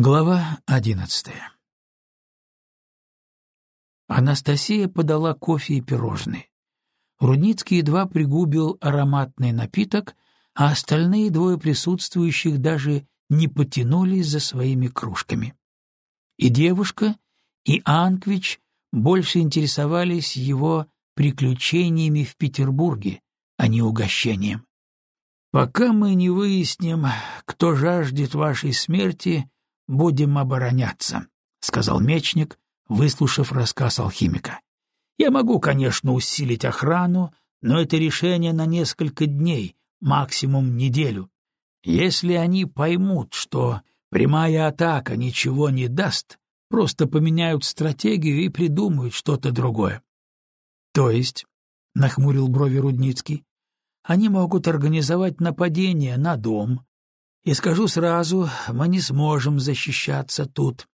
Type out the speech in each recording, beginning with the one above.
Глава одиннадцатая Анастасия подала кофе и пирожные. Рудницкий едва пригубил ароматный напиток, а остальные двое присутствующих даже не потянулись за своими кружками. И девушка, и Анквич больше интересовались его приключениями в Петербурге, а не угощением. «Пока мы не выясним, кто жаждет вашей смерти, будем обороняться», — сказал мечник, выслушав рассказ алхимика. «Я могу, конечно, усилить охрану, но это решение на несколько дней, максимум неделю. Если они поймут, что прямая атака ничего не даст, просто поменяют стратегию и придумают что-то другое. То есть, — нахмурил брови Рудницкий, — они могут организовать нападение на дом. И скажу сразу, мы не сможем защищаться тут.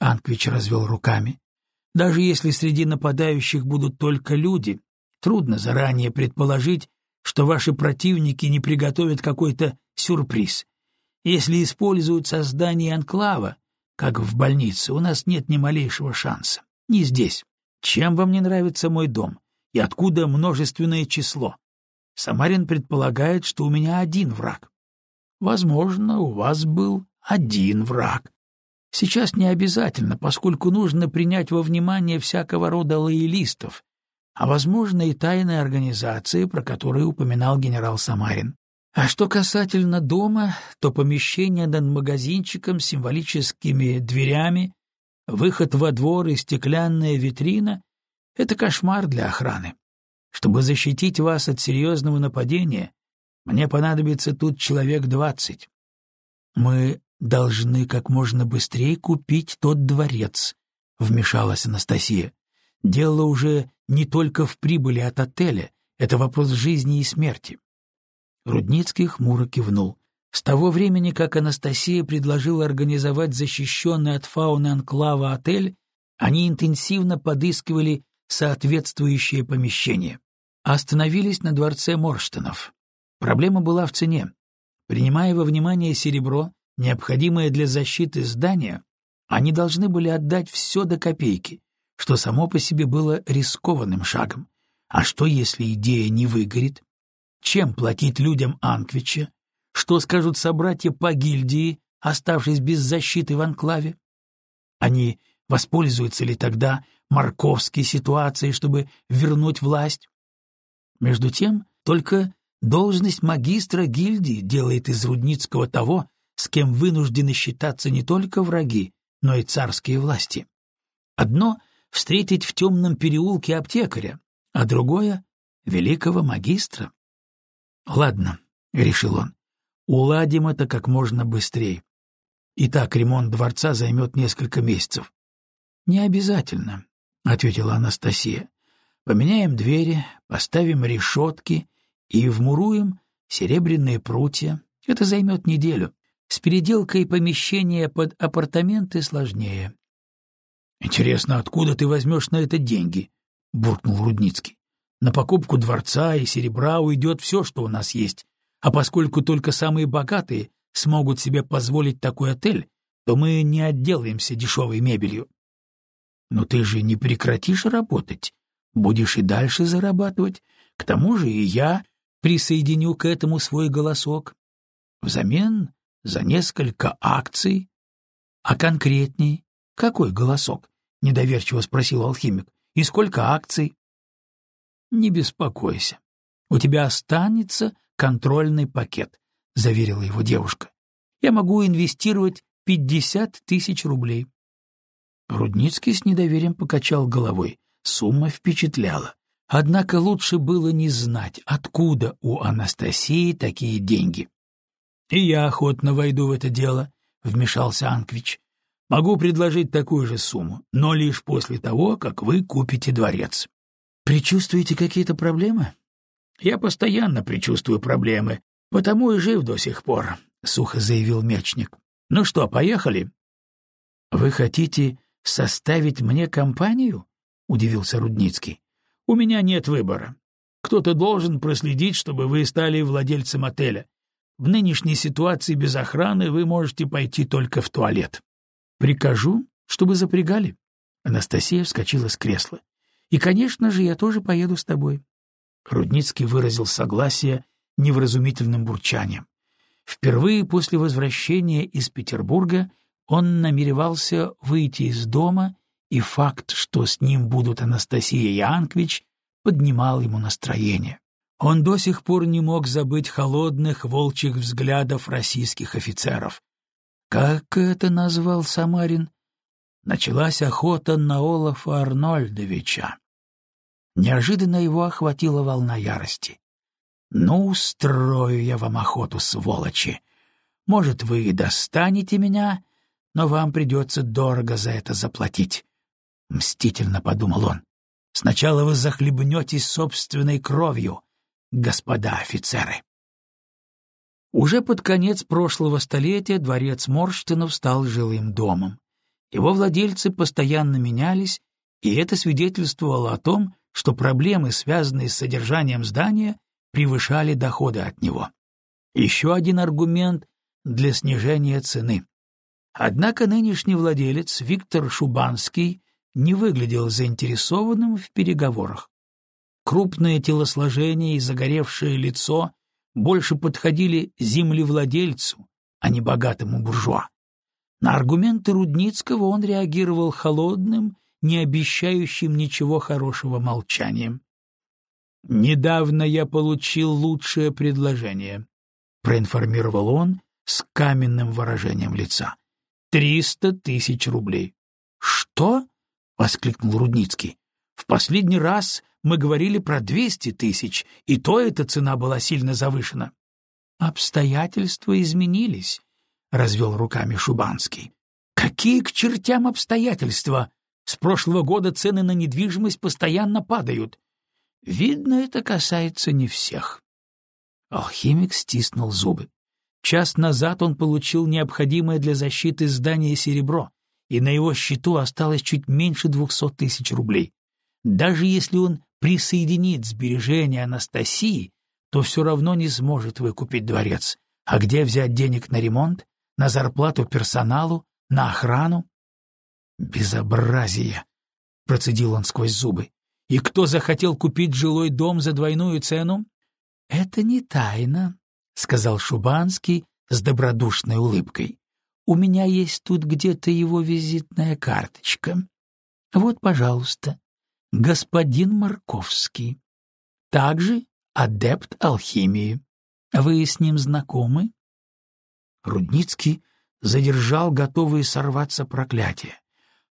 Анквич развел руками. Даже если среди нападающих будут только люди, трудно заранее предположить, что ваши противники не приготовят какой-то сюрприз. Если используют создание анклава, как в больнице, у нас нет ни малейшего шанса. Не здесь. Чем вам не нравится мой дом? И откуда множественное число? Самарин предполагает, что у меня один враг. Возможно, у вас был один враг. Сейчас не обязательно, поскольку нужно принять во внимание всякого рода лоялистов, а, возможно, и тайные организации, про которые упоминал генерал Самарин. А что касательно дома, то помещение над магазинчиком с символическими дверями, выход во двор и стеклянная витрина — это кошмар для охраны. Чтобы защитить вас от серьезного нападения, мне понадобится тут человек двадцать. Мы должны как можно быстрее купить тот дворец, — вмешалась Анастасия. Дело уже не только в прибыли от отеля, это вопрос жизни и смерти. Рудницкий хмуро кивнул. С того времени, как Анастасия предложила организовать защищенный от фауны анклава отель, они интенсивно подыскивали соответствующее помещение. Остановились на дворце Морштенов. Проблема была в цене. Принимая во внимание серебро, необходимое для защиты здания, они должны были отдать все до копейки, что само по себе было рискованным шагом. А что, если идея не выгорит? Чем платить людям Анквича? Что скажут собратья по гильдии, оставшись без защиты в анклаве? Они воспользуются ли тогда Марковской ситуацией, чтобы вернуть власть? Между тем, только должность магистра гильдии делает из Рудницкого того, с кем вынуждены считаться не только враги, но и царские власти. Одно — встретить в темном переулке аптекаря, а другое — великого магистра. «Ладно», — решил он, — «уладим это как можно быстрее. Итак, ремонт дворца займет несколько месяцев». «Не обязательно», — ответила Анастасия. «Поменяем двери, поставим решетки и вмуруем серебряные прутья. Это займет неделю. С переделкой помещения под апартаменты сложнее». «Интересно, откуда ты возьмешь на это деньги?» — буркнул Рудницкий. На покупку дворца и серебра уйдет все, что у нас есть, а поскольку только самые богатые смогут себе позволить такой отель, то мы не отделаемся дешевой мебелью. Но ты же не прекратишь работать, будешь и дальше зарабатывать. К тому же и я присоединю к этому свой голосок. Взамен за несколько акций. А конкретней, какой голосок? — недоверчиво спросил алхимик. — И сколько акций? Не беспокойся. У тебя останется контрольный пакет, — заверила его девушка. Я могу инвестировать пятьдесят тысяч рублей. Рудницкий с недоверием покачал головой. Сумма впечатляла. Однако лучше было не знать, откуда у Анастасии такие деньги. — И я охотно войду в это дело, — вмешался Анквич. — Могу предложить такую же сумму, но лишь после того, как вы купите дворец. Причувствуете какие-то проблемы? Я постоянно предчувствую проблемы, потому и жив до сих пор, сухо заявил мечник. Ну что, поехали? Вы хотите составить мне компанию? удивился Рудницкий. У меня нет выбора. Кто-то должен проследить, чтобы вы стали владельцем отеля. В нынешней ситуации без охраны вы можете пойти только в туалет. Прикажу, чтобы запрягали. Анастасия вскочила с кресла. И, конечно же, я тоже поеду с тобой. Рудницкий выразил согласие невразумительным бурчанием. Впервые после возвращения из Петербурга он намеревался выйти из дома, и факт, что с ним будут Анастасия и Анквич, поднимал ему настроение. Он до сих пор не мог забыть холодных волчьих взглядов российских офицеров. Как это назвал Самарин? Началась охота на Олафа Арнольдовича. Неожиданно его охватила волна ярости. «Ну, устрою я вам охоту, сволочи! Может, вы и достанете меня, но вам придется дорого за это заплатить. — мстительно подумал он. «Сначала вы захлебнетесь собственной кровью, господа офицеры». Уже под конец прошлого столетия дворец Морштенов стал жилым домом. Его владельцы постоянно менялись, и это свидетельствовало о том, что проблемы, связанные с содержанием здания, превышали доходы от него. Еще один аргумент для снижения цены. Однако нынешний владелец Виктор Шубанский не выглядел заинтересованным в переговорах. Крупное телосложение и загоревшее лицо больше подходили землевладельцу, а не богатому буржуа. На аргументы Рудницкого он реагировал холодным, не обещающим ничего хорошего молчанием. «Недавно я получил лучшее предложение», — проинформировал он с каменным выражением лица. «Триста тысяч рублей». «Что?» — воскликнул Рудницкий. «В последний раз мы говорили про двести тысяч, и то эта цена была сильно завышена». «Обстоятельства изменились», — развел руками Шубанский. «Какие к чертям обстоятельства? С прошлого года цены на недвижимость постоянно падают. Видно, это касается не всех». Алхимик стиснул зубы. Час назад он получил необходимое для защиты здания серебро и на его счету осталось чуть меньше двухсот тысяч рублей. Даже если он присоединит сбережения Анастасии, то все равно не сможет выкупить дворец. А где взять денег на ремонт, на зарплату персоналу, на охрану? «Безобразие!» — процедил он сквозь зубы. «И кто захотел купить жилой дом за двойную цену?» «Это не тайна», — сказал Шубанский с добродушной улыбкой. У меня есть тут где-то его визитная карточка. Вот, пожалуйста, господин Марковский. Также адепт алхимии. Вы с ним знакомы? Рудницкий задержал готовые сорваться проклятия.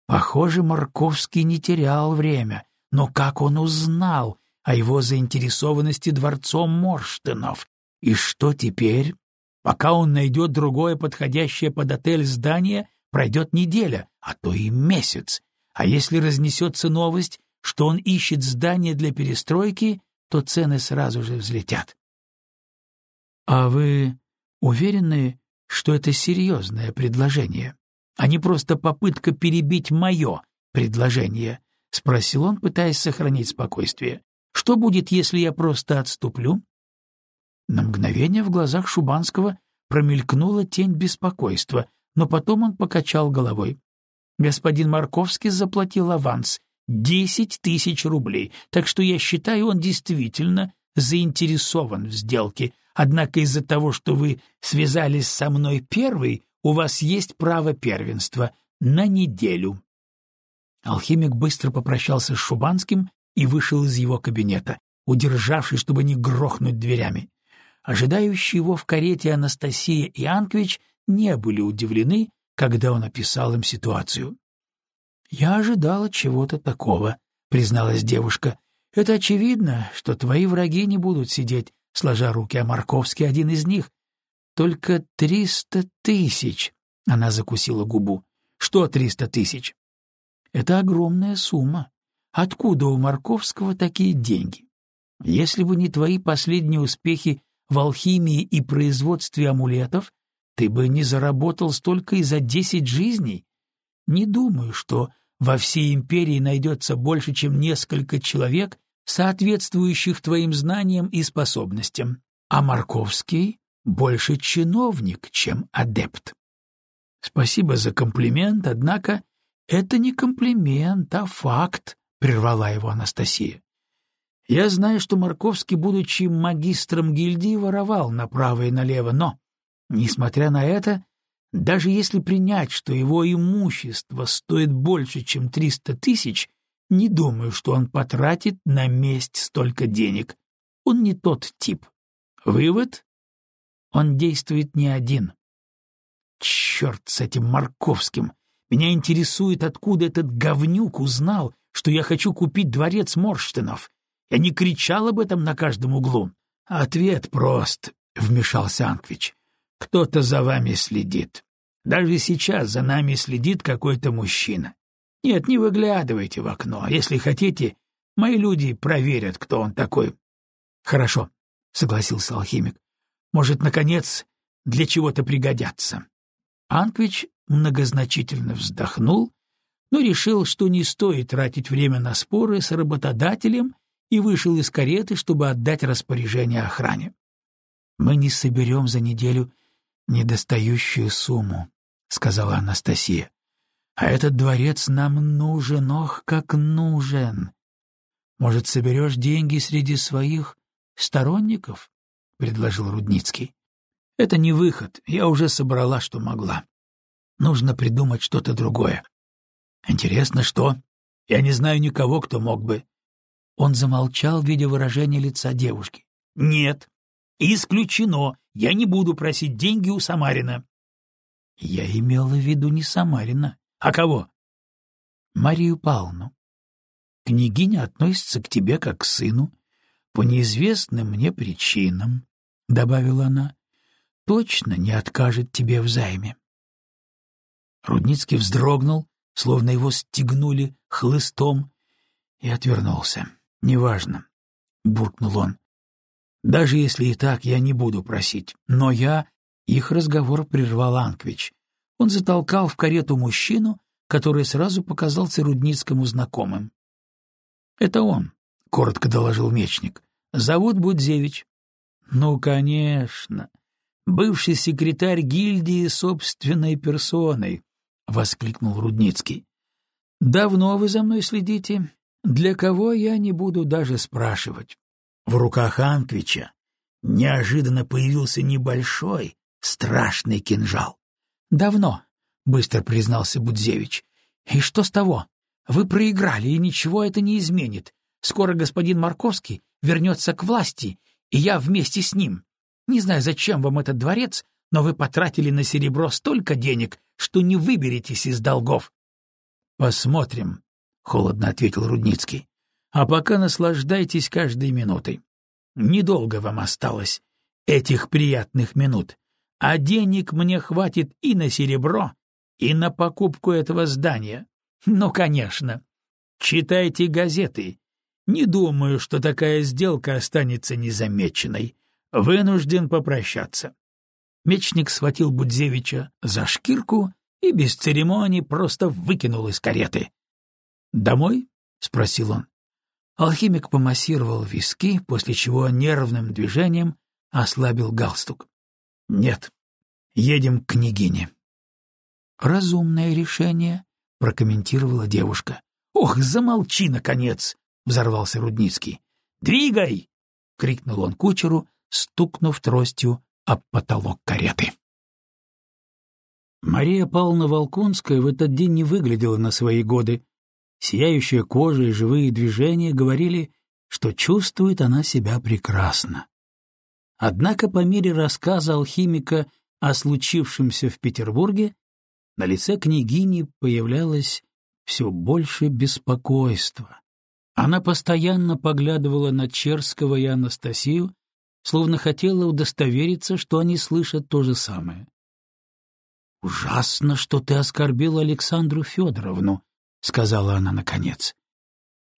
Похоже, Марковский не терял время, но как он узнал о его заинтересованности дворцом Морштенов? И что теперь? Пока он найдет другое подходящее под отель здание, пройдет неделя, а то и месяц. А если разнесется новость, что он ищет здание для перестройки, то цены сразу же взлетят. — А вы уверены, что это серьезное предложение, а не просто попытка перебить мое предложение? — спросил он, пытаясь сохранить спокойствие. — Что будет, если я просто отступлю? На мгновение в глазах Шубанского промелькнула тень беспокойства, но потом он покачал головой. Господин Марковский заплатил аванс — десять тысяч рублей, так что я считаю, он действительно заинтересован в сделке. Однако из-за того, что вы связались со мной первый, у вас есть право первенства на неделю. Алхимик быстро попрощался с Шубанским и вышел из его кабинета, удержавшись, чтобы не грохнуть дверями. Ожидающие его в карете Анастасия и Анквич не были удивлены, когда он описал им ситуацию. «Я ожидала чего-то такого», — призналась девушка. «Это очевидно, что твои враги не будут сидеть, сложа руки, а Марковский один из них. Только триста тысяч!» — она закусила губу. «Что триста тысяч?» «Это огромная сумма. Откуда у Марковского такие деньги? Если бы не твои последние успехи в алхимии и производстве амулетов, ты бы не заработал столько и за десять жизней. Не думаю, что во всей империи найдется больше, чем несколько человек, соответствующих твоим знаниям и способностям. А Марковский больше чиновник, чем адепт. Спасибо за комплимент, однако это не комплимент, а факт, прервала его Анастасия. Я знаю, что Марковский, будучи магистром гильдии, воровал направо и налево, но, несмотря на это, даже если принять, что его имущество стоит больше, чем триста тысяч, не думаю, что он потратит на месть столько денег. Он не тот тип. Вывод? Он действует не один. Черт с этим Марковским! Меня интересует, откуда этот говнюк узнал, что я хочу купить дворец Морштенов. Я не кричал об этом на каждом углу. Ответ прост, — вмешался Анквич. Кто-то за вами следит. Даже сейчас за нами следит какой-то мужчина. Нет, не выглядывайте в окно. Если хотите, мои люди проверят, кто он такой. Хорошо, — согласился алхимик. Может, наконец, для чего-то пригодятся. Анквич многозначительно вздохнул, но решил, что не стоит тратить время на споры с работодателем и вышел из кареты, чтобы отдать распоряжение охране. «Мы не соберем за неделю недостающую сумму», — сказала Анастасия. «А этот дворец нам нужен, ох, как нужен! Может, соберешь деньги среди своих сторонников?» — предложил Рудницкий. «Это не выход, я уже собрала, что могла. Нужно придумать что-то другое. Интересно, что? Я не знаю никого, кто мог бы. Он замолчал, видя выражение лица девушки. «Нет, исключено. Я не буду просить деньги у Самарина». «Я имела в виду не Самарина. А кого?» «Марию Павловну. Княгиня относится к тебе как к сыну, по неизвестным мне причинам», — добавила она. «Точно не откажет тебе в займе». Рудницкий вздрогнул, словно его стегнули хлыстом, и отвернулся. «Неважно», — буркнул он. «Даже если и так, я не буду просить. Но я...» Их разговор прервал Анквич. Он затолкал в карету мужчину, который сразу показался Рудницкому знакомым. «Это он», — коротко доложил мечник. «Зовут Будзевич». «Ну, конечно. Бывший секретарь гильдии собственной персоной», — воскликнул Рудницкий. «Давно вы за мной следите?» Для кого я не буду даже спрашивать. В руках Анквича неожиданно появился небольшой, страшный кинжал. «Давно», — быстро признался Будзевич. «И что с того? Вы проиграли, и ничего это не изменит. Скоро господин Марковский вернется к власти, и я вместе с ним. Не знаю, зачем вам этот дворец, но вы потратили на серебро столько денег, что не выберетесь из долгов». «Посмотрим», — холодно ответил Рудницкий. — А пока наслаждайтесь каждой минутой. Недолго вам осталось этих приятных минут, а денег мне хватит и на серебро, и на покупку этого здания. Ну, конечно. Читайте газеты. Не думаю, что такая сделка останется незамеченной. Вынужден попрощаться. Мечник схватил Будзевича за шкирку и без церемоний просто выкинул из кареты. «Домой?» — спросил он. Алхимик помассировал виски, после чего нервным движением ослабил галстук. «Нет, едем к княгине». «Разумное решение», — прокомментировала девушка. «Ох, замолчи, наконец!» — взорвался Рудницкий. «Двигай!» — крикнул он кучеру, стукнув тростью об потолок кареты. Мария Павловна Волконская в этот день не выглядела на свои годы, Сияющая кожа и живые движения говорили, что чувствует она себя прекрасно. Однако по мере рассказа алхимика о случившемся в Петербурге на лице княгини появлялось все больше беспокойства. Она постоянно поглядывала на Черского и Анастасию, словно хотела удостовериться, что они слышат то же самое. «Ужасно, что ты оскорбил Александру Федоровну», — сказала она наконец.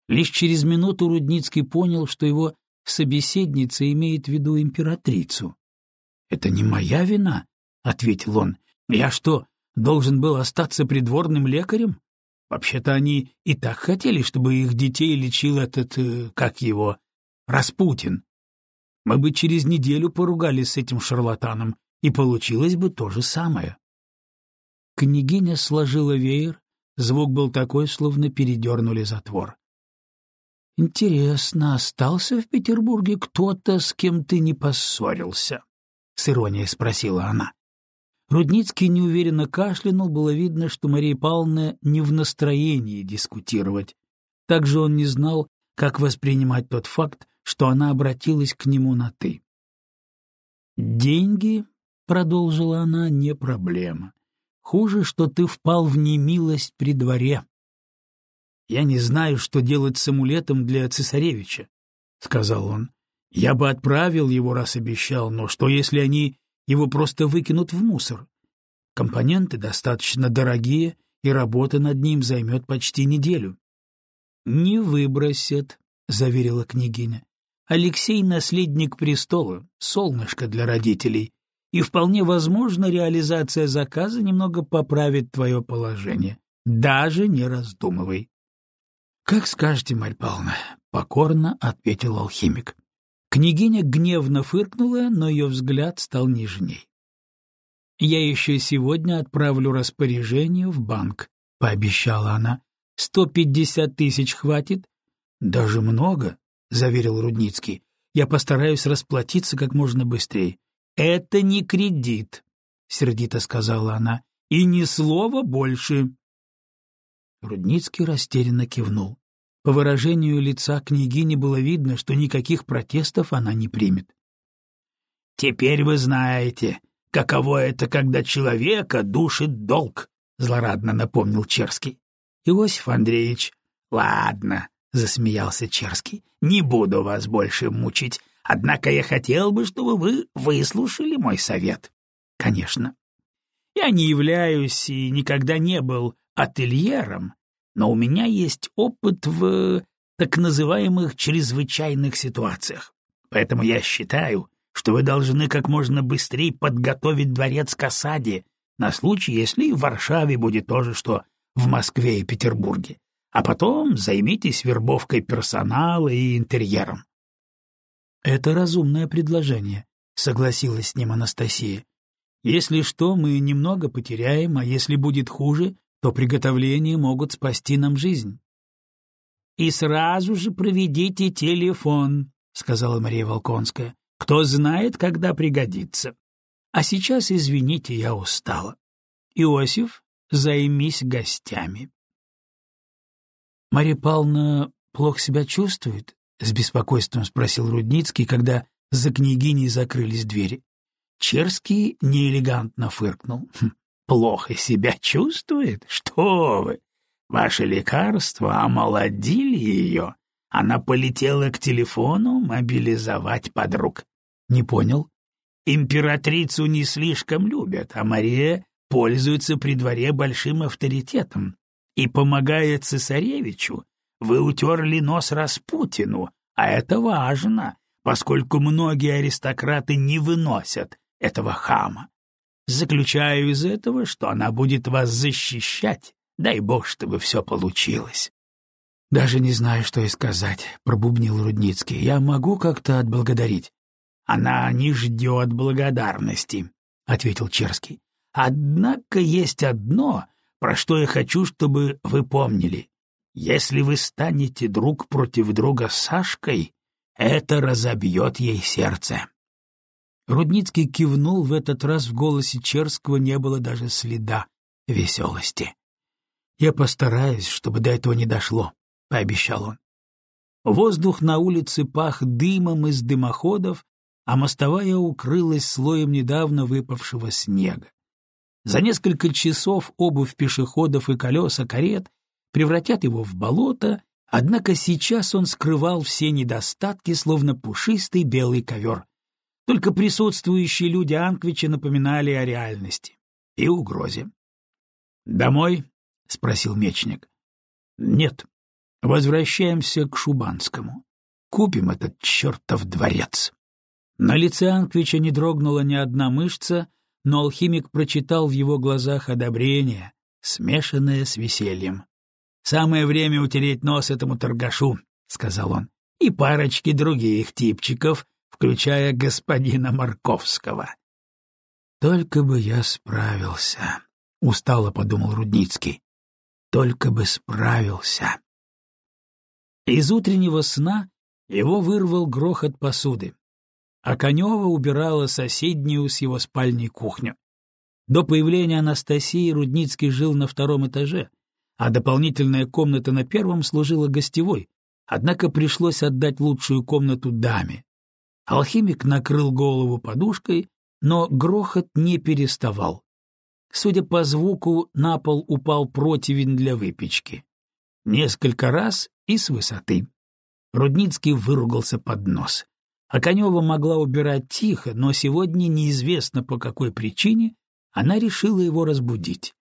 Лишь через минуту Рудницкий понял, что его собеседница имеет в виду императрицу. «Это не моя вина», — ответил он. «Я что, должен был остаться придворным лекарем? Вообще-то они и так хотели, чтобы их детей лечил этот, э, как его, Распутин. Мы бы через неделю поругались с этим шарлатаном, и получилось бы то же самое». княгиня сложила веер, звук был такой, словно передернули затвор. «Интересно, остался в Петербурге кто-то, с кем ты не поссорился?» — с иронией спросила она. Рудницкий неуверенно кашлянул, было видно, что Мария Павловна не в настроении дискутировать. Также он не знал, как воспринимать тот факт, что она обратилась к нему на «ты». «Деньги», — продолжила она, — «не проблема. Хуже, что ты впал в немилость при дворе. Я не знаю, что делать с амулетом для цесаревича, — сказал он. Я бы отправил его, раз обещал, но что, если они его просто выкинут в мусор? Компоненты достаточно дорогие, и работа над ним займет почти неделю. — Не выбросят, — заверила княгиня. — Алексей — наследник престола, солнышко для родителей, и вполне возможно реализация заказа немного поправит твое положение. Даже не раздумывай. «Как скажете, Марь Павловна», — покорно ответил алхимик. Княгиня гневно фыркнула, но ее взгляд стал нежней. «Я еще сегодня отправлю распоряжение в банк», — пообещала она. «Сто пятьдесят тысяч хватит?» «Даже много», — заверил Рудницкий. «Я постараюсь расплатиться как можно быстрее». «Это не кредит», — сердито сказала она, — «и ни слова больше». Рудницкий растерянно кивнул. По выражению лица княгини было видно, что никаких протестов она не примет. «Теперь вы знаете, каково это, когда человека душит долг», — злорадно напомнил Черский. «Иосиф Андреевич, ладно», — засмеялся Черский, — «не буду вас больше мучить, однако я хотел бы, чтобы вы выслушали мой совет». «Конечно. Я не являюсь и никогда не был ательером, но у меня есть опыт в так называемых чрезвычайных ситуациях. Поэтому я считаю, что вы должны как можно быстрее подготовить дворец к осаде на случай, если в Варшаве будет то же, что в Москве и Петербурге. А потом займитесь вербовкой персонала и интерьером. — Это разумное предложение, — согласилась с ним Анастасия. Если что, мы немного потеряем, а если будет хуже, то приготовления могут спасти нам жизнь. — И сразу же проведите телефон, — сказала Мария Волконская. — Кто знает, когда пригодится. А сейчас, извините, я устала. Иосиф, займись гостями. Мария Павловна плохо себя чувствует? — с беспокойством спросил Рудницкий, когда за княгиней закрылись двери. Черский неэлегантно фыркнул. «Хм, «Плохо себя чувствует? Что вы! Ваши лекарства омолодили ее. Она полетела к телефону мобилизовать подруг». «Не понял?» «Императрицу не слишком любят, а Мария пользуется при дворе большим авторитетом. И, помогая цесаревичу, вы утерли нос Распутину, а это важно, поскольку многие аристократы не выносят этого хама. Заключаю из этого, что она будет вас защищать. Дай бог, чтобы все получилось. — Даже не знаю, что и сказать, — пробубнил Рудницкий. — Я могу как-то отблагодарить? — Она не ждет благодарности, — ответил Черский. — Однако есть одно, про что я хочу, чтобы вы помнили. Если вы станете друг против друга Сашкой, это разобьет ей сердце. Рудницкий кивнул, в этот раз в голосе Черского не было даже следа веселости. «Я постараюсь, чтобы до этого не дошло», — пообещал он. Воздух на улице пах дымом из дымоходов, а мостовая укрылась слоем недавно выпавшего снега. За несколько часов обувь пешеходов и колеса карет превратят его в болото, однако сейчас он скрывал все недостатки, словно пушистый белый ковер только присутствующие люди Анквича напоминали о реальности и угрозе. «Домой?» — спросил мечник. «Нет. Возвращаемся к Шубанскому. Купим этот чертов дворец». На лице Анквича не дрогнула ни одна мышца, но алхимик прочитал в его глазах одобрение, смешанное с весельем. «Самое время утереть нос этому торгашу», — сказал он, — «и парочки других типчиков, включая господина Марковского. Только бы я справился, — устало подумал Рудницкий. «Только бы справился». Из утреннего сна его вырвал грохот посуды. А Конева убирала соседнюю с его спальней кухню. До появления Анастасии Рудницкий жил на втором этаже, а дополнительная комната на первом служила гостевой, однако пришлось отдать лучшую комнату даме. Алхимик накрыл голову подушкой, но грохот не переставал. Судя по звуку, на пол упал противень для выпечки. Несколько раз и с высоты. Рудницкий выругался под нос. А Конева могла убирать тихо, но сегодня неизвестно по какой причине она решила его разбудить.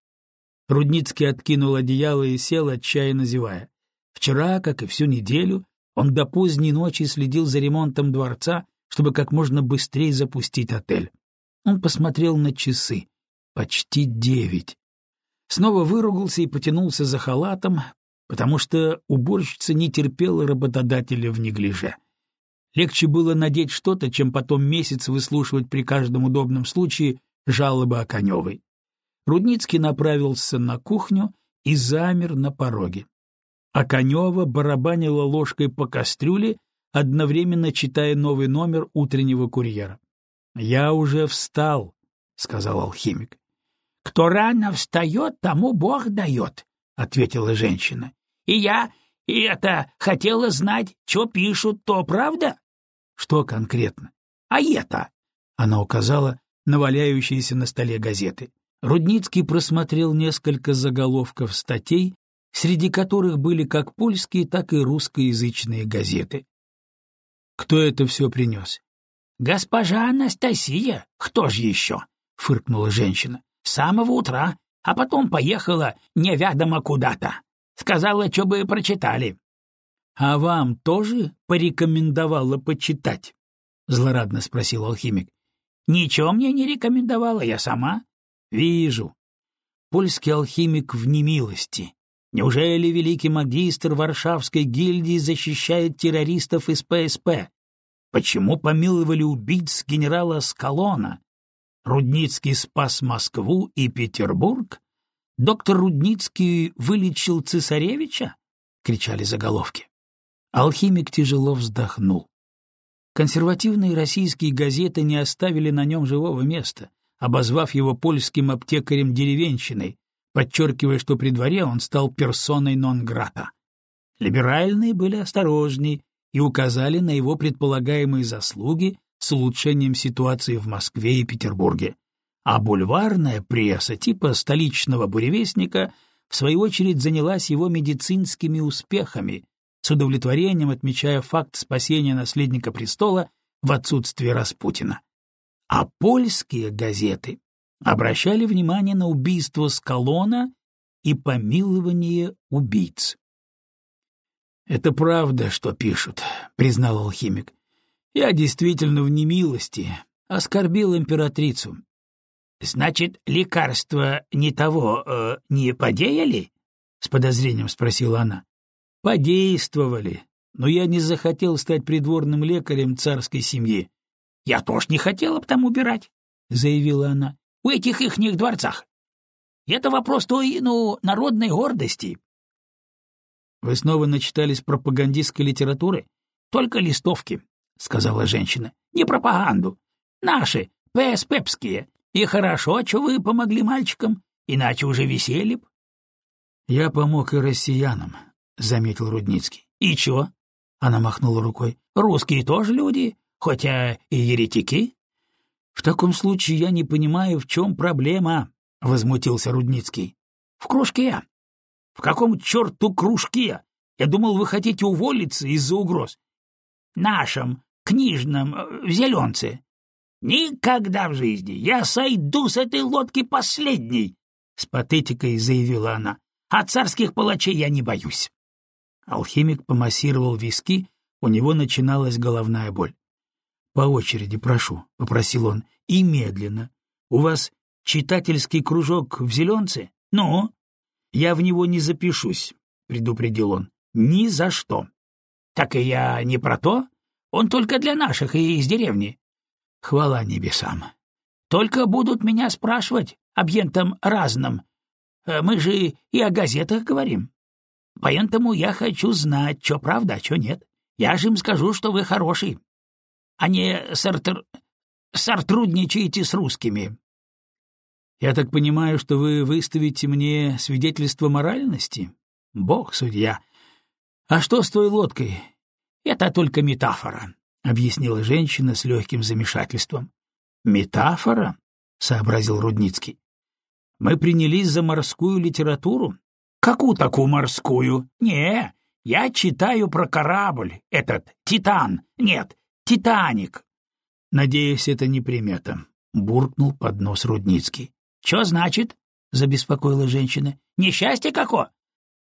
Рудницкий откинул одеяло и сел, отчаянно зевая. Вчера, как и всю неделю, он до поздней ночи следил за ремонтом дворца, чтобы как можно быстрее запустить отель. Он посмотрел на часы. Почти девять. Снова выругался и потянулся за халатом, потому что уборщица не терпела работодателя в неглиже. Легче было надеть что-то, чем потом месяц выслушивать при каждом удобном случае жалобы о Коневой. Рудницкий направился на кухню и замер на пороге. А Конева барабанила ложкой по кастрюле, одновременно читая новый номер утреннего курьера. «Я уже встал», — сказал алхимик. «Кто рано встает, тому Бог дает», — ответила женщина. «И я, и это, хотела знать, что пишут, то правда?» «Что конкретно?» «А это?» — она указала на валяющиеся на столе газеты. Рудницкий просмотрел несколько заголовков статей, среди которых были как польские, так и русскоязычные газеты. Кто это все принес? — Госпожа Анастасия, кто же еще? — фыркнула женщина. — С самого утра, а потом поехала неведомо куда-то. Сказала, что бы прочитали. — А вам тоже порекомендовала почитать? — злорадно спросил алхимик. Ничего мне не рекомендовала, я сама. Вижу. Польский алхимик в немилости. Неужели великий магистр Варшавской гильдии защищает террористов из ПСП? Почему помиловали убийц генерала Скалона? Рудницкий спас Москву и Петербург? Доктор Рудницкий вылечил цесаревича? кричали заголовки. Алхимик тяжело вздохнул. Консервативные российские газеты не оставили на нем живого места, обозвав его польским аптекарем-деревенщиной, подчеркивая, что при дворе он стал персоной нон-грата. Либеральные были осторожней и указали на его предполагаемые заслуги с улучшением ситуации в Москве и Петербурге. А бульварная пресса типа столичного буревестника в свою очередь занялась его медицинскими успехами, с удовлетворением отмечая факт спасения наследника престола в отсутствие Распутина. А польские газеты обращали внимание на убийство Скалона и помилование убийц. «Это правда, что пишут», — признал алхимик. «Я действительно в немилости, оскорбил императрицу». «Значит, лекарства не того э, не подеяли?» — с подозрением спросила она. Подействовали, но я не захотел стать придворным лекарем царской семьи. — Я тоже не хотела бы там убирать, — заявила она, — у этих ихних дворцах. Это вопрос той, ну, народной гордости. — Вы снова начитались пропагандистской литературы? — Только листовки, — сказала женщина. — Не пропаганду. Наши, ПСПепские. И хорошо, что вы помогли мальчикам, иначе уже висели б. — Я помог и россиянам, — заметил Рудницкий. — И чё? — она махнула рукой. — Русские тоже люди, хотя и еретики. — В таком случае я не понимаю, в чем проблема, — возмутился Рудницкий. — В кружке. — В каком черту кружке? Я думал, вы хотите уволиться из-за угроз. — Нашем, книжном, в зеленце. — Никогда в жизни. Я сойду с этой лодки последней, — с патетикой заявила она. — А царских палачей я не боюсь. Алхимик помассировал виски, у него начиналась головная боль. «По очереди, прошу», — попросил он, — «и медленно. У вас читательский кружок в Зеленце? Ну?» «Я в него не запишусь», — предупредил он. «Ни за что». «Так и я не про то. Он только для наших и из деревни». «Хвала небесам». «Только будут меня спрашивать, объентам разным, Э, мы же и о газетах говорим. Поэтому я хочу знать, что правда, а что нет. Я же им скажу, что вы хороший, а не сортр... сотрудничаете с русскими. Я так понимаю, что вы выставите мне свидетельство моральности? Бог судья. А что с той лодкой? Это только метафора, — объяснила женщина с легким замешательством. Метафора? — сообразил Рудницкий. Мы принялись за морскую литературу? Какую такую морскую? Не, я читаю про корабль, этот, Титан. Нет, Титаник. Надеюсь, это не примета, буркнул под нос Рудницкий. Что значит? забеспокоила женщина. Несчастье како?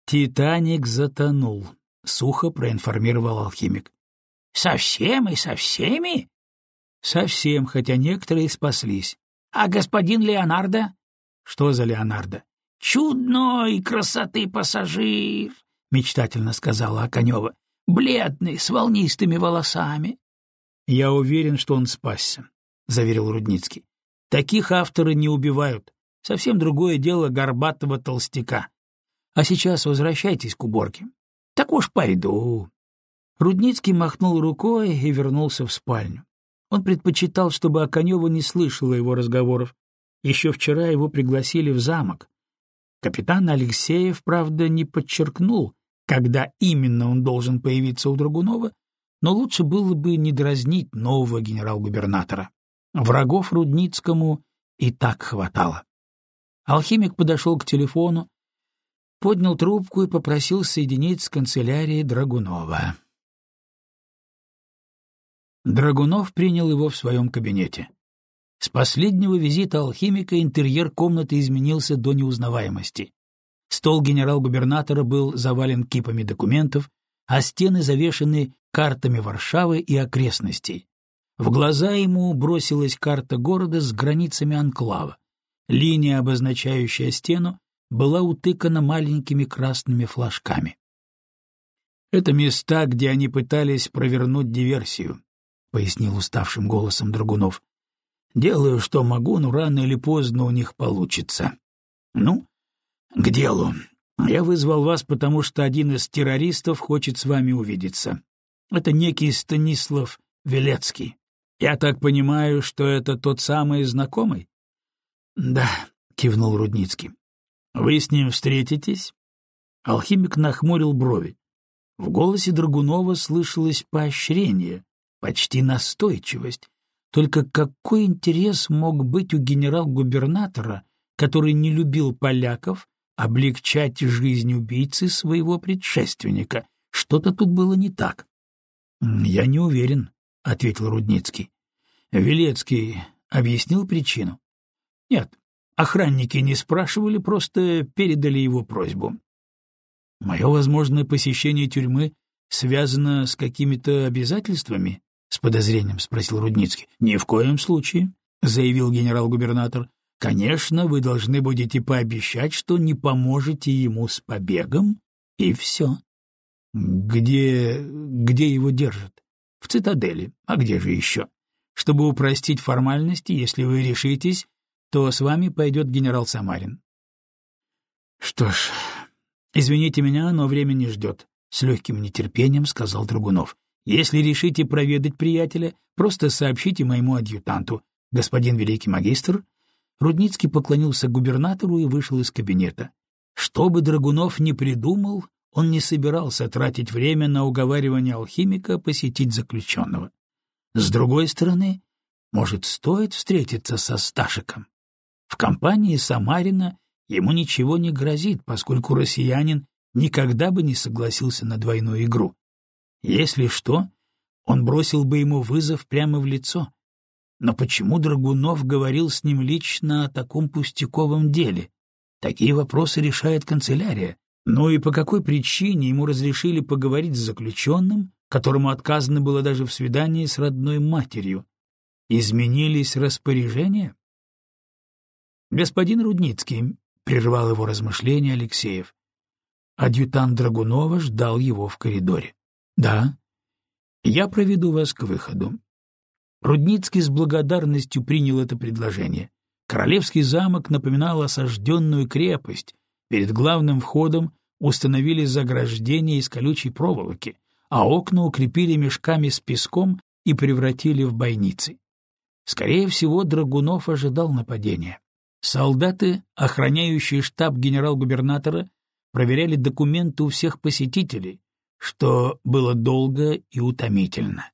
Титаник затонул, сухо проинформировал алхимик. Совсем и со всеми? Совсем, хотя некоторые спаслись. А господин Леонардо? Что за Леонардо? Чудной красоты пассажир, мечтательно сказала Оконева. Бледный, с волнистыми волосами. Я уверен, что он спасся, заверил Рудницкий. Таких авторы не убивают. Совсем другое дело горбатого толстяка. А сейчас возвращайтесь к уборке. Так уж пойду. Рудницкий махнул рукой и вернулся в спальню. Он предпочитал, чтобы Оконева не слышала его разговоров. Еще вчера его пригласили в замок. Капитан Алексеев, правда, не подчеркнул, когда именно он должен появиться у Драгунова, но лучше было бы не дразнить нового генерал-губернатора. Врагов Рудницкому и так хватало. Алхимик подошел к телефону, поднял трубку и попросил соединить с канцелярией Драгунова. Драгунов принял его в своем кабинете. С последнего визита алхимика интерьер комнаты изменился до неузнаваемости. Стол генерал-губернатора был завален кипами документов, а стены завешены картами Варшавы и окрестностей. В глаза ему бросилась карта города с границами анклава. Линия, обозначающая стену, была утыкана маленькими красными флажками. Это места, где они пытались провернуть диверсию, — пояснил уставшим голосом Драгунов. — Делаю, что могу, но рано или поздно у них получится. Ну, к делу. Я вызвал вас, потому что один из террористов хочет с вами увидеться. Это некий Станислав Велецкий. Я так понимаю, что это тот самый знакомый? — Да, — кивнул Рудницкий. — Вы с ним встретитесь? Алхимик нахмурил брови. В голосе Драгунова слышалось поощрение, почти настойчивость. Только какой интерес мог быть у генерал-губернатора, который не любил поляков, облегчать жизнь убийцы своего предшественника? Что-то тут было не так. — Я не уверен, — ответил Рудницкий. Велецкий объяснил причину? — Нет, охранники не спрашивали, просто передали его просьбу. — Мое возможное посещение тюрьмы связано с какими-то обязательствами? с подозрением спросил Рудницкий. Ни в коем случае, заявил генерал-губернатор. Конечно, вы должны будете пообещать, что не поможете ему с побегом, и все. Где... где его держат? В цитадели. А где же еще? Чтобы упростить формальности, если вы решитесь, то с вами пойдет генерал Самарин. Что ж, извините меня, но время не ждет, — с легким нетерпением сказал Драгунов. Если решите проведать приятеля, просто сообщите моему адъютанту. Господин великий магистр...» Рудницкий поклонился губернатору и вышел из кабинета. Что бы Драгунов ни придумал, он не собирался тратить время на уговаривание алхимика посетить заключенного. С другой стороны, может, стоит встретиться со Сташиком? В компании Самарина ему ничего не грозит, поскольку россиянин никогда бы не согласился на двойную игру. Если что, он бросил бы ему вызов прямо в лицо. Но почему Драгунов говорил с ним лично о таком пустяковом деле? Такие вопросы решает канцелярия. Ну и по какой причине ему разрешили поговорить с заключенным, которому отказано было даже в свидании с родной матерью? Изменились распоряжения? Господин Рудницкий, — прервал его размышления Алексеев. Адъютант Драгунова ждал его в коридоре. Да. Я проведу вас к выходу. Рудницкий с благодарностью принял это предложение. Королевский замок напоминал осажденную крепость, Перед главным входом установили заграждение из колючей проволоки, а окна укрепили мешками с песком и превратили в бойницы. Скорее всего, Драгунов ожидал нападения. Солдаты, охраняющие штаб генерал-губернатора, проверяли документы у всех посетителей, что было долго и утомительно.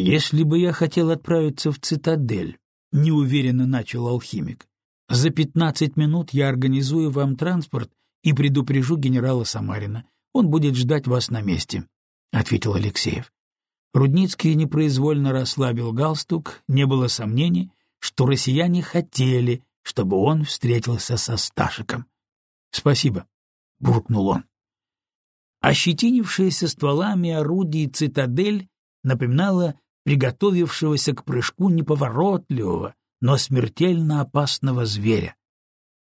«Если бы я хотел отправиться в цитадель», — неуверенно начал алхимик, «за пятнадцать минут я организую вам транспорт и предупрежу генерала Самарина. Он будет ждать вас на месте», — ответил Алексеев. Рудницкий непроизвольно расслабил галстук, не было сомнений, что россияне хотели, чтобы он встретился со Сташиком. «Спасибо», — буркнул он. Ощетинившаяся стволами орудий цитадель напоминала приготовившегося к прыжку неповоротливого, но смертельно опасного зверя.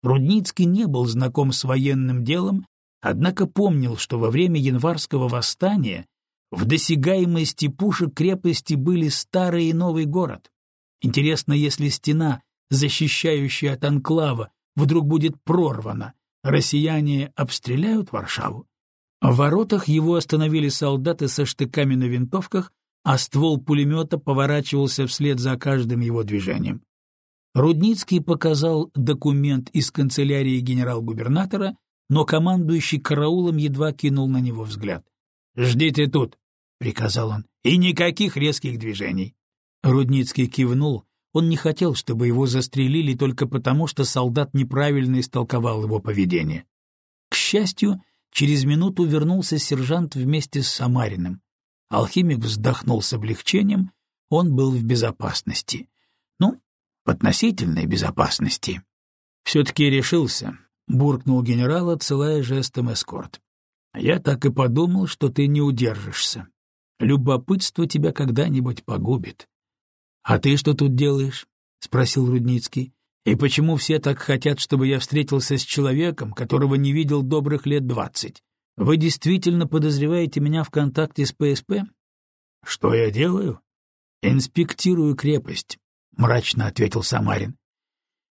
Рудницкий не был знаком с военным делом, однако помнил, что во время январского восстания в досягаемости пушек крепости были старый и новый город. Интересно, если стена, защищающая от анклава, вдруг будет прорвана, россияне обстреляют Варшаву? В воротах его остановили солдаты со штыками на винтовках, а ствол пулемета поворачивался вслед за каждым его движением. Рудницкий показал документ из канцелярии генерал-губернатора, но командующий караулом едва кинул на него взгляд. «Ждите тут», — приказал он, — «и никаких резких движений». Рудницкий кивнул. Он не хотел, чтобы его застрелили только потому, что солдат неправильно истолковал его поведение. К счастью, через минуту вернулся сержант вместе с Самариным. Алхимик вздохнул с облегчением, он был в безопасности. Ну, в относительной безопасности. «Все-таки решился», — буркнул генерал, отсылая жестом эскорт. «Я так и подумал, что ты не удержишься. Любопытство тебя когда-нибудь погубит». «А ты что тут делаешь?» — спросил Рудницкий. «И почему все так хотят, чтобы я встретился с человеком, которого не видел добрых лет двадцать? Вы действительно подозреваете меня в контакте с ПСП? Что я делаю? Инспектирую крепость, мрачно ответил Самарин.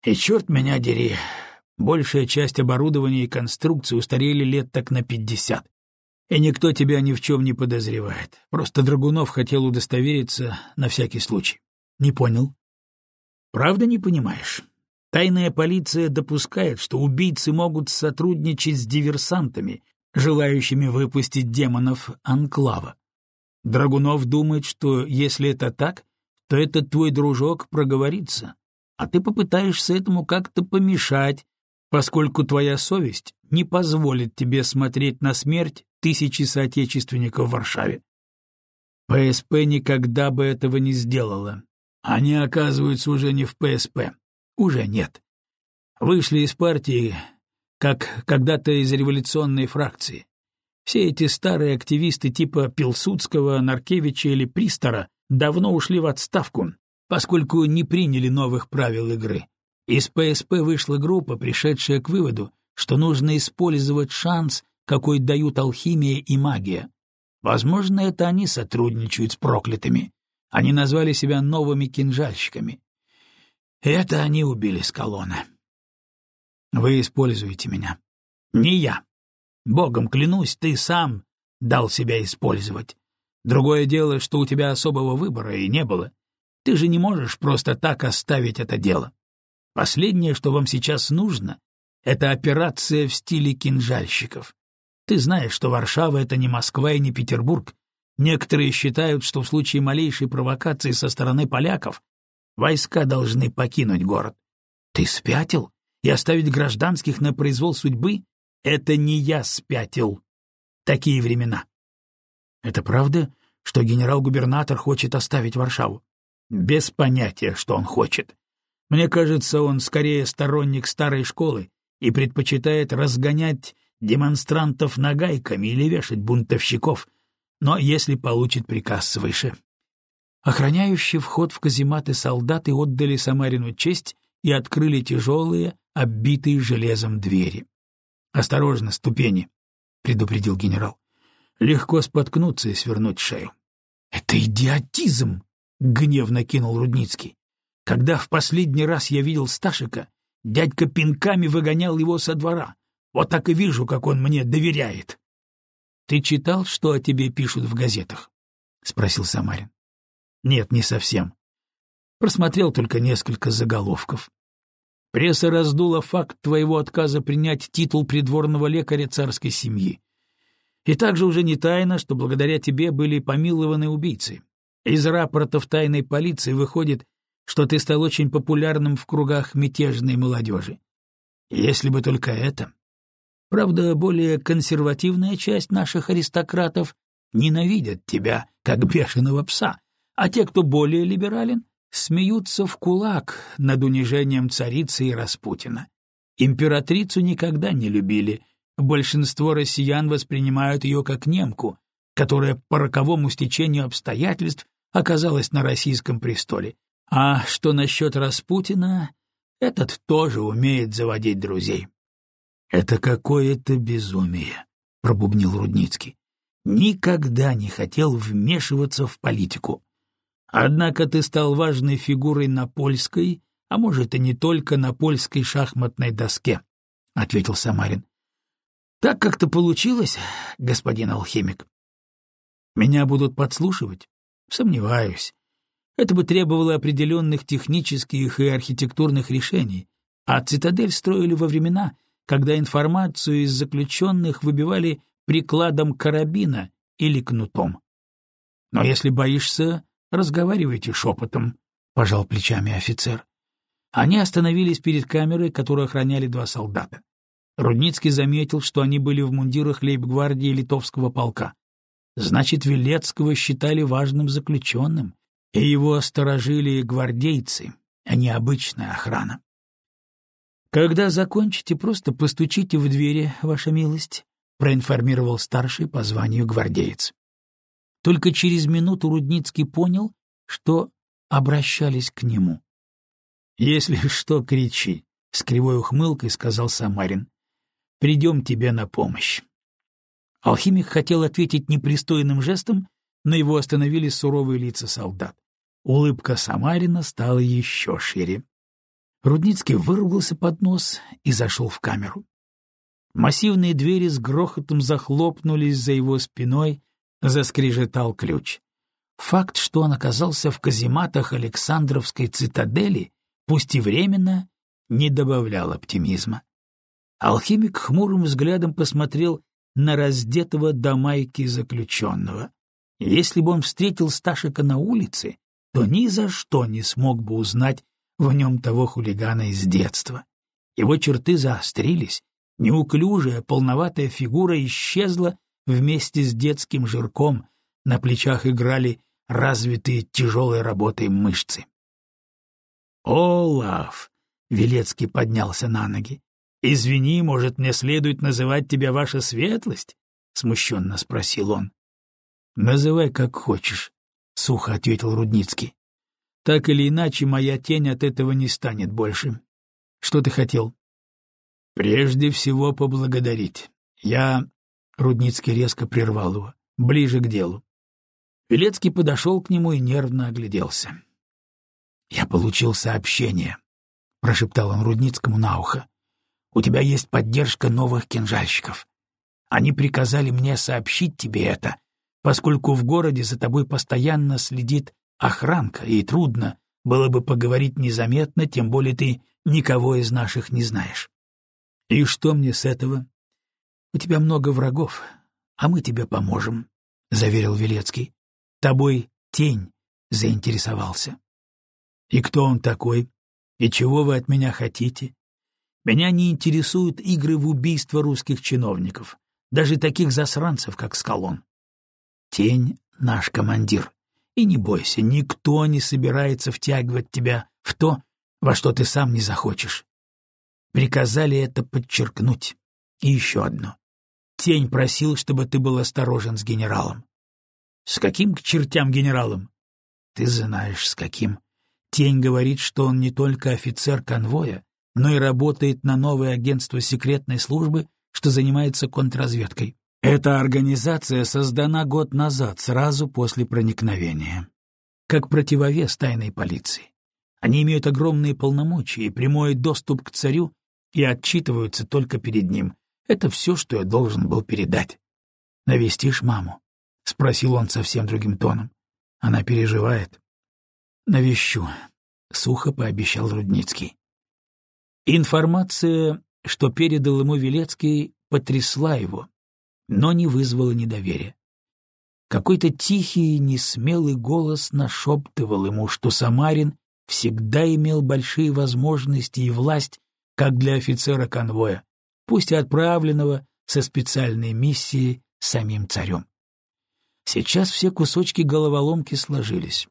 И черт меня дери, большая часть оборудования и конструкции устарели лет так на пятьдесят. И никто тебя ни в чем не подозревает. Просто Драгунов хотел удостовериться на всякий случай. Не понял? Правда не понимаешь? Тайная полиция допускает, что убийцы могут сотрудничать с диверсантами желающими выпустить демонов Анклава. Драгунов думает, что если это так, то этот твой дружок проговорится, а ты попытаешься этому как-то помешать, поскольку твоя совесть не позволит тебе смотреть на смерть тысячи соотечественников в Варшаве. ПСП никогда бы этого не сделала. Они оказываются уже не в ПСП. Уже нет. Вышли из партии, как когда-то из революционной фракции. Все эти старые активисты типа Пилсудского, Наркевича или Пристора давно ушли в отставку, поскольку не приняли новых правил игры. Из ПСП вышла группа, пришедшая к выводу, что нужно использовать шанс, какой дают алхимия и магия. Возможно, это они сотрудничают с проклятыми. Они назвали себя новыми кинжальщиками. Это они убили Скалона. Вы используете меня. Не я. Богом клянусь, ты сам дал себя использовать. Другое дело, что у тебя особого выбора и не было. Ты же не можешь просто так оставить это дело. Последнее, что вам сейчас нужно, это операция в стиле кинжальщиков. Ты знаешь, что Варшава — это не Москва и не Петербург. Некоторые считают, что в случае малейшей провокации со стороны поляков войска должны покинуть город. Ты спятил? И оставить гражданских на произвол судьбы — это не я спятил. Такие времена. Это правда, что генерал-губернатор хочет оставить Варшаву? Без понятия, что он хочет. Мне кажется, он скорее сторонник старой школы и предпочитает разгонять демонстрантов нагайками или вешать бунтовщиков, но если получит приказ свыше. Охраняющие вход в казематы солдаты отдали Самарину честь и открыли тяжелые, оббитые железом двери. «Осторожно, ступени», — предупредил генерал. «Легко споткнуться и свернуть шею». «Это идиотизм!» — гневно кинул Рудницкий. «Когда в последний раз я видел Сташика, дядька пинками выгонял его со двора. Вот так и вижу, как он мне доверяет. — Ты читал, что о тебе пишут в газетах? — спросил Самарин. — Нет, не совсем. Просмотрел только несколько заголовков. Пресса раздула факт твоего отказа принять титул придворного лекаря царской семьи. И также уже не тайно, что благодаря тебе были помилованы убийцы. Из рапортов тайной полиции выходит, что ты стал очень популярным в кругах мятежной молодежи. Если бы только это. Правда, более консервативная часть наших аристократов ненавидят тебя, как бешеного пса, а те, кто более либерален, смеются в кулак над унижением царицы и Распутина. Императрицу никогда не любили, большинство россиян воспринимают ее как немку, которая по роковому стечению обстоятельств оказалась на российском престоле. А что насчет Распутина, этот тоже умеет заводить друзей. — Это какое-то безумие, — пробубнил Рудницкий. — Никогда не хотел вмешиваться в политику. Однако ты стал важной фигурой на польской, а может и не только на польской шахматной доске, — ответил Самарин. — Так как-то получилось, господин алхимик. Меня будут подслушивать? Сомневаюсь. Это бы требовало определенных технических и архитектурных решений, а цитадель строили во времена, когда информацию из заключенных выбивали прикладом карабина или кнутом. Но если боишься, разговаривайте шепотом, — пожал плечами офицер. Они остановились перед камерой, которую охраняли два солдата. Рудницкий заметил, что они были в мундирах лейб-гвардии литовского полка. Значит, Велецкого считали важным заключенным, и его сторожили гвардейцы, а не обычная охрана. «Когда закончите, просто постучите в двери, ваша милость», — проинформировал старший по званию гвардеец. Только через минуту Рудницкий понял, что обращались к нему. «Если что, кричи», — с кривой ухмылкой сказал Самарин. «Придем тебе на помощь». Алхимик хотел ответить непристойным жестом, но его остановили суровые лица солдат. Улыбка Самарина стала еще шире. Рудницкий выругался под нос и зашел в камеру. Массивные двери с грохотом захлопнулись за его спиной, заскрежетал ключ. Факт, что он оказался в казематах Александровской цитадели, пусть и временно, не добавлял оптимизма. Алхимик хмурым взглядом посмотрел на раздетого до майки заключенного. Если бы он встретил Сташика на улице, то ни за что не смог бы узнать в нем того хулигана из детства. Его черты заострились, неуклюжая, полноватая фигура исчезла вместе с детским жирком, на плечах играли развитые тяжелой работой мышцы. «Олаф!» — Велецкий поднялся на ноги. «Извини, может, мне следует называть тебя ваша светлость?» — смущенно спросил он. «Называй как хочешь», — сухо ответил Рудницкий. «Так или иначе, моя тень от этого не станет больше. Что ты хотел?» «Прежде всего поблагодарить. Я...» — Рудницкий резко прервал его. «Ближе к делу». Велецкий подошел к нему и нервно огляделся. «Я получил сообщение», — прошептал он Рудницкому на ухо. У тебя есть поддержка новых кинжальщиков. Они приказали мне сообщить тебе это, поскольку в городе за тобой постоянно следит охранка, и трудно было бы поговорить незаметно, тем более ты никого из наших не знаешь. И что мне с этого? У тебя много врагов, а мы тебе поможем, — заверил Велецкий. Тобой тень заинтересовался. И кто он такой? И чего вы от меня хотите? Меня не интересуют игры в убийство русских чиновников, даже таких засранцев, как Скалон. Тень — наш командир. И не бойся, никто не собирается втягивать тебя в то, во что ты сам не захочешь. Приказали это подчеркнуть. И еще одно. Тень просил, чтобы ты был осторожен с генералом. С каким к чертям генералом? Ты знаешь, с каким. Тень говорит, что он не только офицер конвоя, но и работает на новое агентство секретной службы, что занимается контрразведкой. Эта организация создана год назад, сразу после проникновения. Как противовес тайной полиции. Они имеют огромные полномочия и прямой доступ к царю и отчитываются только перед ним. Это все, что я должен был передать. «Навестишь маму?» — спросил он совсем другим тоном. «Она переживает». «Навещу», — сухо пообещал Рудницкий. Информация, что передал ему Велецкий, потрясла его, но не вызвала недоверия. Какой-то тихий, несмелый голос нашептывал ему, что Самарин всегда имел большие возможности и власть, как для офицера конвоя, пусть и отправленного со специальной миссией самим царем. Сейчас все кусочки головоломки сложились.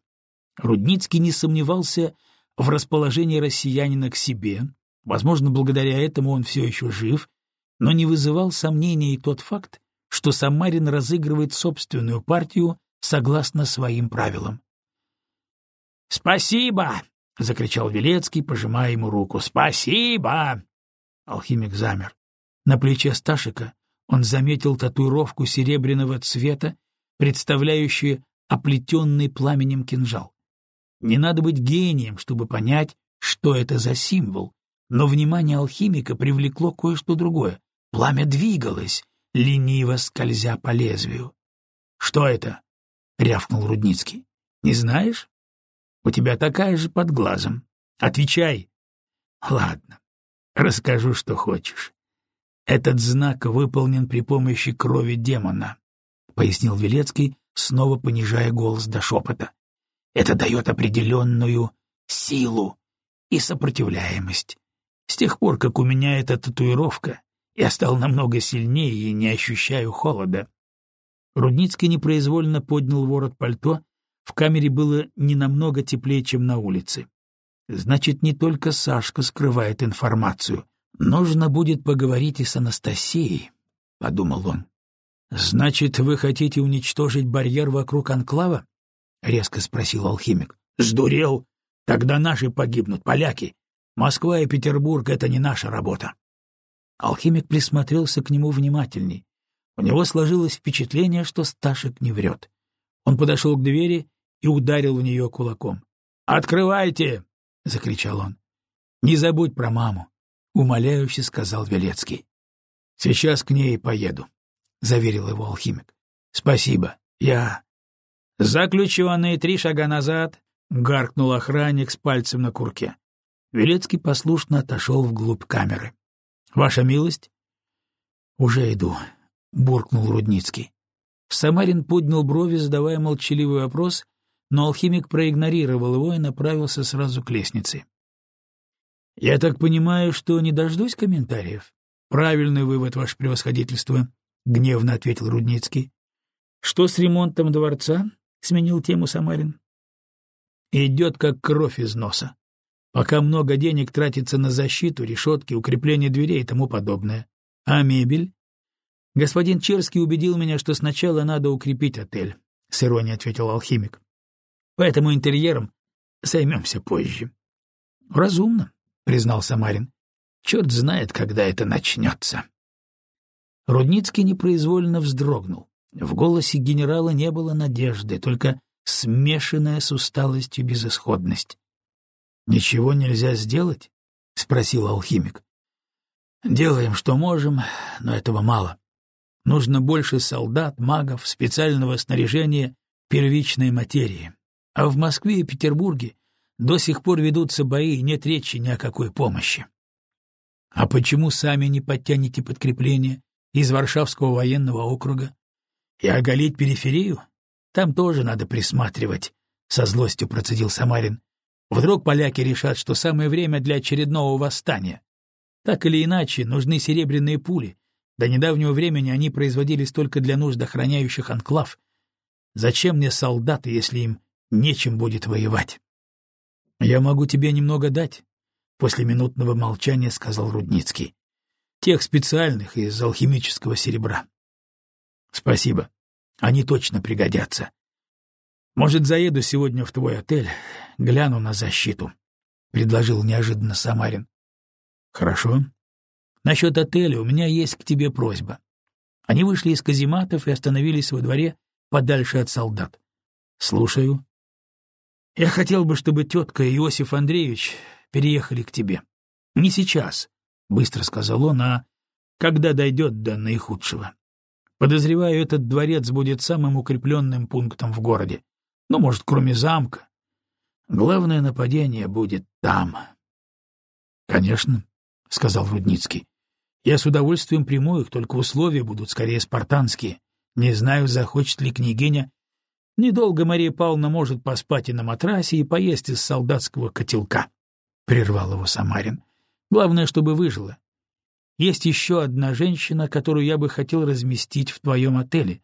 Рудницкий не сомневался в расположении россиянина к себе, возможно, благодаря этому он все еще жив, но не вызывал сомнения и тот факт, что Самарин разыгрывает собственную партию согласно своим правилам. «Спасибо!» — закричал Велецкий, пожимая ему руку. «Спасибо!» Алхимик замер. На плече Сташика он заметил татуировку серебряного цвета, представляющую оплетенный пламенем кинжал. Не надо быть гением, чтобы понять, что это за символ, но внимание алхимика привлекло кое-что другое. Пламя двигалось, лениво скользя по лезвию. — Что это? — рявкнул Рудницкий. — Не знаешь? У тебя такая же под глазом. Отвечай. — Ладно, расскажу, что хочешь. Этот знак выполнен при помощи крови демона, — пояснил Велецкий, снова понижая голос до шепота. Это дает определенную силу и сопротивляемость. С тех пор, как у меня эта татуировка, я стал намного сильнее и не ощущаю холода. Рудницкий непроизвольно поднял ворот пальто, в камере было не намного теплее, чем на улице. Значит, не только Сашка скрывает информацию. Нужно будет поговорить и с Анастасией, — подумал он. — Значит, вы хотите уничтожить барьер вокруг анклава? — резко спросил алхимик. — Сдурел? Тогда наши погибнут, поляки. Москва и Петербург — это не наша работа. Алхимик присмотрелся к нему внимательней. У него сложилось впечатление, что Сташек не врет. Он подошел к двери и ударил в нее кулаком. «Открывайте!» — закричал он. «Не забудь про маму», — умоляюще сказал Велецкий. «Сейчас к ней поеду», — заверил его алхимик. «Спасибо, я...» «Заключенные три шага назад», — гаркнул охранник с пальцем на курке. Велецкий послушно отошел вглубь камеры. «Ваша милость?» «Уже иду», — буркнул Рудницкий. Самарин поднял брови, задавая молчаливый вопрос, но алхимик проигнорировал его и направился сразу к лестнице. «Я так понимаю, что не дождусь комментариев?» «Правильный вывод, ваше превосходительство», — гневно ответил Рудницкий. «Что с ремонтом дворца?» — сменил тему Самарин. «Идет как кровь из носа. Пока много денег тратится на защиту, решетки, укрепление дверей и тому подобное. А мебель? Господин Черский убедил меня, что сначала надо укрепить отель, — с иронией ответил алхимик. Поэтому интерьером займемся позже. Разумно, — признал Самарин. Черт знает, когда это начнется. Рудницкий непроизвольно вздрогнул. В голосе генерала не было надежды, только смешанная с усталостью безысходность. «Ничего нельзя сделать?» — спросил алхимик. «Делаем, что можем, но этого мало. Нужно больше солдат, магов, специального снаряжения, первичной материи. А в Москве и Петербурге до сих пор ведутся бои, и нет речи ни о какой помощи. А почему сами не подтянете подкрепление из Варшавского военного округа? И оголить периферию? Там тоже надо присматривать, — со злостью процедил Самарин. Вдруг поляки решат, что самое время для очередного восстания. Так или иначе, нужны серебряные пули. До недавнего времени они производились только для нужд охраняющих анклав. Зачем мне солдаты, если им нечем будет воевать? — Я могу тебе немного дать, — после минутного молчания сказал Рудницкий. — Тех специальных из алхимического серебра. — Спасибо. Они точно пригодятся. Может, заеду сегодня в твой отель, гляну на защиту, — предложил неожиданно Самарин. — Хорошо. Насчет отеля у меня есть к тебе просьба. Они вышли из казематов и остановились во дворе подальше от солдат. — Слушаю. — Я хотел бы, чтобы тетка и Иосиф Андреевич переехали к тебе. — Не сейчас, — быстро сказал он, — а когда дойдет до наихудшего. Подозреваю, этот дворец будет самым укрепленным пунктом в городе. Ну, может, кроме замка. Главное нападение будет там. — Конечно, — сказал Рудницкий. — Я с удовольствием приму их, только условия будут скорее спартанские. Не знаю, захочет ли княгиня. Недолго Мария Павловна может поспать и на матрасе, и поесть из солдатского котелка, — прервал его Самарин. — Главное, чтобы выжила. Есть еще одна женщина, которую я бы хотел разместить в твоем отеле.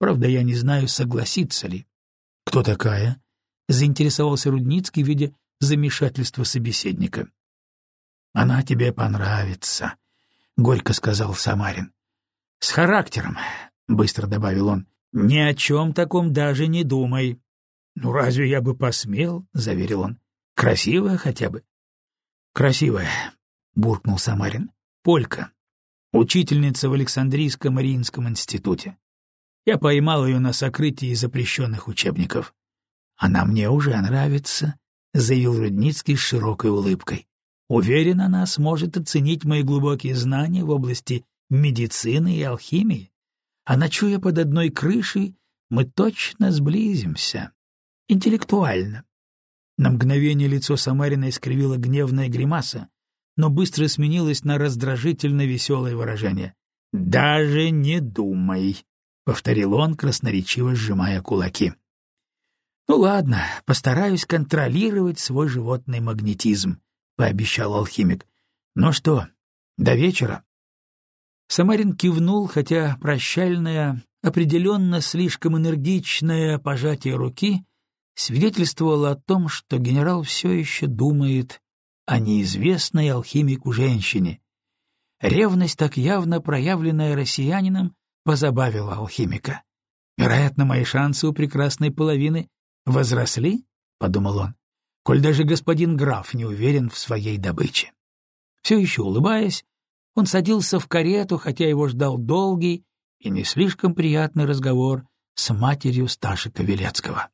Правда, я не знаю, согласится ли. — Кто такая? — заинтересовался Рудницкий, видя замешательство собеседника. — Она тебе понравится, — горько сказал Самарин. — С характером, — быстро добавил он. — Ни о чем таком даже не думай. — Ну, разве я бы посмел? — заверил он. — Красивая хотя бы? — Красивая, — буркнул Самарин. — Полька. Учительница в Александрийском Мариинском институте. Я поймал ее на сокрытии запрещенных учебников. «Она мне уже нравится», — заявил Рудницкий с широкой улыбкой. «Уверен, она сможет оценить мои глубокие знания в области медицины и алхимии. А ночуя под одной крышей, мы точно сблизимся. Интеллектуально». На мгновение лицо Самарина искривило гневная гримаса, но быстро сменилось на раздражительно веселое выражение. «Даже не думай», — повторил он, красноречиво сжимая кулаки. «Ну ладно, постараюсь контролировать свой животный магнетизм», — пообещал алхимик. «Ну что, до вечера?» Самарин кивнул, хотя прощальное, определенно слишком энергичное пожатие руки свидетельствовало о том, что генерал все еще думает о неизвестной алхимику женщине. Ревность, так явно проявленная россиянином, позабавила алхимика. Вероятно, мои шансы у прекрасной половины возросли, — подумал он, — коль даже господин граф не уверен в своей добыче. Все еще улыбаясь, он садился в карету, хотя его ждал долгий и не слишком приятный разговор с матерью Сташика Велецкого.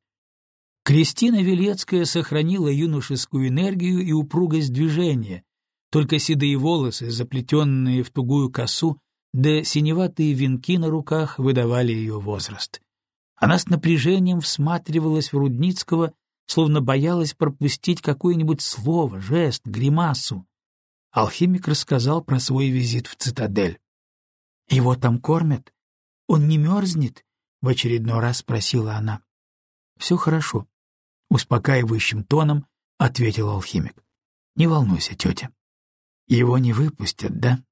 Кристина Велецкая сохранила юношескую энергию и упругость движения, только седые волосы, заплетенные в тугую косу, да синеватые венки на руках выдавали ее возраст. Она с напряжением всматривалась в Рудницкого, словно боялась пропустить какое-нибудь слово, жест, гримасу. Алхимик рассказал про свой визит в цитадель. «Его там кормят? Он не мерзнет?» — в очередной раз спросила она. «Все хорошо», — успокаивающим тоном ответил алхимик. «Не волнуйся, тетя. Его не выпустят, да?»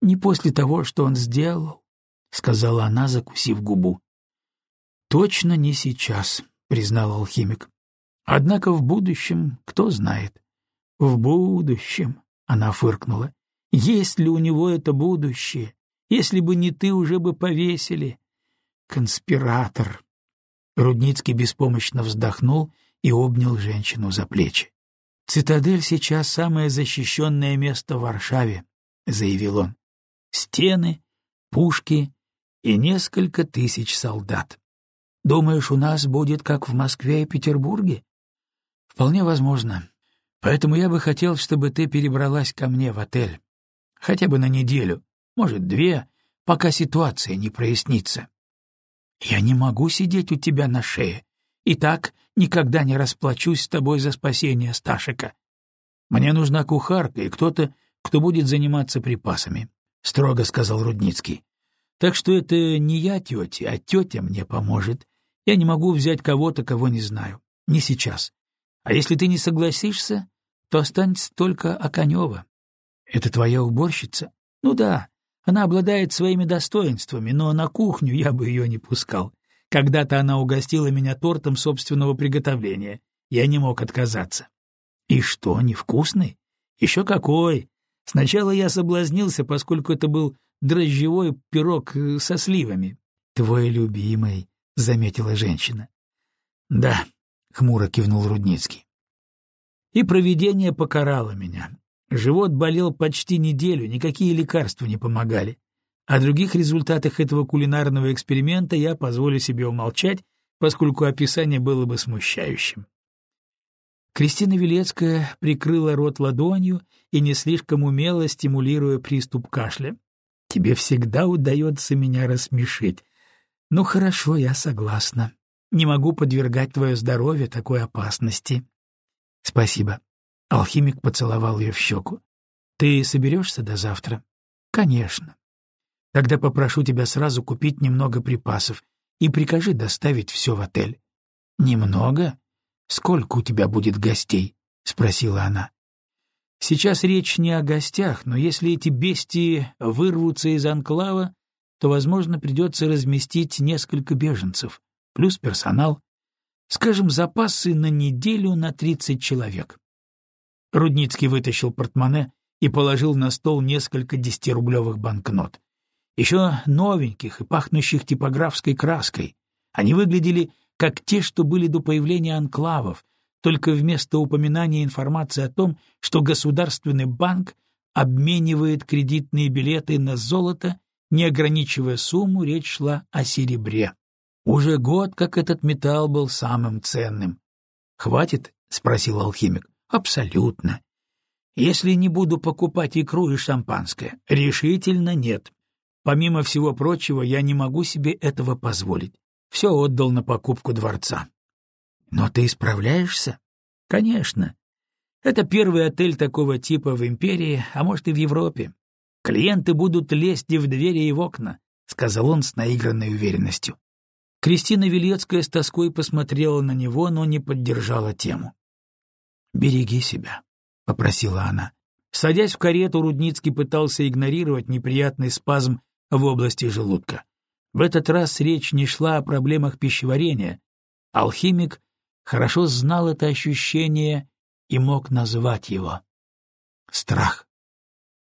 «Не после того, что он сделал», — сказала она, закусив губу. Точно не сейчас, признал алхимик. Однако в будущем, кто знает. В будущем, она фыркнула. Есть ли у него это будущее? Если бы не ты, уже бы повесили. Конспиратор. Рудницкий беспомощно вздохнул и обнял женщину за плечи. «Цитадель сейчас самое защищенное место в Варшаве», — заявил он. «Стены, пушки и несколько тысяч солдат. Думаешь, у нас будет как в Москве и Петербурге? Вполне возможно. Поэтому я бы хотел, чтобы ты перебралась ко мне в отель. Хотя бы на неделю, может, две, пока ситуация не прояснится. Я не могу сидеть у тебя на шее. И так никогда не расплачусь с тобой за спасение Сташика. Мне нужна кухарка и кто-то, кто будет заниматься припасами, — строго сказал Рудницкий. Так что это не я тете, а тетя мне поможет. Я не могу взять кого-то, кого не знаю. Не сейчас. А если ты не согласишься, то останется только Оконева. Это твоя уборщица? Ну да, она обладает своими достоинствами, но на кухню я бы ее не пускал. Когда-то она угостила меня тортом собственного приготовления. Я не мог отказаться. И что, невкусный? Еще какой! Сначала я соблазнился, поскольку это был дрожжевой пирог э, со сливами. — Твой любимый, — заметила женщина. — Да, — хмуро кивнул Рудницкий. И провидение покарало меня. Живот болел почти неделю, никакие лекарства не помогали. О других результатах этого кулинарного эксперимента я позволю себе умолчать, поскольку описание было бы смущающим. Кристина Велецкая прикрыла рот ладонью и не слишком умело стимулируя приступ кашля. Тебе всегда удается меня рассмешить. Ну хорошо, я согласна. Не могу подвергать твое здоровье такой опасности. Спасибо. Алхимик поцеловал ее в щеку. Ты соберешься до завтра? Конечно. Тогда попрошу тебя сразу купить немного припасов и прикажи доставить все в отель. Немного? Сколько у тебя будет гостей? спросила она. Сейчас речь не о гостях, но если эти бестии вырвутся из анклава, то, возможно, придется разместить несколько беженцев, плюс персонал. Скажем, запасы на неделю на 30 человек. Рудницкий вытащил портмоне и положил на стол несколько десятирублевых банкнот. Еще новеньких и пахнущих типографской краской. Они выглядели как те, что были до появления анклавов, только вместо упоминания информации о том, что Государственный банк обменивает кредитные билеты на золото, не ограничивая сумму, речь шла о серебре. Уже год, как этот металл был самым ценным. «Хватит?» — спросил алхимик. «Абсолютно. Если не буду покупать икру и шампанское, решительно нет. Помимо всего прочего, я не могу себе этого позволить. Все отдал на покупку дворца. Но ты справляешься? Конечно. Это первый отель такого типа в империи, а может и в Европе. Клиенты будут лезть и в двери, и в окна, сказал он с наигранной уверенностью. Кристина Вильецкая с тоской посмотрела на него, но не поддержала тему. «Береги себя», — попросила она. Садясь в карету, Рудницкий пытался игнорировать неприятный спазм в области желудка. В этот раз речь не шла о проблемах пищеварения. Алхимик хорошо знал это ощущение и мог назвать его. Страх.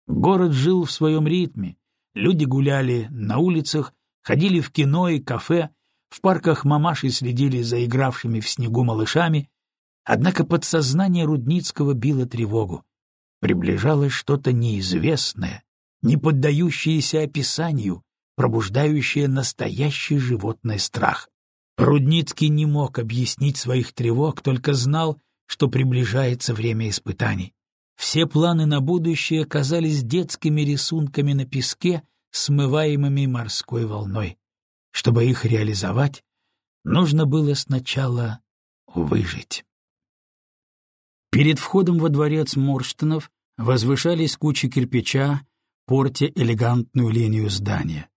Город жил в своем ритме. Люди гуляли на улицах, ходили в кино и кафе, в парках мамаши следили за игравшими в снегу малышами, однако подсознание Рудницкого било тревогу. Приближалось что-то неизвестное, не поддающееся описанию, пробуждающее настоящий животный страх. Рудницкий не мог объяснить своих тревог, только знал, что приближается время испытаний. Все планы на будущее казались детскими рисунками на песке, смываемыми морской волной. Чтобы их реализовать, нужно было сначала выжить. Перед входом во дворец Морштенов возвышались кучи кирпича, портя элегантную линию здания.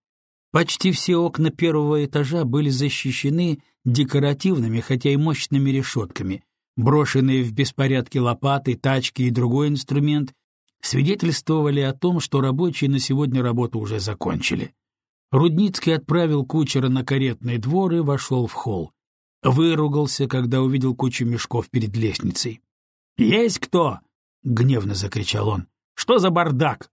Почти все окна первого этажа были защищены декоративными, хотя и мощными решетками. Брошенные в беспорядке лопаты, тачки и другой инструмент свидетельствовали о том, что рабочие на сегодня работу уже закончили. Рудницкий отправил кучера на каретный двор и вошел в холл. Выругался, когда увидел кучу мешков перед лестницей. «Есть кто?» — гневно закричал он. «Что за бардак?»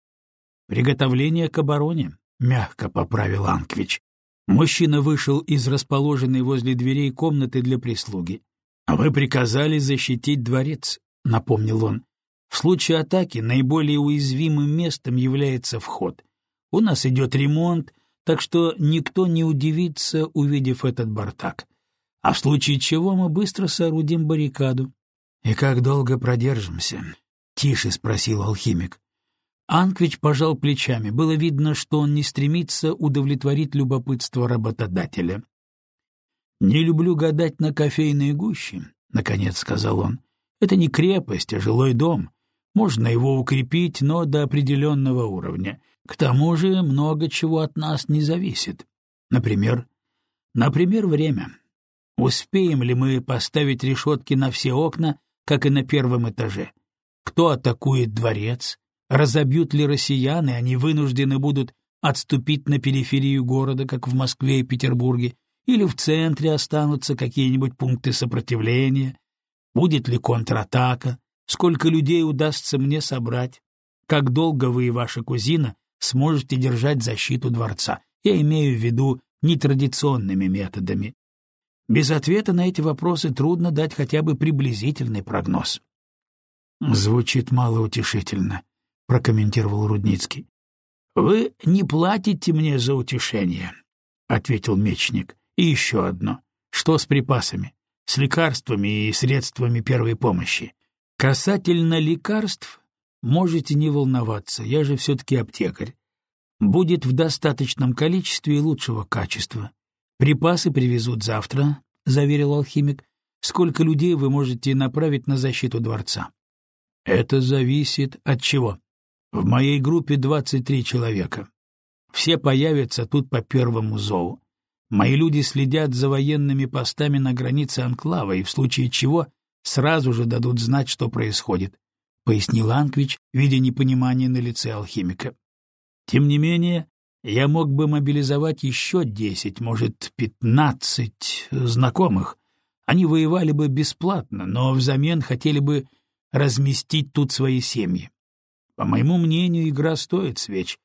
«Приготовление к обороне», — мягко поправил Анквич. Мужчина вышел из расположенной возле дверей комнаты для прислуги. «А вы приказали защитить дворец», — напомнил он. «В случае атаки наиболее уязвимым местом является вход. У нас идет ремонт, так что никто не удивится, увидев этот бардак. А в случае чего мы быстро соорудим баррикаду». «И как долго продержимся?» — тише спросил алхимик. Анквич пожал плечами. Было видно, что он не стремится удовлетворить любопытство работодателя. «Не люблю гадать на кофейные гущи», — наконец сказал он. «Это не крепость, а жилой дом. Можно его укрепить, но до определенного уровня. К тому же много чего от нас не зависит. Например, например, время. Успеем ли мы поставить решетки на все окна, как и на первом этаже? Кто атакует дворец? Разобьют ли россияне, они вынуждены будут отступить на периферию города, как в Москве и Петербурге, или в центре останутся какие-нибудь пункты сопротивления? Будет ли контратака? Сколько людей удастся мне собрать? Как долго вы и ваша кузина сможете держать защиту дворца? Я имею в виду нетрадиционными методами. Без ответа на эти вопросы трудно дать хотя бы приблизительный прогноз. Звучит малоутешительно, — прокомментировал Рудницкий. — Вы не платите мне за утешение, — ответил мечник. — И еще одно. Что с припасами? С лекарствами и средствами первой помощи? Касательно лекарств, можете не волноваться, я же все-таки аптекарь. будет в достаточном количестве и лучшего качества. Припасы привезут завтра, — заверил алхимик. Сколько людей вы можете направить на защиту дворца? Это зависит от чего? В моей группе 23 человека. Все появятся тут по первому зову. Мои люди следят за военными постами на границе анклава и в случае чего сразу же дадут знать, что происходит, — пояснил Анквич, видя непонимание на лице алхимика. Тем не менее, я мог бы мобилизовать еще десять, может, пятнадцать знакомых. Они воевали бы бесплатно, но взамен хотели бы разместить тут свои семьи. По моему мнению, игра стоит свеч,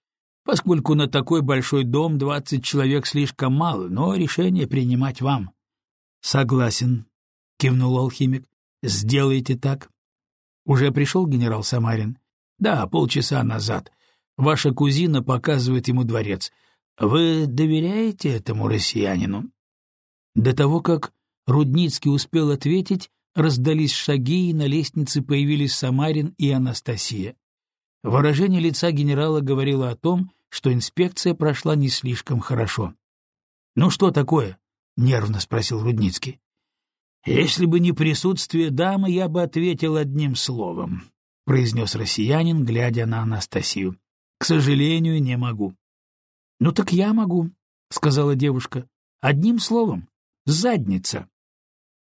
поскольку на такой большой дом двадцать человек слишком мало, но решение принимать вам. — Согласен, — кивнул алхимик. — Сделайте так. — Уже пришел генерал Самарин? — Да, полчаса назад. Ваша кузина показывает ему дворец. Вы доверяете этому россиянину? До того, как Рудницкий успел ответить, раздались шаги, и на лестнице появились Самарин и Анастасия. Выражение лица генерала говорило о том, что инспекция прошла не слишком хорошо. «Ну что такое?» — нервно спросил Рудницкий. «Если бы не присутствие дамы, я бы ответил одним словом», — произнес россиянин, глядя на Анастасию. «К сожалению, не могу». «Ну так я могу», — сказала девушка. «Одним словом. Задница».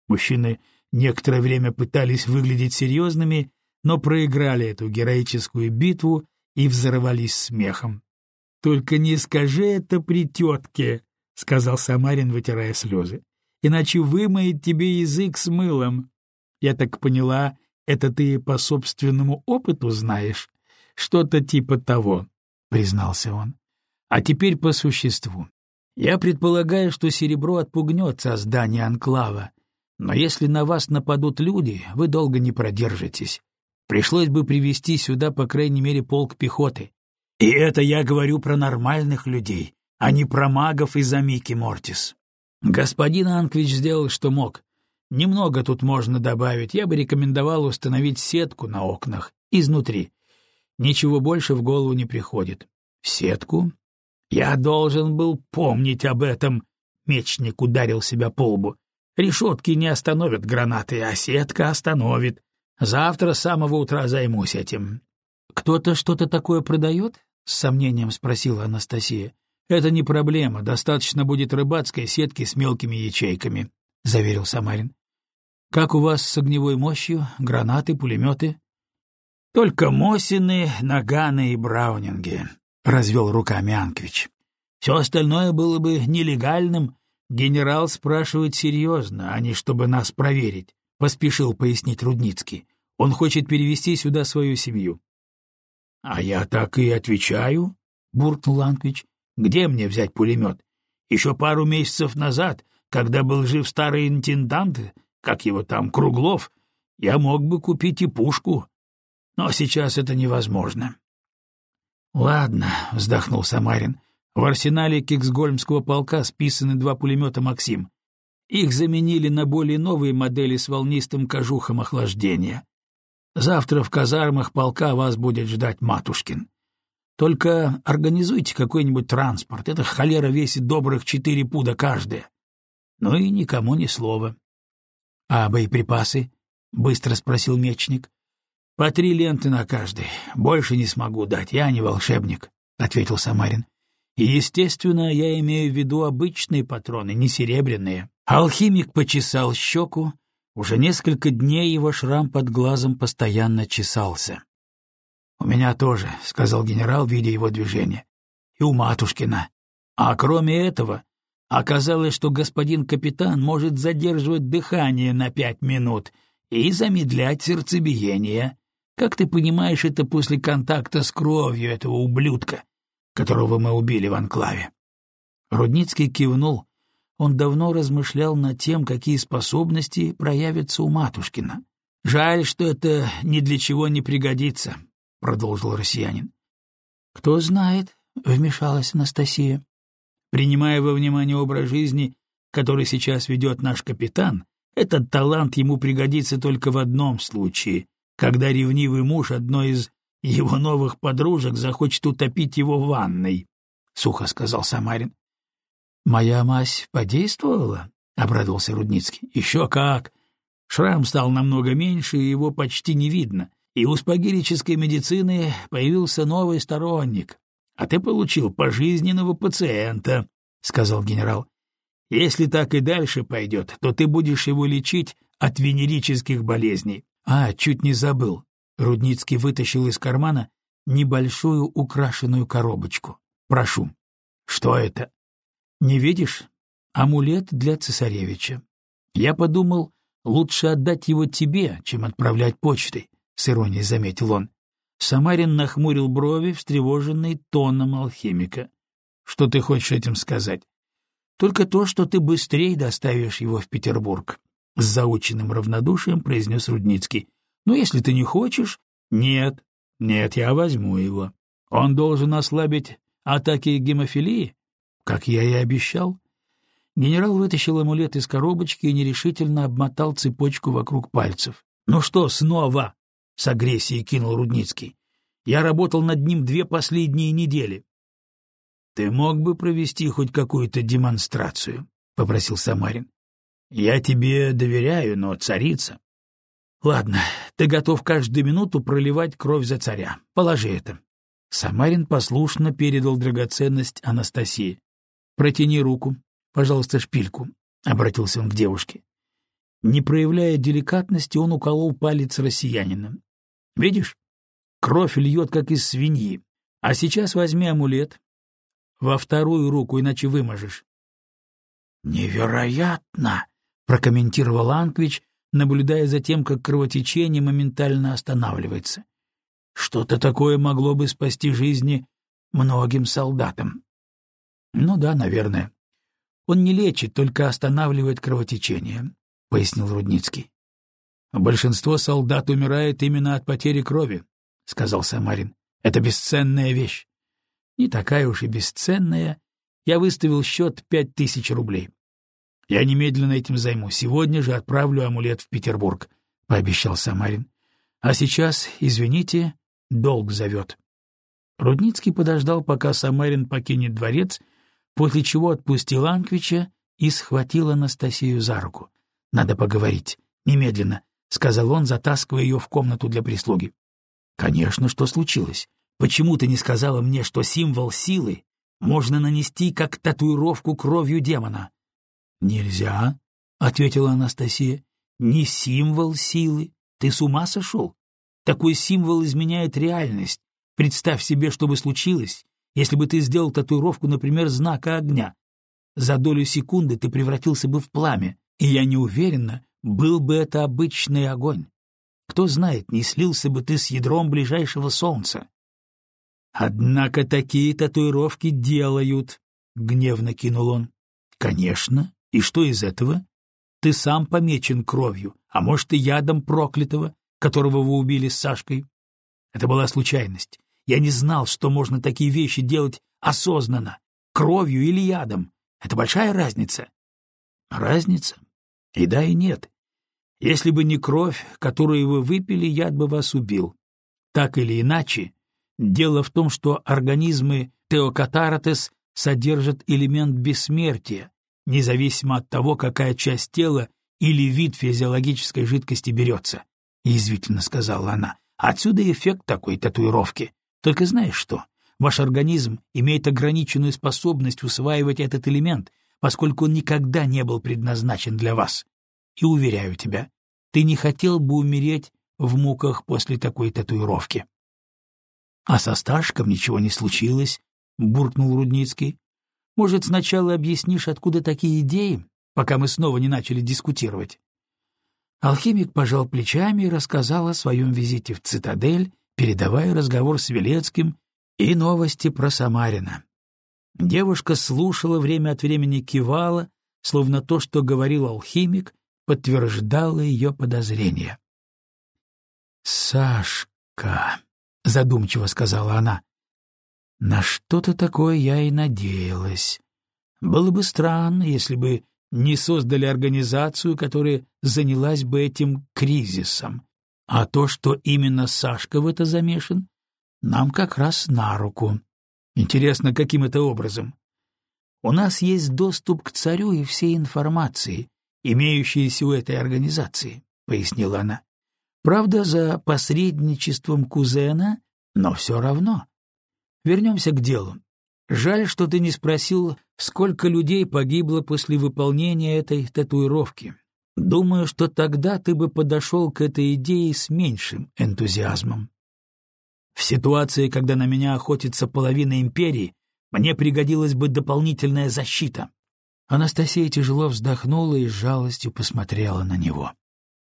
Мужчины некоторое время пытались выглядеть серьезными, но проиграли эту героическую битву и взорвались смехом. «Только не скажи это при тетке», — сказал Самарин, вытирая слезы. «Иначе вымоет тебе язык с мылом. Я так поняла, это ты по собственному опыту знаешь? Что-то типа того», — признался он. «А теперь по существу. Я предполагаю, что серебро отпугнет создание анклава, но если на вас нападут люди, вы долго не продержитесь. Пришлось бы привести сюда, по крайней мере, полк пехоты. И это я говорю про нормальных людей, а не про магов из Амики Мортис. Господин Анквич сделал, что мог. Немного тут можно добавить. Я бы рекомендовал установить сетку на окнах, изнутри. Ничего больше в голову не приходит. Сетку? Я должен был помнить об этом. Мечник ударил себя по лбу. Решетки не остановят гранаты, а сетка остановит. Завтра с самого утра займусь этим. Кто-то что-то такое продает? — с сомнением спросила Анастасия. «Это не проблема, достаточно будет рыбацкой сетки с мелкими ячейками», — заверил Самарин. «Как у вас с огневой мощью? Гранаты, пулеметы?» «Только Мосины, Наганы и Браунинги», — развел руками Анквич. «Все остальное было бы нелегальным. Генерал спрашивает серьезно, а не чтобы нас проверить», — поспешил пояснить Рудницкий. «Он хочет перевести сюда свою семью. — А я так и отвечаю, — буркнул Анквич. — Где мне взять пулемет? Еще пару месяцев назад, когда был жив старый интендант, как его там, Круглов, я мог бы купить и пушку. Но сейчас это невозможно. — Ладно, — вздохнул Самарин. В арсенале Киксгольмского полка списаны два пулемета «Максим». Их заменили на более новые модели с волнистым кожухом охлаждения. Завтра в казармах полка вас будет ждать Матушкин. Только организуйте какой-нибудь транспорт. Эта холера весит добрых четыре пуда каждая. Ну и никому ни слова. — А боеприпасы? — быстро спросил мечник. — По три ленты на каждой. Больше не смогу дать, я не волшебник, — ответил Самарин. — И, естественно, я имею в виду обычные патроны, не серебряные. Алхимик почесал щеку, уже несколько дней его шрам под глазом постоянно чесался. «У меня тоже», — сказал генерал, видя его движение. «И у матушкина. А кроме этого, оказалось, что господин капитан может задерживать дыхание на пять минут и замедлять сердцебиение. Как ты понимаешь, это после контакта с кровью этого ублюдка, которого мы убили в анклаве». Рудницкий кивнул, он давно размышлял над тем, какие способности проявятся у Матушкина. «Жаль, что это ни для чего не пригодится», — продолжил россиянин. «Кто знает», — вмешалась Анастасия. «Принимая во внимание образ жизни, который сейчас ведет наш капитан, этот талант ему пригодится только в одном случае, когда ревнивый муж одной из его новых подружек захочет утопить его в ванной. — сухо сказал Самарин. «Моя мазь подействовала?» — обрадовался Рудницкий. «Еще как! Шрам стал намного меньше, и его почти не видно. И у спагирической медицины появился новый сторонник. А ты получил пожизненного пациента», — сказал генерал. «Если так и дальше пойдет, то ты будешь его лечить от венерических болезней». «А, чуть не забыл». Рудницкий вытащил из кармана небольшую украшенную коробочку. «Прошу». «Что это?» «Не видишь? Амулет для цесаревича. Я подумал, лучше отдать его тебе, чем отправлять почтой», — с иронией заметил он. Самарин нахмурил брови, встревоженный тоном алхимика. «Что ты хочешь этим сказать?» «Только то, что ты быстрее доставишь его в Петербург», — с заученным равнодушием произнес Рудницкий. «Но если ты не хочешь...» «Нет, нет, я возьму его. Он должен ослабить атаки гемофилии, как я и обещал». Генерал вытащил амулет из коробочки и нерешительно обмотал цепочку вокруг пальцев. «Ну что, снова?» — с агрессией кинул Рудницкий. «Я работал над ним две последние недели». «Ты мог бы провести хоть какую-то демонстрацию?» — попросил Самарин. «Я тебе доверяю, но царица...» «Ладно, ты готов каждую минуту проливать кровь за царя. Положи это». Самарин послушно передал драгоценность Анастасии. «Протяни руку, пожалуйста, шпильку», — обратился он к девушке. Не проявляя деликатности, он уколол палец россиянина. «Видишь? Кровь льет, как из свиньи. А сейчас возьми амулет. Во вторую руку, иначе выможешь». «Невероятно!» — прокомментировал Анквич, наблюдая за тем, как кровотечение моментально останавливается. «Что-то такое могло бы спасти жизни многим солдатам». «Ну да, наверное. Он не лечит, только останавливает кровотечение пояснил Рудницкий. Большинство солдат умирает именно от потери крови, сказал Самарин. Это бесценная вещь. Не такая уж и бесценная. Я выставил счет пять тысяч рублей. Я немедленно этим займусь. Сегодня же отправлю амулет в Петербург, пообещал Самарин. А сейчас, извините, долг зовет. Рудницкий подождал, пока Самарин покинет дворец, после чего отпустил Анквича и схватил Анастасию за руку. Надо поговорить. Немедленно, — сказал он, затаскивая ее в комнату для прислуги. — Конечно, что случилось? Почему ты не сказала мне, что символ силы можно нанести как татуировку кровью демона? — Нельзя, — ответила Анастасия. — Не символ силы. Ты с ума сошел? Такой символ изменяет реальность. Представь себе, что бы случилось, если бы ты сделал татуировку, например, знака огня. За долю секунды ты превратился бы в пламя, и я не уверена, был бы это обычный огонь. Кто знает, не слился бы ты с ядром ближайшего солнца. Однако такие татуировки делают, — гневно кинул он. Конечно. И что из этого? Ты сам помечен кровью, а может и ядом проклятого, которого вы убили с Сашкой. Это была случайность. Я не знал, что можно такие вещи делать осознанно, кровью или ядом. Это большая разница. Разница? И да, и нет. Если бы не кровь, которую вы выпили, яд бы вас убил. Так или иначе, дело в том, что организмы теокатаратес содержат элемент бессмертия, независимо от того, какая часть тела или вид физиологической жидкости берется, — язвительно сказала она. Отсюда эффект такой татуировки. Только знаешь что? Ваш организм имеет ограниченную способность усваивать этот элемент, поскольку он никогда не был предназначен для вас. И уверяю тебя, ты не хотел бы умереть в муках после такой татуировки. — А со Сташком ничего не случилось, — буркнул Рудницкий. — Может, сначала объяснишь, откуда такие идеи, пока мы снова не начали дискутировать? Алхимик пожал плечами и рассказал о своем визите в цитадель, передавая разговор с Велецким и новости про Самарина. Девушка слушала, время от времени кивала, словно то, что говорил алхимик, подтверждало ее подозрения. «Сашка», — задумчиво сказала она, — «на что-то такое я и надеялась. Было бы странно, если бы не создали организацию, которая занялась бы этим кризисом. А то, что именно Сашка в это замешан, нам как раз на руку. Интересно, каким это образом? У нас есть доступ к царю и всей информации, имеющейся у этой организации, — пояснила она. Правда, за посредничеством кузена, но все равно. Вернемся к делу. Жаль, что ты не спросил, сколько людей погибло после выполнения этой татуировки. Думаю, что тогда ты бы подошел к этой идее с меньшим энтузиазмом. В ситуации, когда на меня охотится половина империи, мне пригодилась бы дополнительная защита. Анастасия тяжело вздохнула и с жалостью посмотрела на него.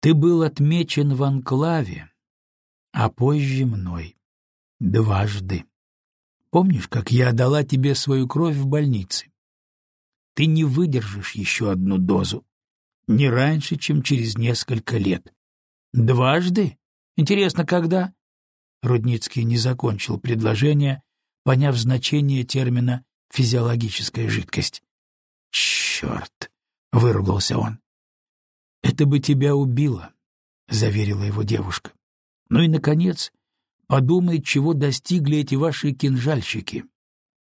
Ты был отмечен в анклаве, а позже мной. Дважды. Помнишь, как я дала тебе свою кровь в больнице? Ты не выдержишь еще одну дозу. Не раньше, чем через несколько лет. Дважды? Интересно, когда? Рудницкий не закончил предложение, поняв значение термина «физиологическая жидкость». «Черт!» — выругался он. «Это бы тебя убило», — заверила его девушка. «Ну и, наконец, подумай, чего достигли эти ваши кинжальщики.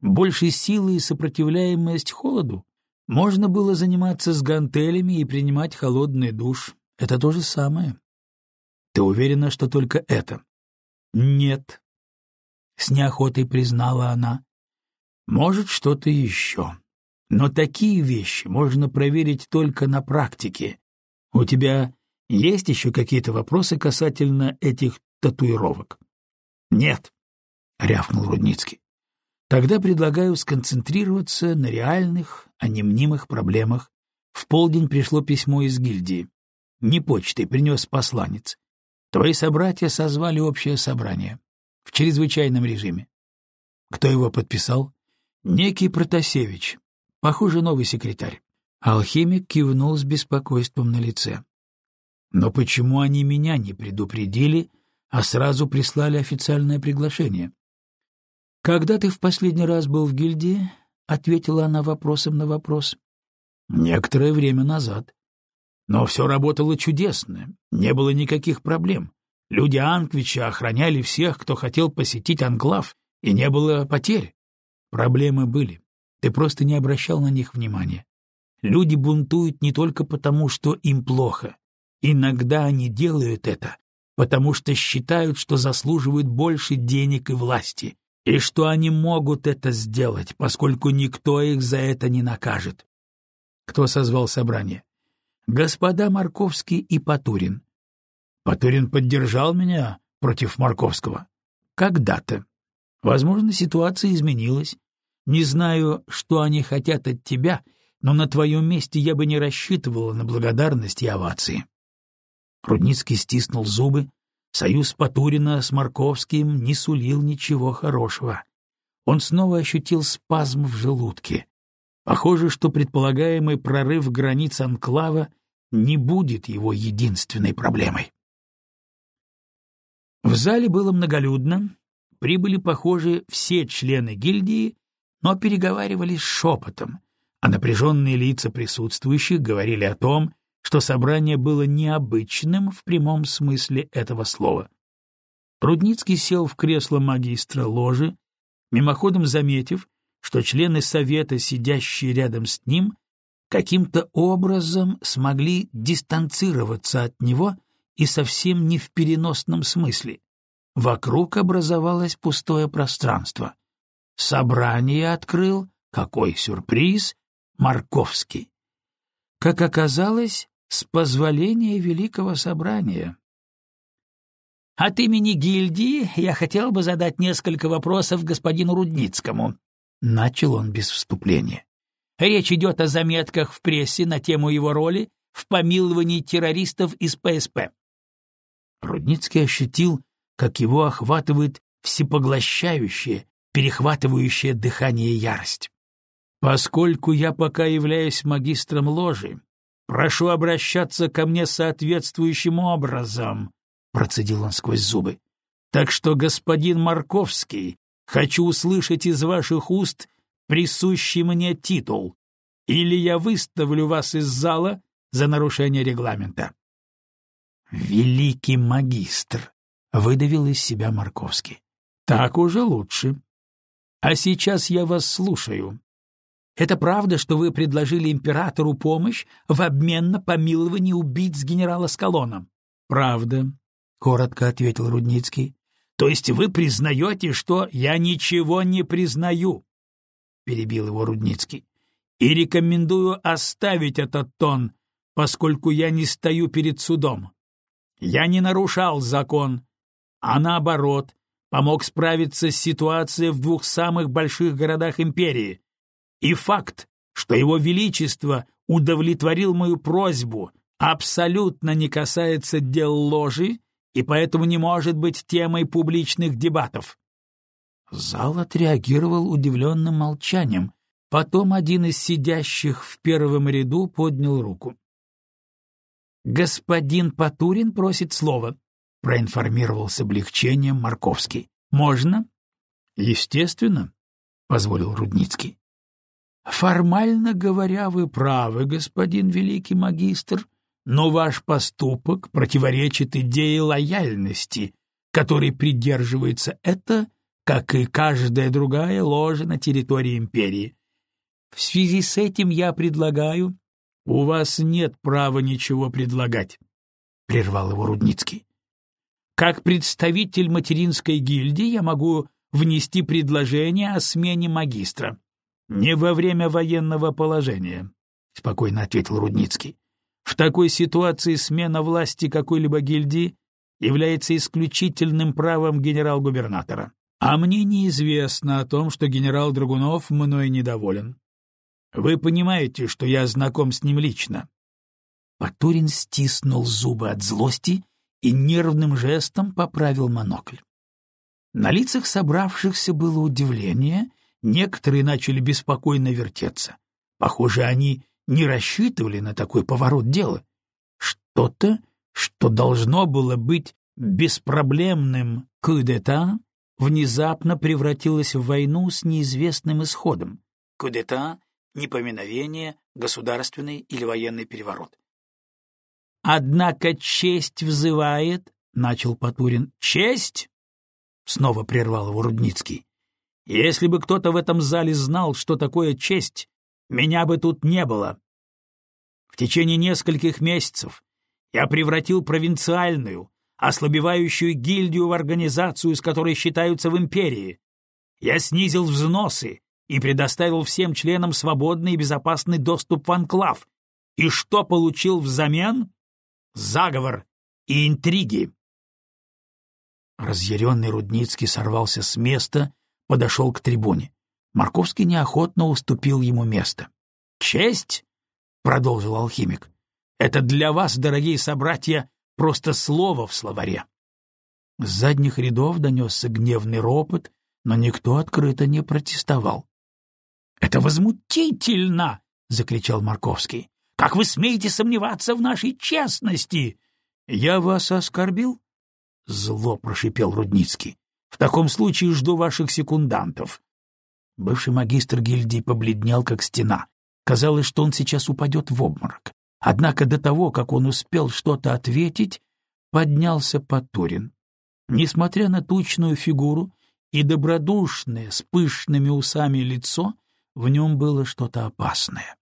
Больше силы и сопротивляемость холоду? Можно было заниматься с гантелями и принимать холодный душ. Это то же самое. Ты уверена, что только это? Нет. С неохотой признала она. Может, что-то еще. Но такие вещи можно проверить только на практике. У тебя есть еще какие-то вопросы касательно этих татуировок? Нет, рявкнул Рудницкий. Тогда предлагаю сконцентрироваться на реальных, а не мнимых проблемах. В полдень пришло письмо из гильдии. Не почтой принес посланец. Твои собратья созвали общее собрание. В чрезвычайном режиме. Кто его подписал? Некий Протасевич. Похоже, новый секретарь. Алхимик кивнул с беспокойством на лице. Но почему они меня не предупредили, а сразу прислали официальное приглашение? «Когда ты в последний раз был в гильдии?» — ответила она вопросом на вопрос. «Некоторое время назад. Но все работало чудесно, не было никаких проблем. Люди Анквича охраняли всех, кто хотел посетить анклав, и не было потерь. Проблемы были. Ты просто не обращал на них внимания. Люди бунтуют не только потому, что им плохо. Иногда они делают это, потому что считают, что заслуживают больше денег и власти, и что они могут это сделать, поскольку никто их за это не накажет. Кто созвал собрание? Господа Марковский и Потурин. Потурин поддержал меня против Марковского. Когда-то. Возможно, ситуация изменилась. Не знаю, что они хотят от тебя, но на твоем месте я бы не рассчитывала на благодарность и овации. Рудницкий стиснул зубы. Союз Потурина с Марковским не сулил ничего хорошего. Он снова ощутил спазм в желудке. Похоже, что предполагаемый прорыв границ анклава не будет его единственной проблемой. В зале было многолюдно, прибыли, похоже, все члены гильдии, но переговаривались шепотом, а напряженные лица присутствующих говорили о том, что собрание было необычным в прямом смысле этого слова. Рудницкий сел в кресло магистра ложи, мимоходом заметив, что члены совета, сидящие рядом с ним, каким-то образом смогли дистанцироваться от него и совсем не в переносном смысле. Вокруг образовалось пустое пространство. Собрание открыл, какой сюрприз, Марковский. Как оказалось, с позволения Великого Собрания. От имени гильдии я хотел бы задать несколько вопросов господину Рудницкому, Начал он без вступления. Речь идет о заметках в прессе на тему его роли в помиловании террористов из ПСП. Рудницкий ощутил, как его охватывает всепоглощающее, перехватывающее дыхание ярость. «Поскольку я пока являюсь магистром ложи, прошу обращаться ко мне соответствующим образом», — процедил он сквозь зубы. «Так что, господин Марковский, Хочу услышать из ваших уст присущий мне титул, или я выставлю вас из зала за нарушение регламента. Великий магистр, выдавил из себя Марковский. Так уже лучше. А сейчас я вас слушаю. Это правда, что вы предложили императору помощь в обмен на помилование убийц генерала Скалона? Правда, коротко ответил Рудницкий. То есть вы признаете, что я ничего не признаю? Перебил его Рудницкий. И рекомендую оставить этот тон, поскольку я не стою перед судом. Я не нарушал закон, а наоборот, помог справиться с ситуацией в двух самых больших городах империи. И факт, что его величество удовлетворил мою просьбу, абсолютно не касается дел ложи и поэтому не может быть темой публичных дебатов. Зал отреагировал удивленным молчанием. Потом один из сидящих в первом ряду поднял руку. «Господин Патурин просит слова», — проинформировал с облегчением Марковский. «Можно?» «Естественно», — позволил Рудницкий. «Формально говоря, вы правы, господин великий магистр, но ваш поступок противоречит идее лояльности, которой придерживается это, как и каждая другая ложа на территории империи. В связи с этим я предлагаю «У вас нет права ничего предлагать», — прервал его Рудницкий. «Как представитель материнской гильдии я могу внести предложение о смене магистра. Не во время военного положения», — спокойно ответил Рудницкий. «В такой ситуации смена власти какой-либо гильдии является исключительным правом генерал-губернатора. А мне неизвестно о том, что генерал Драгунов мной недоволен. Вы понимаете, что я знаком с ним лично. Потурин стиснул зубы от злости и нервным жестом поправил монокль. На лицах собравшихся было удивление, некоторые начали беспокойно вертеться. Похоже, они не рассчитывали на такой поворот дела. Что-то, что должно было быть беспроблемным кудета, внезапно превратилось в войну с неизвестным исходом. Кудета непоминовение, государственный или военный переворот. «Однако честь взывает», — начал Потурин. «Честь?» — снова прервал его Рудницкий. «Если бы кто-то в этом зале знал, что такое честь, меня бы тут не было. В течение нескольких месяцев я превратил провинциальную, ослабевающую гильдию в организацию, с которой считаются в империи. Я снизил взносы, и предоставил всем членам свободный и безопасный доступ в анклав. И что получил взамен? Заговор и интриги. Разъяренный Рудницкий сорвался с места, подошел к трибуне. Марковский неохотно уступил ему место. «Честь!» — продолжил алхимик. «Это для вас, дорогие собратья, просто слово в словаре». С задних рядов донесся гневный ропот, но никто открыто не протестовал. Это возмутительно, закричал Марковский. Как вы смеете сомневаться в нашей честности? Я вас оскорбил? зло прошипел Рудницкий. В таком случае жду ваших секундантов. Бывший магистр гильдии побледнел как стена. Казалось, что он сейчас упадет в обморок. Однако до того, как он успел что-то ответить, поднялся Потурин. Несмотря на тучную фигуру и добродушное с пышными усами лицо, в нем было что-то опасное.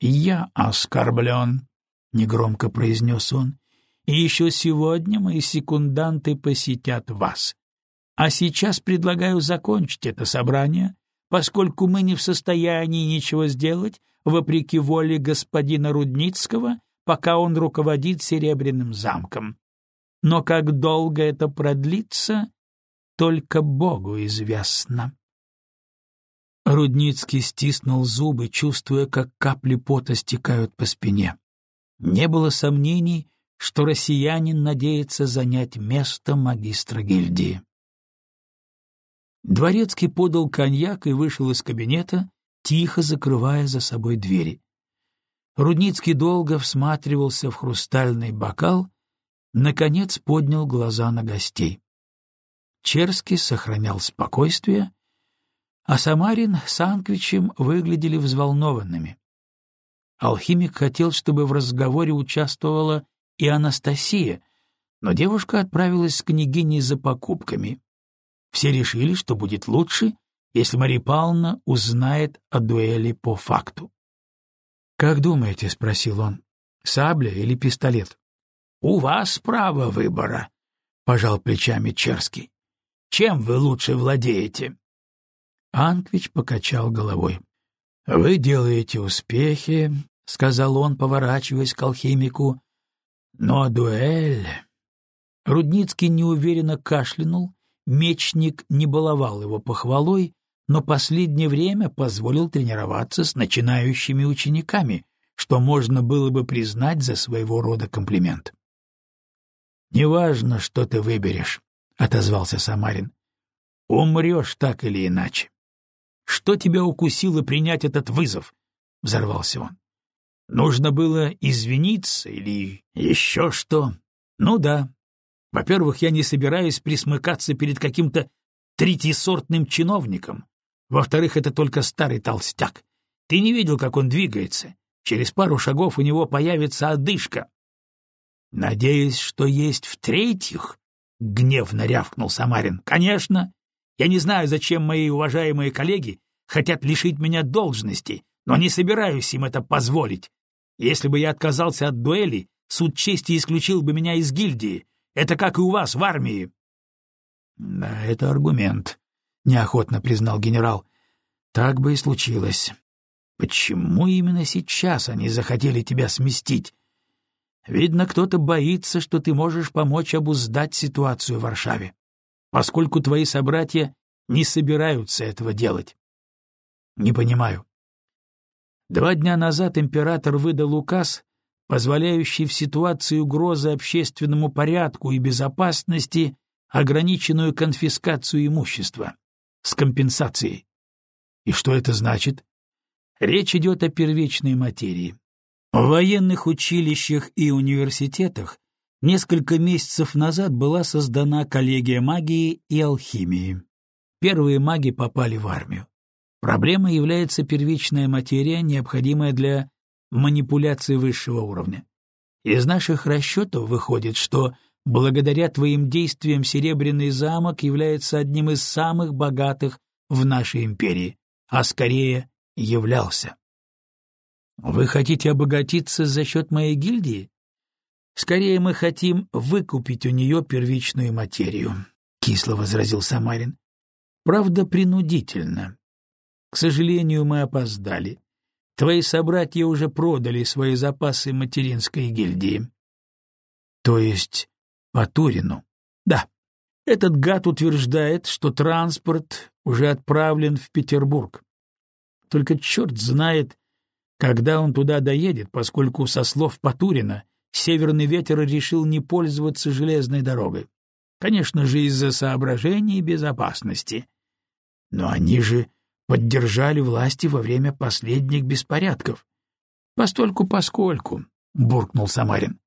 «Я оскорблен», — негромко произнес он, — «и еще сегодня мои секунданты посетят вас. А сейчас предлагаю закончить это собрание, поскольку мы не в состоянии ничего сделать, вопреки воле господина Рудницкого, пока он руководит Серебряным замком. Но как долго это продлится, только Богу известно. Рудницкий стиснул зубы, чувствуя, как капли пота стекают по спине. Не было сомнений, что россиянин надеется занять место магистра гильдии. Дворецкий подал коньяк и вышел из кабинета, тихо закрывая за собой двери. Рудницкий долго всматривался в хрустальный бокал, наконец поднял глаза на гостей. Черский сохранял спокойствие, а Самарин с Анквичем выглядели взволнованными. Алхимик хотел, чтобы в разговоре участвовала и Анастасия, но девушка отправилась с княгиней за покупками. Все решили, что будет лучше, если Мария Павловна узнает о дуэли по факту. «Как думаете?» — спросил он. «Сабля или пистолет?» «У вас право выбора», — пожал плечами Черский. «Чем вы лучше владеете?» Анквич покачал головой. «Вы делаете успехи», — сказал он, поворачиваясь к алхимику. «Но дуэль...» Рудницкий неуверенно кашлянул, мечник не баловал его похвалой, но последнее время позволил тренироваться с начинающими учениками, что можно было бы признать за своего рода комплимент. «Неважно, что ты выберешь», — отозвался Самарин. «Умрешь так или иначе». «Что тебя укусило принять этот вызов?» — взорвался он. «Нужно было извиниться или еще что?» «Ну да, во-первых, я не собираюсь присмыкаться перед каким-то третьесортным чиновником. Во-вторых, это только старый толстяк. Ты не видел, как он двигается. Через пару шагов у него появится одышка. Надеюсь, что есть в-третьих, — гневно рявкнул Самарин. Конечно. Я не знаю, зачем мои уважаемые коллеги хотят лишить меня должности, но не собираюсь им это позволить. Если бы я отказался от дуэли, суд чести исключил бы меня из гильдии, это как и у вас в армии. — Да, это аргумент, — неохотно признал генерал. — Так бы и случилось. Почему именно сейчас они захотели тебя сместить? Видно, кто-то боится, что ты можешь помочь обуздать ситуацию в Варшаве, поскольку твои собратья не собираются этого делать. Не понимаю. Два дня назад император выдал указ, позволяющий в ситуации угрозы общественному порядку и безопасности ограниченную конфискацию имущества с компенсацией. И что это значит? Речь идет о первичной материи. В военных училищах и университетах несколько месяцев назад была создана коллегия магии и алхимии. Первые маги попали в армию. Проблемой является первичная материя, необходимая для манипуляции высшего уровня. Из наших расчетов выходит, что благодаря твоим действиям Серебряный замок является одним из самых богатых в нашей империи, а скорее являлся. Вы хотите обогатиться за счет моей гильдии? Скорее мы хотим выкупить у нее первичную материю, — кисло возразил Самарин. Правда, принудительно. К сожалению, мы опоздали. Твои собратья уже продали свои запасы материнской гильдии. То есть по Турину? Да. Этот гад утверждает, что транспорт уже отправлен в Петербург. Только черт знает, когда он туда доедет, поскольку, со слов Патурина, Северный ветер решил не пользоваться железной дорогой. Конечно же, из-за соображений безопасности. Но они же поддержали власти во время последних беспорядков. «Постольку-поскольку», — буркнул Самарин.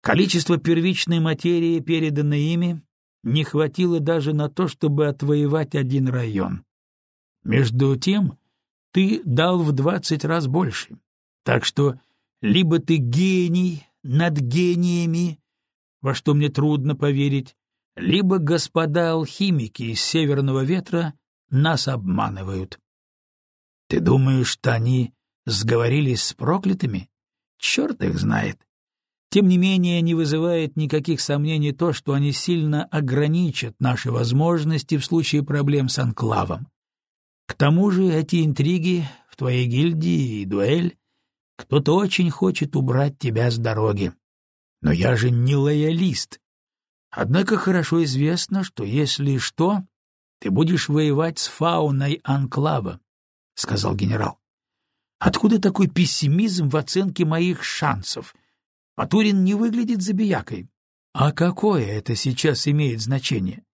«Количество первичной материи, переданной ими, не хватило даже на то, чтобы отвоевать один район. Между тем, ты дал в двадцать раз больше. Так что либо ты гений над гениями, во что мне трудно поверить, либо господа алхимики из Северного ветра нас обманывают. Ты думаешь, что они сговорились с проклятыми? Черт их знает. Тем не менее, не вызывает никаких сомнений то, что они сильно ограничат наши возможности в случае проблем с анклавом. К тому же эти интриги в твоей гильдии и дуэль кто-то очень хочет убрать тебя с дороги. Но я же не лоялист. Однако хорошо известно, что если что, ты будешь воевать с фауной анклава, — сказал генерал. Откуда такой пессимизм в оценке моих шансов? Патурин не выглядит забиякой. А какое это сейчас имеет значение?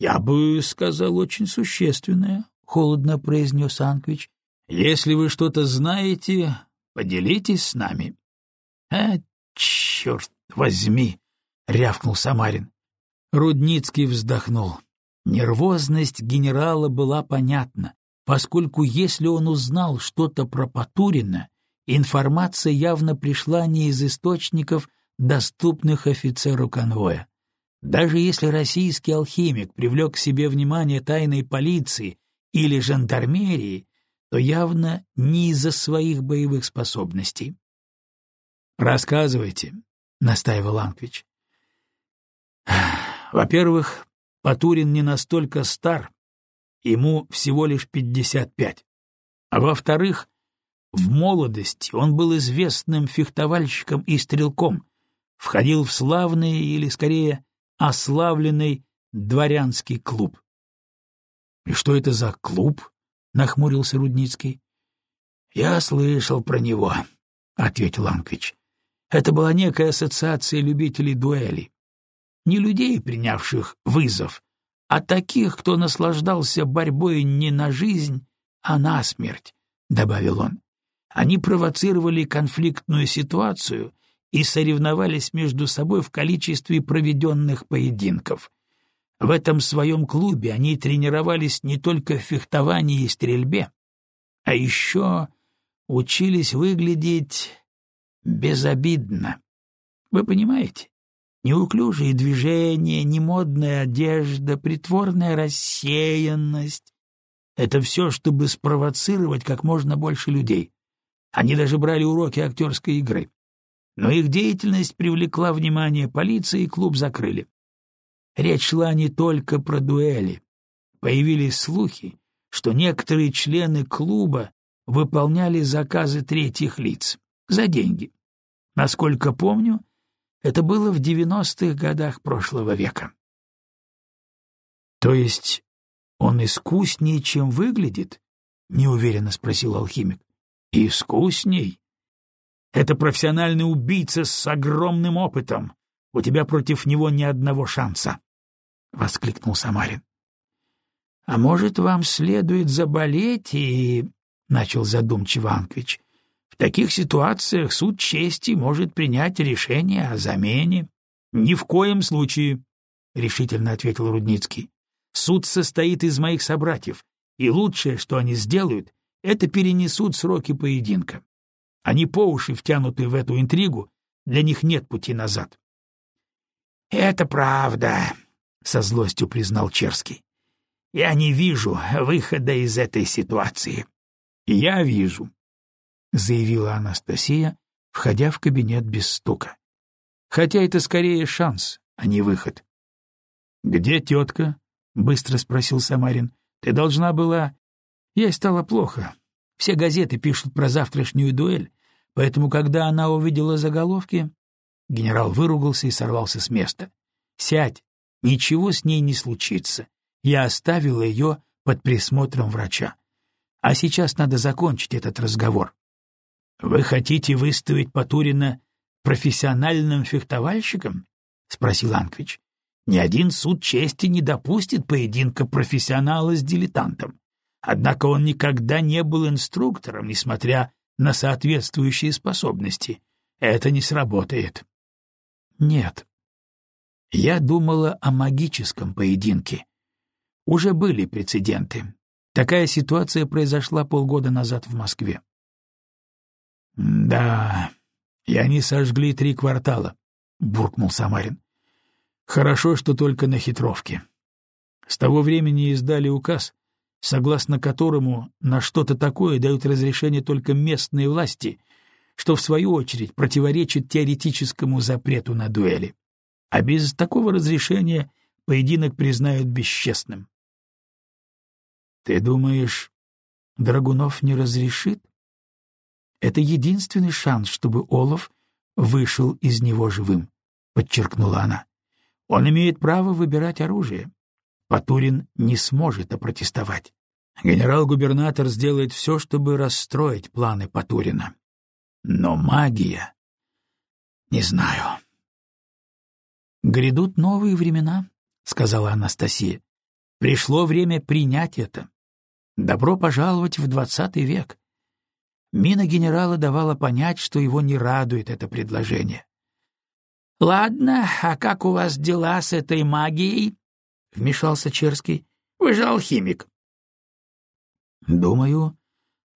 Я бы сказал очень существенное, — холодно произнес Анквич. Если вы что-то знаете, поделитесь с нами. — А, черт возьми! — рявкнул Самарин. Рудницкий вздохнул. Нервозность генерала была понятна, поскольку если он узнал что-то про Патурина, информация явно пришла не из источников, доступных офицеру конвоя. Даже если российский алхимик привлек к себе внимание тайной полиции или жандармерии, то явно не из-за своих боевых способностей. «Рассказывайте», — настаивал Анквич. «Во-первых, Патурин не настолько стар, ему всего лишь пятьдесят пять. А во-вторых, в молодости он был известным фехтовальщиком и стрелком, входил в славный или, скорее, ославленный дворянский клуб. — И что это за клуб? — нахмурился Рудницкий. — Я слышал про него, — ответил Анквич. Это была некая ассоциация любителей дуэлей. Не людей, принявших вызов, а таких, кто наслаждался борьбой не на жизнь, а на смерть, — добавил он. Они провоцировали конфликтную ситуацию и соревновались между собой в количестве проведенных поединков. В этом своем клубе они тренировались не только в фехтовании и стрельбе, а еще учились выглядеть безобидно. Вы понимаете? Неуклюжие движения, немодная одежда, притворная рассеянность — это все, чтобы спровоцировать как можно больше людей. Они даже брали уроки актерской игры. Но их деятельность привлекла внимание полиции, и клуб закрыли. Речь шла не только про дуэли. Появились слухи, что некоторые члены клуба выполняли заказы третьих лиц за деньги. Насколько помню, это было в девяностых годах прошлого века. То есть он искуснее, чем выглядит? неуверенно спросил алхимик. Искусней? Это профессиональный убийца с огромным опытом. У тебя против него ни одного шанса, воскликнул Самарин. А может, вам следует заболеть и начал задумчиво Анквич. В таких ситуациях суд чести может принять решение о замене. Ни в коем случае, решительно ответил Рудницкий. Суд состоит из моих собратьев, и лучшее, что они сделают, это перенесут сроки поединка. Они по уши втянуты в эту интригу, для них нет пути назад. — Это правда, — со злостью признал Черский. — Я не вижу выхода из этой ситуации. — Я вижу, — заявила Анастасия, входя в кабинет без стука. — Хотя это скорее шанс, а не выход. — Где тетка? — быстро спросил Самарин. — Ты должна была... Ей стало плохо. Все газеты пишут про завтрашнюю дуэль, поэтому, когда она увидела заголовки, генерал выругался и сорвался с места. «Сядь, ничего с ней не случится. Я оставила ее под присмотром врача. А сейчас надо закончить этот разговор. Вы хотите выставить Патурина профессиональным фехтовальщиком? спросил Анквич. Ни один суд чести не допустит поединка профессионала с дилетантом. Однако он никогда не был инструктором, несмотря на соответствующие способности. Это не сработает. Нет. Я думала о магическом поединке. Уже были прецеденты. Такая ситуация произошла полгода назад в Москве. «Да, и они сожгли три квартала», — буркнул Самарин. «Хорошо, что только на хитровке. С того времени издали указ, согласно которому на что-то такое дают разрешение только местные власти, что, в свою очередь, противоречит теоретическому запрету на дуэли. А без такого разрешения поединок признают бесчестным. «Ты думаешь, Драгунов не разрешит?» Это единственный шанс, чтобы Олаф вышел из него живым, — подчеркнула она. Он имеет право выбирать оружие. Патурин не сможет опротестовать. Генерал-губернатор сделает все, чтобы расстроить планы Патурина. Но магия... Не знаю. «Грядут новые времена», — сказала Анастасия. «Пришло время принять это. Добро пожаловать в двадцатый век. Мина генерала давала понять, что его не радует это предложение. — Ладно, а как у вас дела с этой магией? — вмешался Черский. — Вы же алхимик. — Думаю,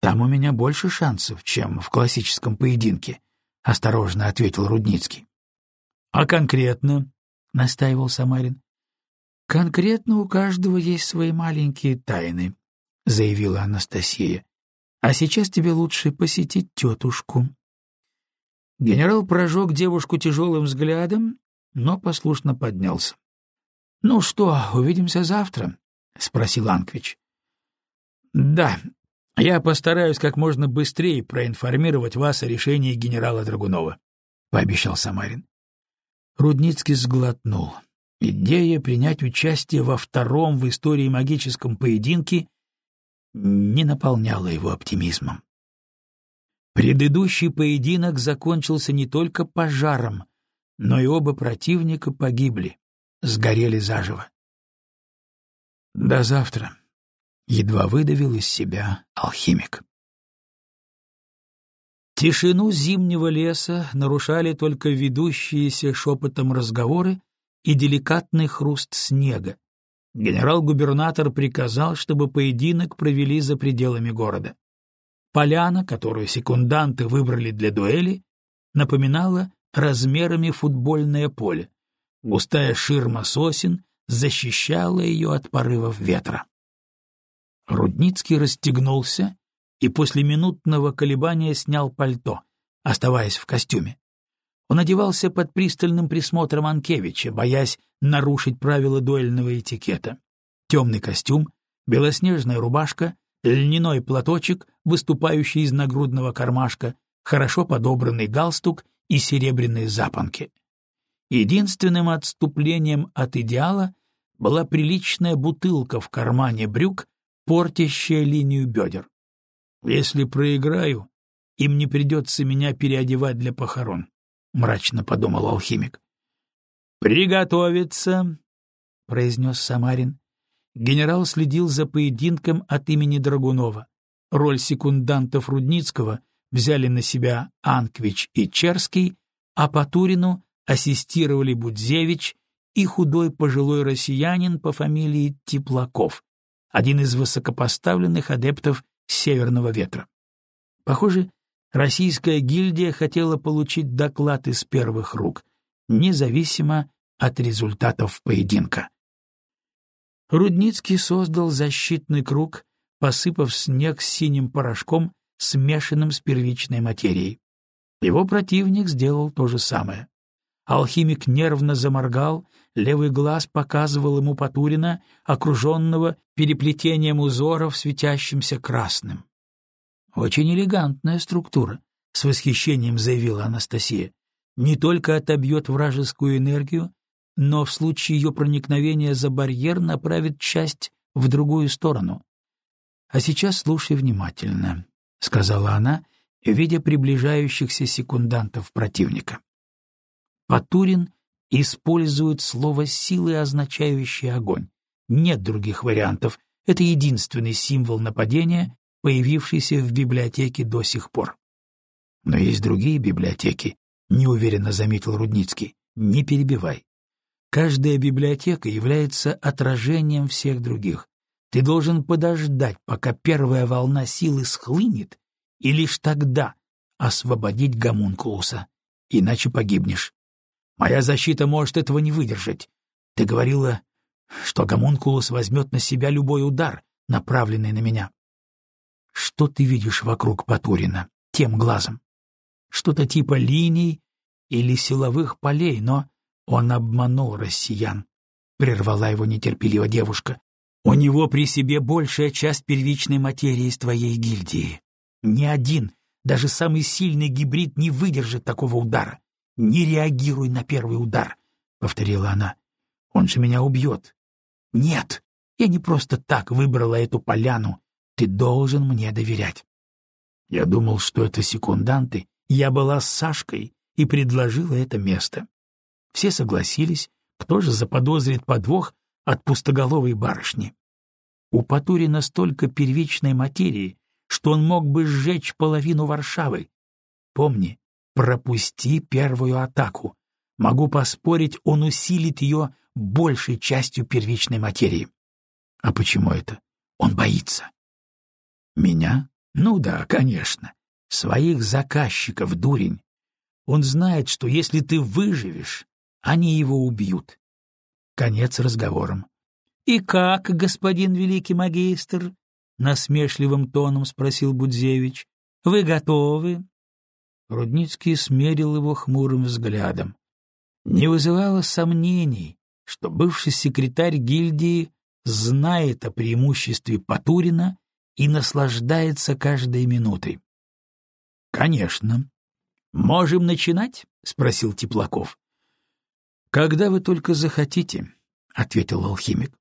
там у меня больше шансов, чем в классическом поединке, — осторожно ответил Рудницкий. — А конкретно? — настаивал Самарин. — Конкретно у каждого есть свои маленькие тайны, — заявила Анастасия. «А сейчас тебе лучше посетить тетушку». Генерал прожег девушку тяжелым взглядом, но послушно поднялся. «Ну что, увидимся завтра?» — спросил Анквич. «Да, я постараюсь как можно быстрее проинформировать вас о решении генерала Драгунова», — пообещал Самарин. Рудницкий сглотнул. Идея принять участие во втором в истории магическом поединке не наполняла его оптимизмом. Предыдущий поединок закончился не только пожаром, но и оба противника погибли, сгорели заживо. До завтра. Едва выдавил из себя алхимик. Тишину зимнего леса нарушали только ведущиеся шепотом разговоры и деликатный хруст снега. Генерал-губернатор приказал, чтобы поединок провели за пределами города. Поляна, которую секунданты выбрали для дуэли, напоминала размерами футбольное поле. Густая ширма сосен защищала ее от порывов ветра. Рудницкий расстегнулся и после минутного колебания снял пальто, оставаясь в костюме. Он одевался под пристальным присмотром Анкевича, боясь нарушить правила дуэльного этикета. Темный костюм, белоснежная рубашка льняной платочек, выступающий из нагрудного кармашка, хорошо подобранный галстук и серебряные запонки. Единственным отступлением от идеала была приличная бутылка в кармане брюк, портящая линию бедер. «Если проиграю, им не придется меня переодевать для похорон», — мрачно подумал алхимик. «Приготовиться», — произнес Самарин генерал следил за поединком от имени Драгунова. Роль секундантов Рудницкого взяли на себя Анквич и Черский, а по Турину ассистировали Будзевич и худой пожилой россиянин по фамилии Теплаков, один из высокопоставленных адептов Северного ветра. Похоже, российская гильдия хотела получить доклад из первых рук, независимо от результатов поединка. Рудницкий создал защитный круг, посыпав снег синим порошком, смешанным с первичной материей. Его противник сделал то же самое. Алхимик нервно заморгал, левый глаз показывал ему Потурина, окруженного переплетением узоров, светящимся красным. «Очень элегантная структура», — с восхищением заявила Анастасия. «Не только отобьет вражескую энергию, но в случае ее проникновения за барьер направит часть в другую сторону. «А сейчас слушай внимательно», — сказала она, видя приближающихся секундантов противника. Патурин использует слово «силы», означающее огонь. Нет других вариантов, это единственный символ нападения, появившийся в библиотеке до сих пор. Но есть другие библиотеки, неуверенно заметил Рудницкий. Не перебивай. Каждая библиотека является отражением всех других. Ты должен подождать, пока первая волна силы схлынет, и лишь тогда освободить гомункулуса, иначе погибнешь. Моя защита может этого не выдержать. Ты говорила, что гомункулус возьмет на себя любой удар, направленный на меня. Что ты видишь вокруг Патурина, тем глазом? Что-то типа линий или силовых полей, но он обманул россиян, — прервала его нетерпеливо девушка. У него при себе большая часть первичной материи из твоей гильдии. Ни один, даже самый сильный гибрид не выдержит такого удара. Не реагируй на первый удар, — повторила она. Он же меня убьет. Нет, я не просто так выбрала эту поляну. Ты должен мне доверять. Я думал, что это секунданты. Я была с Сашкой и предложила это место. Все согласились, кто же заподозрит подвох от пустоголовой барышни. У Патурина столько первичной материи, что он мог бы сжечь половину Варшавы. Помни, пропусти первую атаку. Могу поспорить, он усилит ее большей частью первичной материи. А почему это? Он боится. Меня? Ну да, конечно. Своих заказчиков, дурень. Он знает, что если ты выживешь, они его убьют. Конец разговором. «И как, господин великий магистр?» — насмешливым тоном спросил Будзевич. — Вы готовы? Рудницкий смерил его хмурым взглядом. Не вызывало сомнений, что бывший секретарь гильдии знает о преимуществе Патурина и наслаждается каждой минутой. — Конечно. — Можем начинать? — спросил Теплаков. — Когда вы только захотите, — ответил алхимик.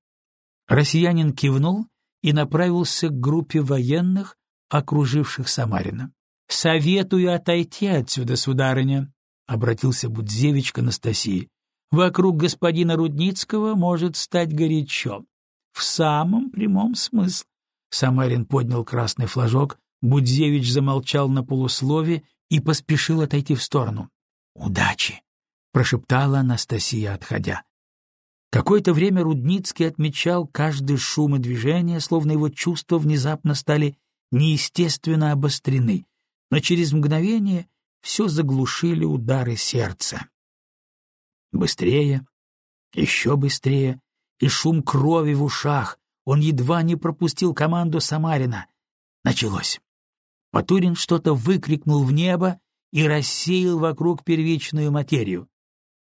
Россиянин кивнул и направился к группе военных, окруживших Самарина. — Советую отойти отсюда, сударыня, — обратился Будзевич к Анастасии. — Вокруг господина Рудницкого может стать горячо. В самом прямом смысле. Самарин поднял красный флажок, Будзевич замолчал на полуслове и поспешил отойти в сторону. «Удачи!» — прошептала Анастасия, отходя. Какое-то время Рудницкий отмечал каждый шум и движение, словно его чувства внезапно стали неестественно обострены, но через мгновение все заглушили удары сердца. Быстрее, еще быстрее, и шум крови в ушах. Он едва не пропустил команду Самарина. Началось. Потурин что-то выкрикнул в небо и рассеял вокруг первичную материю.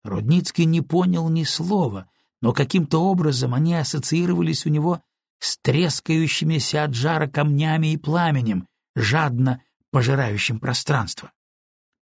Рудницкий не понял ни слова, но каким-то образом они ассоциировались у него с трескающимися от жара камнями и пламенем, жадно пожирающим пространство.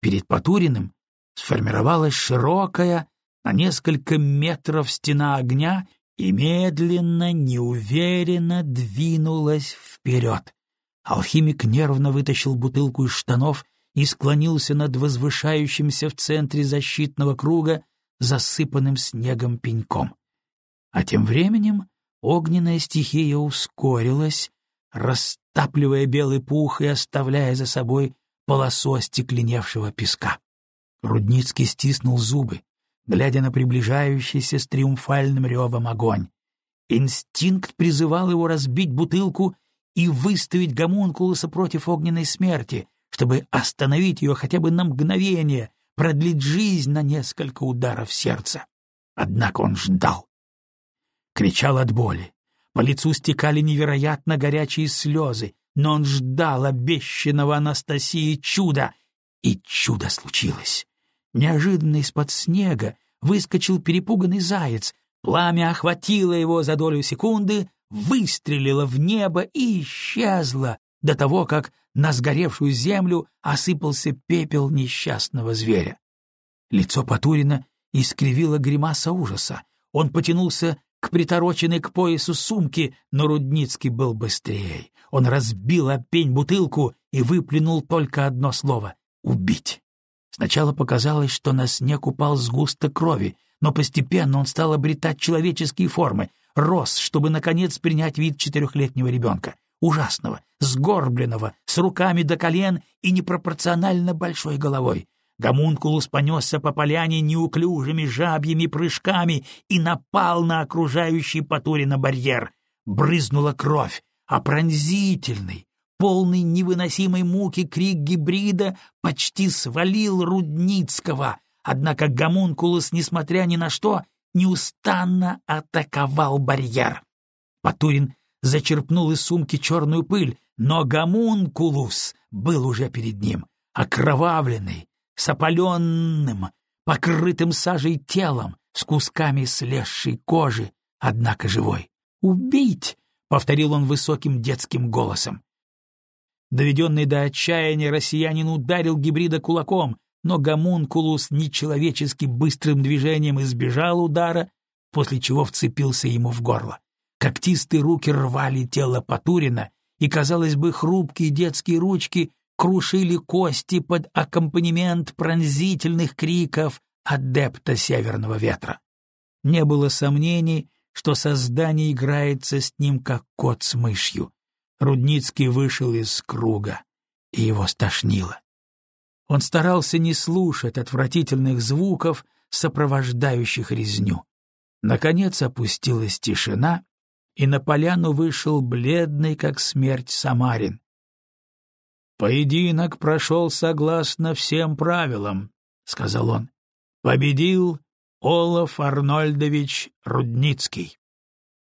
Перед Потуриным сформировалась широкая, на несколько метров стена огня и медленно, неуверенно двинулась вперед. Алхимик нервно вытащил бутылку из штанов и склонился над возвышающимся в центре защитного круга засыпанным снегом пеньком. А тем временем огненная стихия ускорилась, растапливая белый пух и оставляя за собой полосу остекленевшего песка. Рудницкий стиснул зубы, глядя на приближающийся с триумфальным ревом огонь. Инстинкт призывал его разбить бутылку и выставить гомункулуса против огненной смерти, чтобы остановить ее хотя бы на мгновение, продлить жизнь на несколько ударов сердца. Однако он ждал. Кричал от боли. По лицу стекали невероятно горячие слезы, но он ждал обещанного Анастасии чуда, и чудо случилось. Неожиданно из-под снега выскочил перепуганный заяц, пламя охватило его за долю секунды, выстрелила в небо и исчезла до того, как на сгоревшую землю осыпался пепел несчастного зверя. Лицо Патурина искривило гримаса ужаса. Он потянулся к притороченной к поясу сумке, но Рудницкий был быстрее. Он разбил о пень бутылку и выплюнул только одно слово — «убить». Сначала показалось, что на снег упал сгусток крови, но постепенно он стал обретать человеческие формы — рос, чтобы, наконец, принять вид четырехлетнего ребенка. Ужасного, сгорбленного, с руками до колен и непропорционально большой головой. Гомункулус понесся по поляне неуклюжими жабьими прыжками и напал на окружающий Патурина барьер. Брызнула кровь, а пронзительный, полный невыносимой муки крик гибрида почти свалил Рудницкого, однако Гомункулус, несмотря ни на что, неустанно атаковал барьер. Патурин зачерпнул из сумки черную пыль, но гомункулус был уже перед ним, окровавленный, с опаленным, покрытым сажей телом, с кусками слезшей кожи, однако живой. «Убить!» — повторил он высоким детским голосом. Доведенный до отчаяния россиянин ударил гибрида кулаком, но гомункулус нечеловечески быстрым движением избежал удара, после чего вцепился ему в горло. Когтистые руки рвали тело Патурина, и, казалось бы, хрупкие детские ручки крушили кости под аккомпанемент пронзительных криков адепта Северного Ветра. Не было сомнений, что создание играется с ним, как кот с мышью. Рудницкий вышел из круга, и его стошнило. Он старался не слушать отвратительных звуков, сопровождающих резню. Наконец опустилась тишина, и на поляну вышел бледный, как смерть, Самарин. «Поединок прошел согласно всем правилам», — сказал он. «Победил Олаф Арнольдович Рудницкий».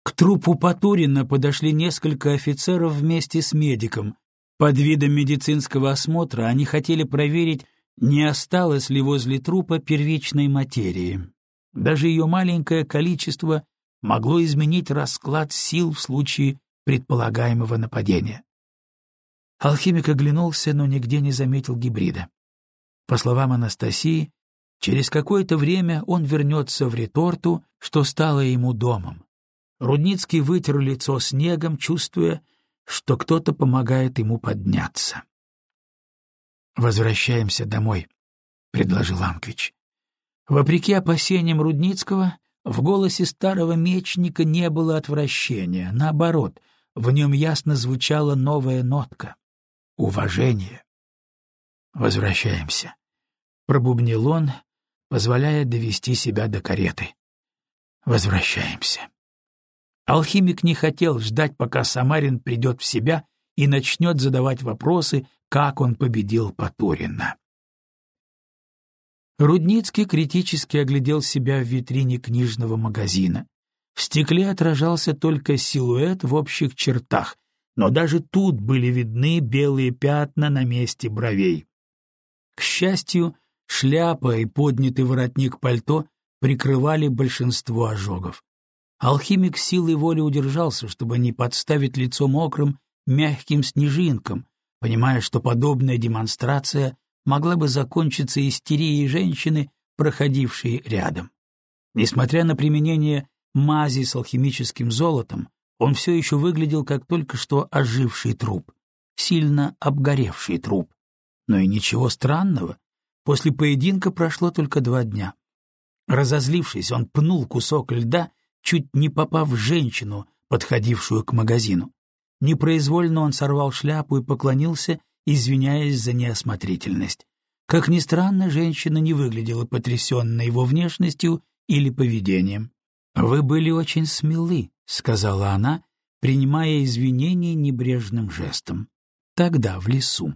К трупу Потурина подошли несколько офицеров вместе с медиком. Под видом медицинского осмотра они хотели проверить, не осталось ли возле трупа первичной материи. Даже ее маленькое количество могло изменить расклад сил в случае предполагаемого нападения. Алхимик оглянулся, но нигде не заметил гибрида. По словам Анастасии, через какое-то время он вернется в реторту, что стало ему домом. Рудницкий вытер лицо снегом, чувствуя, что кто-то помогает ему подняться. «Возвращаемся домой», — предложил Анквич. Вопреки опасениям Рудницкого, в голосе старого мечника не было отвращения, наоборот, в нем ясно звучала новая нотка — уважение. «Возвращаемся», — пробубнил он, позволяя довести себя до кареты. «Возвращаемся». Алхимик не хотел ждать, пока Самарин придет в себя и начнет задавать вопросы, как он победил Потурина. Рудницкий критически оглядел себя в витрине книжного магазина. В стекле отражался только силуэт в общих чертах, но даже тут были видны белые пятна на месте бровей. К счастью, шляпа и поднятый воротник пальто прикрывали большинство ожогов. Алхимик силой воли удержался, чтобы не подставить лицо мокрым, мягким снежинкам, понимая, что подобная демонстрация могла бы закончиться истерией женщины, проходившей рядом. Несмотря на применение мази с алхимическим золотом, он все еще выглядел как только что оживший труп, сильно обгоревший труп. Но и ничего странного. После поединка прошло только два дня. Разозлившись, он пнул кусок льда чуть не попав в женщину, подходившую к магазину. Непроизвольно он сорвал шляпу и поклонился, извиняясь за неосмотрительность. Как ни странно, женщина не выглядела потрясенной его внешностью или поведением. «Вы были очень смелы», — сказала она, принимая извинения небрежным жестом. «Тогда, в лесу».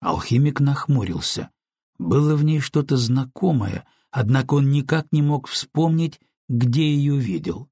Алхимик нахмурился. Было в ней что-то знакомое, однако он никак не мог вспомнить, где ее видел.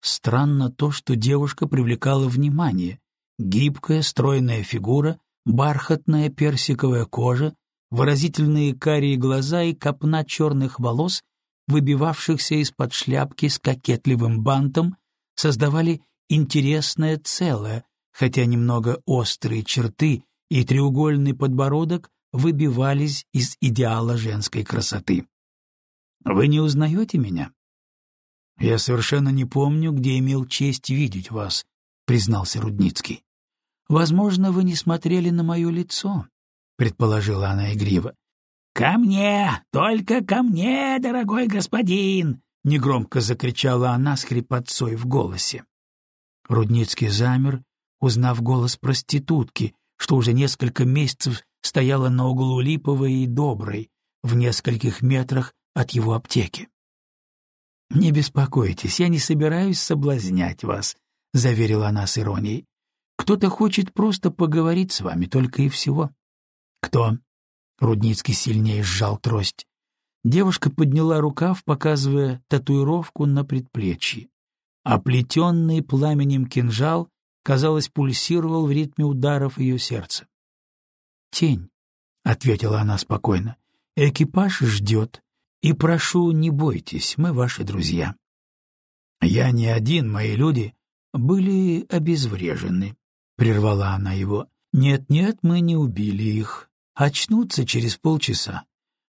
Странно то, что девушка привлекала внимание. Гибкая, стройная фигура, бархатная персиковая кожа, выразительные карие глаза и копна черных волос, выбивавшихся из-под шляпки с кокетливым бантом, создавали интересное целое, хотя немного острые черты и треугольный подбородок выбивались из идеала женской красоты. «Вы не узнаете меня?» «Я совершенно не помню, где имел честь видеть вас», — признался Рудницкий. «Возможно, вы не смотрели на мое лицо», — предположила она игриво. «Ко мне! Только ко мне, дорогой господин!» — негромко закричала она с хрипотцой в голосе. Рудницкий замер, узнав голос проститутки, что уже несколько месяцев стояла на углу Липовой и Доброй, в нескольких метрах от его аптеки. «Не беспокойтесь, я не собираюсь соблазнять вас», — заверила она с иронией. «Кто-то хочет просто поговорить с вами, только и всего». «Кто?» — Рудницкий сильнее сжал трость. Девушка подняла рукав, показывая татуировку на предплечье. Оплетенный пламенем кинжал, казалось, пульсировал в ритме ударов ее сердца. «Тень», — ответила она спокойно, — «экипаж ждет. И прошу, не бойтесь, мы ваши друзья. Я не один, мои люди были обезврежены, — прервала она его. Нет-нет, мы не убили их. Очнутся через полчаса,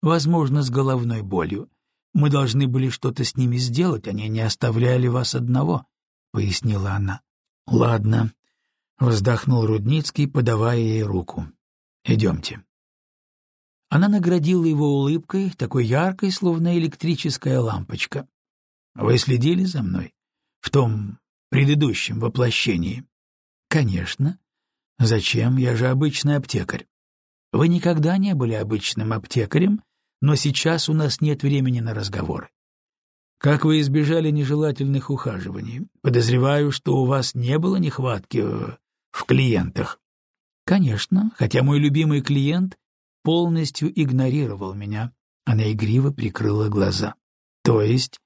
возможно, с головной болью. Мы должны были что-то с ними сделать, они не оставляли вас одного, — пояснила она. — Ладно, — вздохнул Рудницкий, подавая ей руку. — Идемте. Она наградила его улыбкой, такой яркой, словно электрическая лампочка. «Вы следили за мной? В том предыдущем воплощении?» «Конечно. Зачем? Я же обычный аптекарь. Вы никогда не были обычным аптекарем, но сейчас у нас нет времени на разговоры. Как вы избежали нежелательных ухаживаний? Подозреваю, что у вас не было нехватки в, в клиентах. Конечно, хотя мой любимый клиент полностью игнорировал меня. Она игриво прикрыла глаза. То есть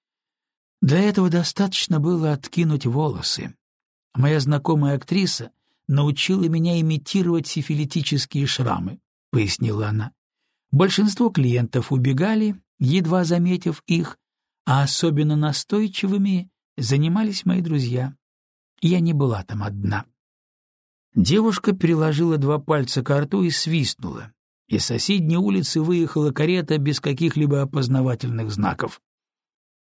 Для этого достаточно было откинуть волосы. Моя знакомая актриса научила меня имитировать сифилитические шрамы, — пояснила она. Большинство клиентов убегали, едва заметив их, а особенно настойчивыми занимались мои друзья. Я не была там одна. Девушка приложила два пальца к рту и свистнула. Из соседней улицы выехала карета без каких-либо опознавательных знаков.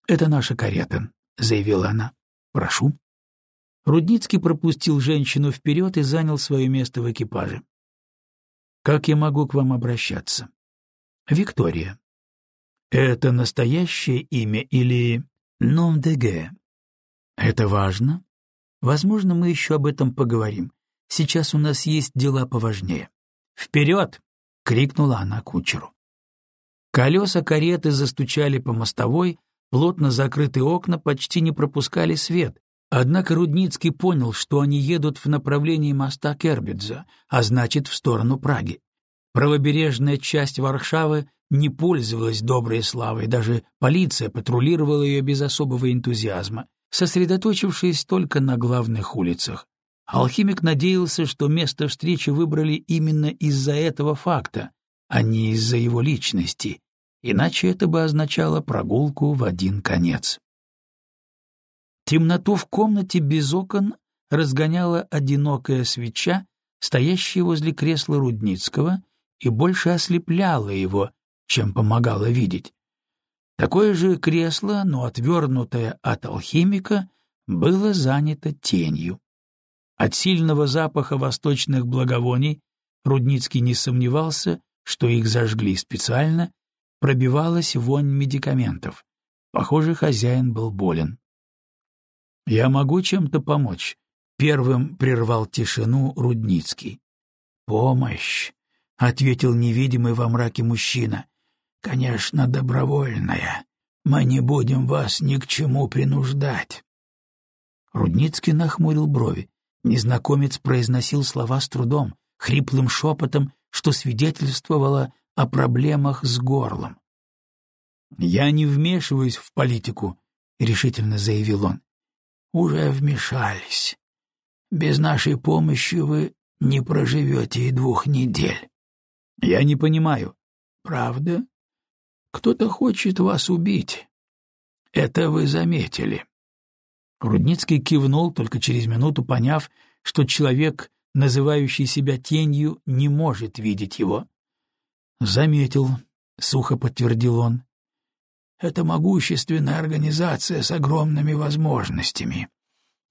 «Это наша карета», — заявила она. «Прошу». Рудницкий пропустил женщину вперед и занял свое место в экипаже. «Как я могу к вам обращаться?» «Виктория». «Это настоящее имя или ном де ге?» «Это важно. Возможно, мы еще об этом поговорим. Сейчас у нас есть дела поважнее». «Вперед!» — крикнула она кучеру. Колеса кареты застучали по мостовой, плотно закрытые окна почти не пропускали свет, однако Рудницкий понял, что они едут в направлении моста Кербидза, а значит, в сторону Праги. Правобережная часть Варшавы не пользовалась доброй славой, даже полиция патрулировала ее без особого энтузиазма, сосредоточившись только на главных улицах. Алхимик надеялся, что место встречи выбрали именно из-за этого факта, а не из-за его личности, иначе это бы означало прогулку в один конец. Темноту в комнате без окон разгоняла одинокая свеча, стоящая возле кресла Рудницкого, и больше ослепляла его, чем помогала видеть. Такое же кресло, но отвернутое от алхимика, было занято тенью. От сильного запаха восточных благовоний Рудницкий не сомневался, что их зажгли специально, пробивалась вонь медикаментов. Похоже, хозяин был болен. «Я могу чем-то помочь?» — первым прервал тишину Рудницкий. «Помощь», — ответил невидимый во мраке мужчина. «Конечно, добровольная. Мы не будем вас ни к чему принуждать». Рудницкий нахмурил брови. Незнакомец произносил слова с трудом, хриплым шепотом, что свидетельствовало о проблемах с горлом. «Я не вмешиваюсь в политику», — решительно заявил он. «Уже вмешались. Без нашей помощи вы не проживете и двух недель». «Я не понимаю». «Правда? Кто-то хочет вас убить. Это вы заметили». Рудницкий кивнул, только через минуту поняв, что человек, называющий себя тенью, не может видеть его. «Заметил», — сухо подтвердил он. «Это могущественная организация с огромными возможностями,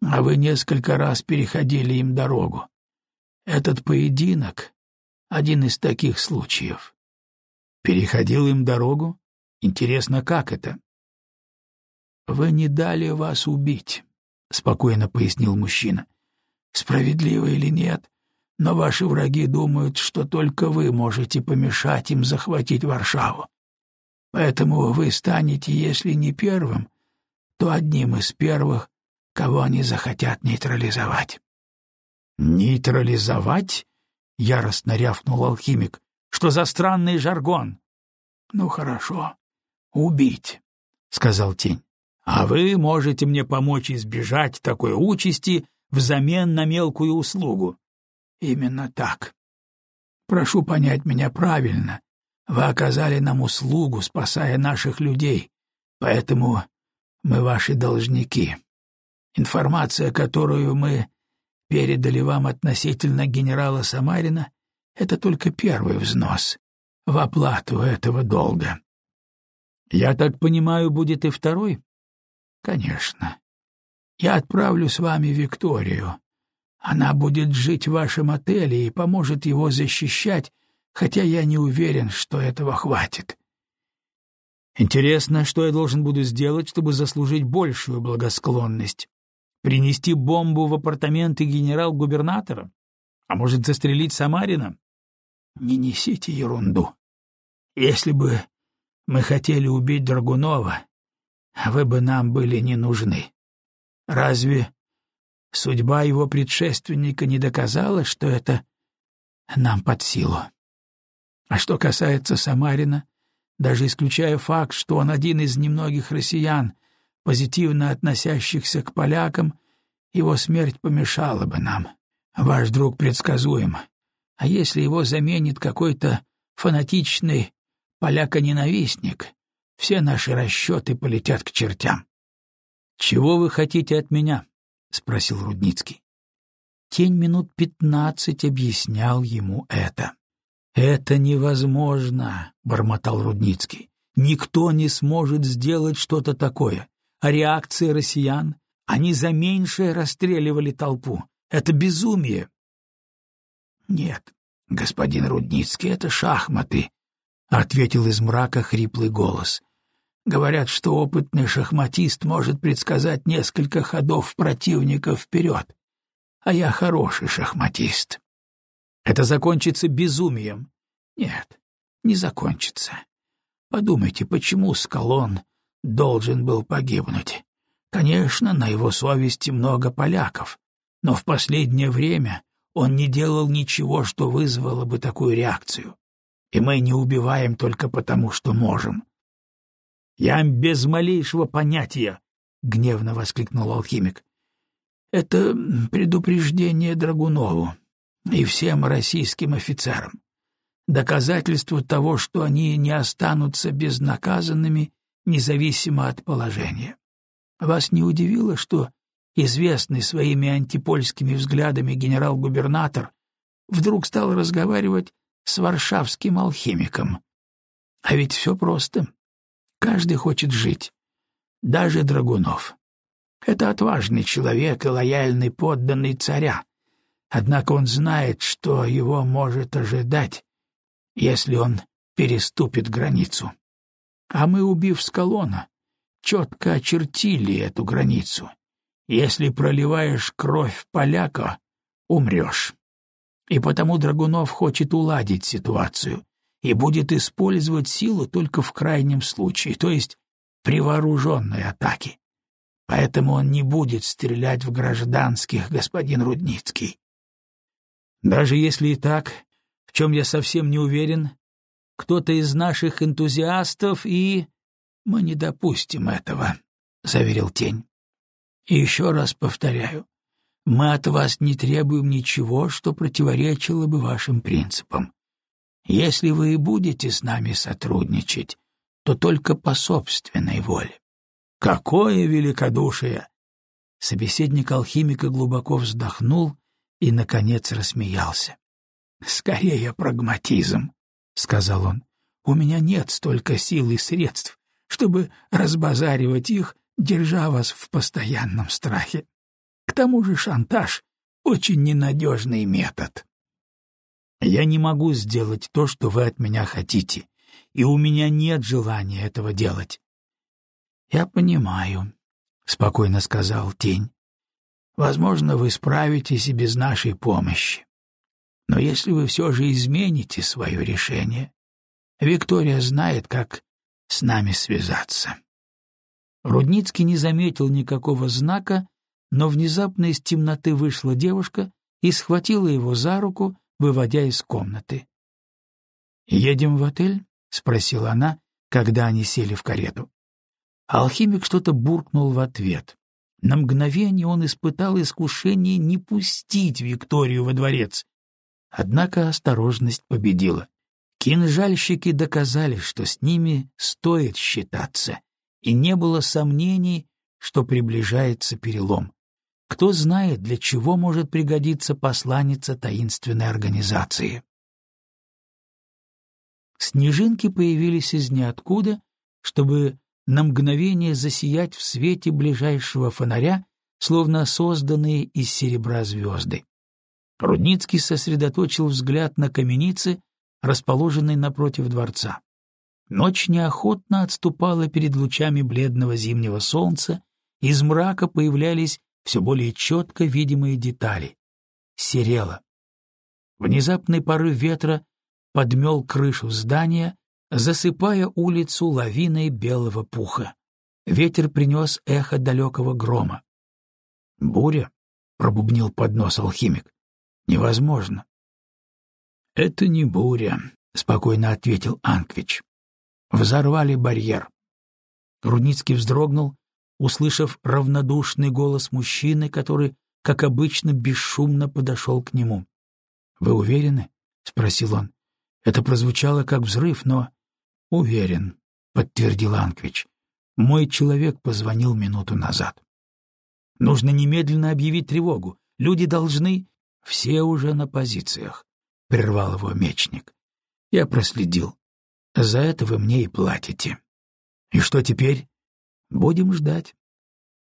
а вы несколько раз переходили им дорогу. Этот поединок — один из таких случаев». «Переходил им дорогу? Интересно, как это?» «Вы не дали вас убить», — спокойно пояснил мужчина. «Справедливо или нет, но ваши враги думают, что только вы можете помешать им захватить Варшаву. Поэтому вы станете, если не первым, то одним из первых, кого они захотят нейтрализовать». «Нейтрализовать?» — яростно рявкнул алхимик. «Что за странный жаргон?» «Ну хорошо, убить», — сказал тень а вы можете мне помочь избежать такой участи взамен на мелкую услугу. Именно так. Прошу понять меня правильно. Вы оказали нам услугу, спасая наших людей, поэтому мы ваши должники. Информация, которую мы передали вам относительно генерала Самарина, это только первый взнос в оплату этого долга. Я так понимаю, будет и второй? Конечно. Я отправлю с вами Викторию. Она будет жить в вашем отеле и поможет его защищать, хотя я не уверен, что этого хватит. Интересно, что я должен буду сделать, чтобы заслужить большую благосклонность? Принести бомбу в апартаменты генерал-губернатора? А может, застрелить Самарина? Не несите ерунду. Если бы мы хотели убить Драгунова, вы бы нам были не нужны. Разве судьба его предшественника не доказала, что это нам под силу? А что касается Самарина, даже исключая факт, что он один из немногих россиян, позитивно относящихся к полякам, его смерть помешала бы нам. Ваш друг предсказуем. А если его заменит какой-то фанатичный поляка-ненавистник, все наши расчеты полетят к чертям. — Чего вы хотите от меня? — спросил Рудницкий. Тень минут пятнадцать объяснял ему это. — Это невозможно, — бормотал Рудницкий. — Никто не сможет сделать что-то такое. А реакция россиян? Они за меньшее расстреливали толпу. Это безумие. — Нет, господин Рудницкий, это шахматы, — ответил из мрака хриплый голос. — Говорят, что опытный шахматист может предсказать несколько ходов противника вперед. А я хороший шахматист. Это закончится безумием. Нет, не закончится. Подумайте, почему Скалон должен был погибнуть? Конечно, на его совести много поляков, но в последнее время он не делал ничего, что вызвало бы такую реакцию. И мы не убиваем только потому, что можем. «Я без малейшего понятия!» — гневно воскликнул алхимик. «Это предупреждение Драгунову и всем российским офицерам. Доказательство того, что они не останутся безнаказанными, независимо от положения. Вас не удивило, что известный своими антипольскими взглядами генерал-губернатор вдруг стал разговаривать с варшавским алхимиком? А ведь все просто. Каждый хочет жить. Даже Драгунов. Это отважный человек и лояльный подданный царя. Однако он знает, что его может ожидать, если он переступит границу. А мы, убив Скалона, четко очертили эту границу. Если проливаешь кровь поляка, умрешь. И потому Драгунов хочет уладить ситуацию и будет использовать силу только в крайнем случае, то есть при вооруженной атаке. Поэтому он не будет стрелять в гражданских, господин Рудницкий. Даже если и так, в чем я совсем не уверен, кто-то из наших энтузиастов и... Мы не допустим этого, — заверил Тень. И еще раз повторяю, мы от вас не требуем ничего, что противоречило бы вашим принципам. Если вы и будете с нами сотрудничать, то только по собственной воле. Какое великодушие! Собеседник алхимика глубоко вздохнул и, наконец, рассмеялся. «Скорее прагматизм», — сказал он. «У меня нет столько сил и средств, чтобы разбазаривать их, держа вас в постоянном страхе. К тому же шантаж — очень ненадежный метод». «Я не могу сделать то, что вы от меня хотите, и у меня нет желания этого делать». «Я понимаю», — спокойно сказал Тень. «Возможно, вы справитесь и без нашей помощи. Но если вы все же измените свое решение, Виктория знает, как с нами связаться. Рудницкий не заметил никакого знака, но внезапно из темноты вышла девушка и схватила его за руку, выводя из комнаты. «Едем в отель?» — спросила она, когда они сели в карету. Алхимик что-то буркнул в ответ. На мгновение он испытал искушение не пустить Викторию во дворец, Однако осторожность победила. Кинжальщики доказали, что с ними стоит считаться, и не было сомнений, что приближается перелом. Кто знает, для чего может пригодиться посланница таинственной организации. Снежинки появились из ниоткуда, чтобы на мгновение засиять в свете ближайшего фонаря, словно созданные из серебра звезды. Рудницкий сосредоточил взгляд на каменице, расположенной напротив дворца. Ночь неохотно отступала перед лучами бледного зимнего солнца, из мрака появлялись все более четко видимые детали. Серело. Внезапный порыв ветра подмел крышу здания, засыпая улицу лавиной белого пуха. Ветер принес эхо далекого грома. «Буря?» — пробубнил под нос алхимик невозможно. — Это не буря, — спокойно ответил Анквич. Взорвали барьер. Рудницкий вздрогнул, услышав равнодушный голос мужчины, который, как обычно, бесшумно подошел к нему. «Вы уверены?» — спросил он. Это прозвучало как взрыв, но... «Уверен», — подтвердил Анквич. «Мой человек позвонил минуту назад». «Нужно немедленно объявить тревогу. Люди должны...» «Все уже на позициях», — прервал его мечник. «Я проследил. За это вы мне и платите». «И что теперь?» «Будем ждать.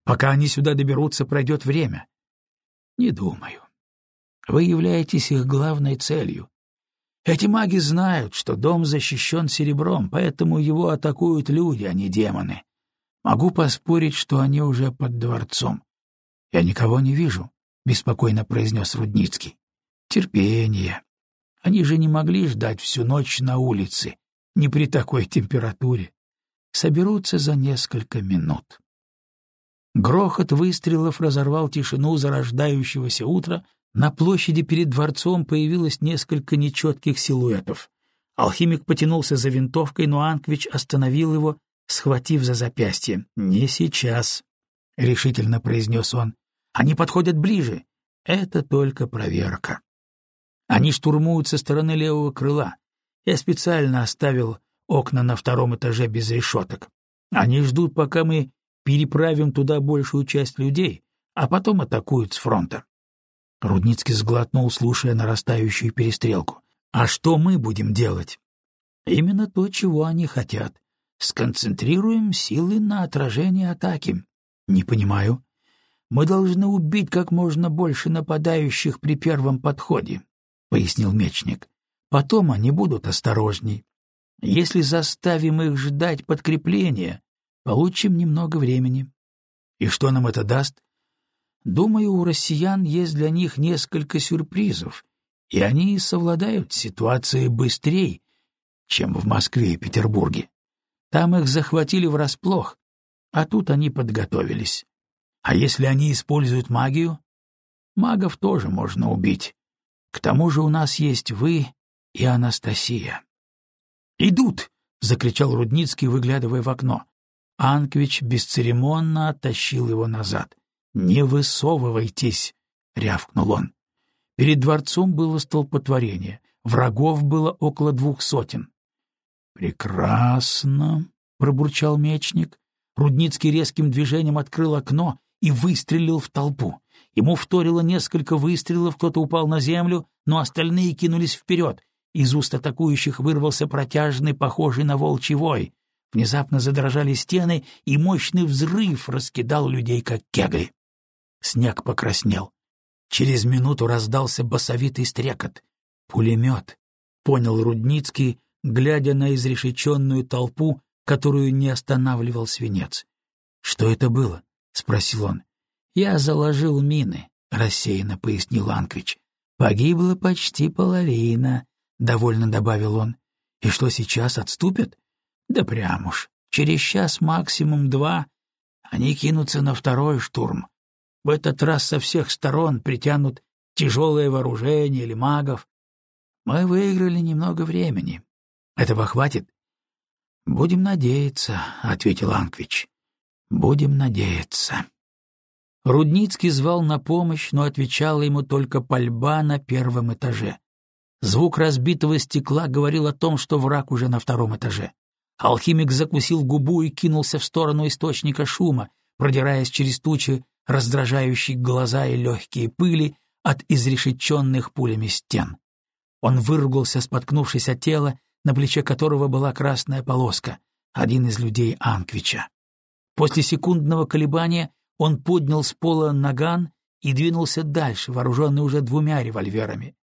Пока они сюда доберутся, пройдет время». «Не думаю. Вы являетесь их главной целью. Эти маги знают, что дом защищен серебром, поэтому его атакуют люди, а не демоны. Могу поспорить, что они уже под дворцом. — Я никого не вижу, — беспокойно произнес Рудницкий. — Терпение. Они же не могли ждать всю ночь на улице, не при такой температуре. Соберутся за несколько минут. Грохот выстрелов разорвал тишину зарождающегося утра, на площади перед дворцом появилось несколько нечетких силуэтов. Алхимик потянулся за винтовкой, но Анквич остановил его, схватив за запястье. «Не сейчас», — решительно произнес он. «Они подходят ближе. Это только проверка. Они штурмуют со стороны левого крыла. Я специально оставил окна на втором этаже без решеток. Они ждут, пока мы переправим туда большую часть людей, а потом атакуют с фронта. Рудницкий сглотнул, слушая нарастающую перестрелку. «А что мы будем делать?» «Именно то, чего они хотят. Сконцентрируем силы на отражение атаки». «Не понимаю». «Мы должны убить как можно больше нападающих при первом подходе», — пояснил мечник. «Потом они будут осторожней. Если заставим их ждать подкрепления, получим немного времени». «И что нам это даст?» Думаю, у россиян есть для них несколько сюрпризов, и они совладают с ситуацией быстрее, чем в Москве и Петербурге. Там их захватили врасплох, а тут они подготовились. А если они используют магию? Магов тоже можно убить. К тому же у нас есть вы и Анастасия. «Идут!» — закричал Рудницкий, выглядывая в окно. Анквич бесцеремонно оттащил его назад. «Не высовывайтесь!» — рявкнул он. Перед дворцом было столпотворение, врагов было около двух сотен. «Прекрасно!» — пробурчал мечник. Рудницкий резким движением открыл окно и выстрелил в толпу. Ему вторило несколько выстрелов, кто-то упал на землю, но остальные кинулись вперед. Из уст атакующих вырвался протяжный, похожий на волчий вой. Внезапно задрожали стены, и мощный взрыв раскидал людей, как кегли. Снег покраснел. Через минуту раздался басовитый стрекот. «Пулемет», — понял Рудницкий, глядя на изрешеченную толпу, которую не останавливал свинец. «Что это было?» — спросил он. «Я заложил мины», — рассеянно пояснил Анквич. «Погибла почти половина», — довольно добавил он. «И что сейчас, отступят?» «Да прям уж. Через час максимум два они кинутся на второй штурм. В этот раз со всех сторон притянут тяжелое вооружение или магов. Мы выиграли немного времени. Этого хватит? — Будем надеяться, — ответил Анквич. — Будем надеяться. Рудницкий звал на помощь, но отвечала ему только пальба на первом этаже. Звук разбитого стекла говорил о том, что враг уже на втором этаже. Алхимик закусил губу и кинулся в сторону источника шума, продираясь через тучи раздражающей глаза и легкие пыли от изрешеченных пулями стен. Он выругался, споткнувшись от тела, на плече которого была красная полоска, один из людей Анквича. После секундного колебания он поднял с пола наган и двинулся дальше, вооруженный уже двумя револьверами.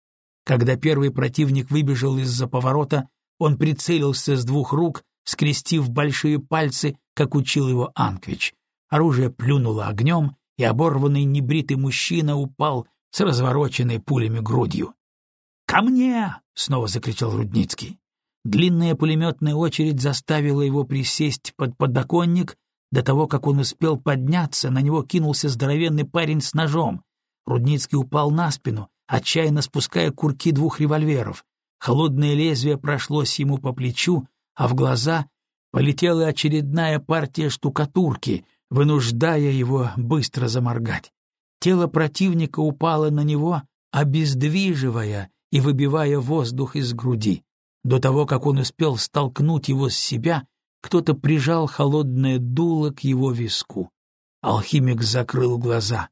Когда первый противник выбежал из-за поворота, он прицелился с двух рук, скрестив большие пальцы, как учил его Анквич. Оружие плюнуло огнем, и оборванный небритый мужчина упал с развороченной пулями грудью. «Ко мне!» — снова закричал Рудницкий. Длинная пулеметная очередь заставила его присесть под подоконник. До того, как он успел подняться, на него кинулся здоровенный парень с ножом. Рудницкий упал на спину, отчаянно спуская курки двух револьверов. Холодное лезвие прошлось ему по плечу, а в глаза полетела очередная партия штукатурки, вынуждая его быстро заморгать. Тело противника упало на него, обездвиживая и выбивая воздух из груди. До того, как он успел столкнуть его с себя, кто-то прижал холодное дуло к его виску. Алхимик закрыл глаза.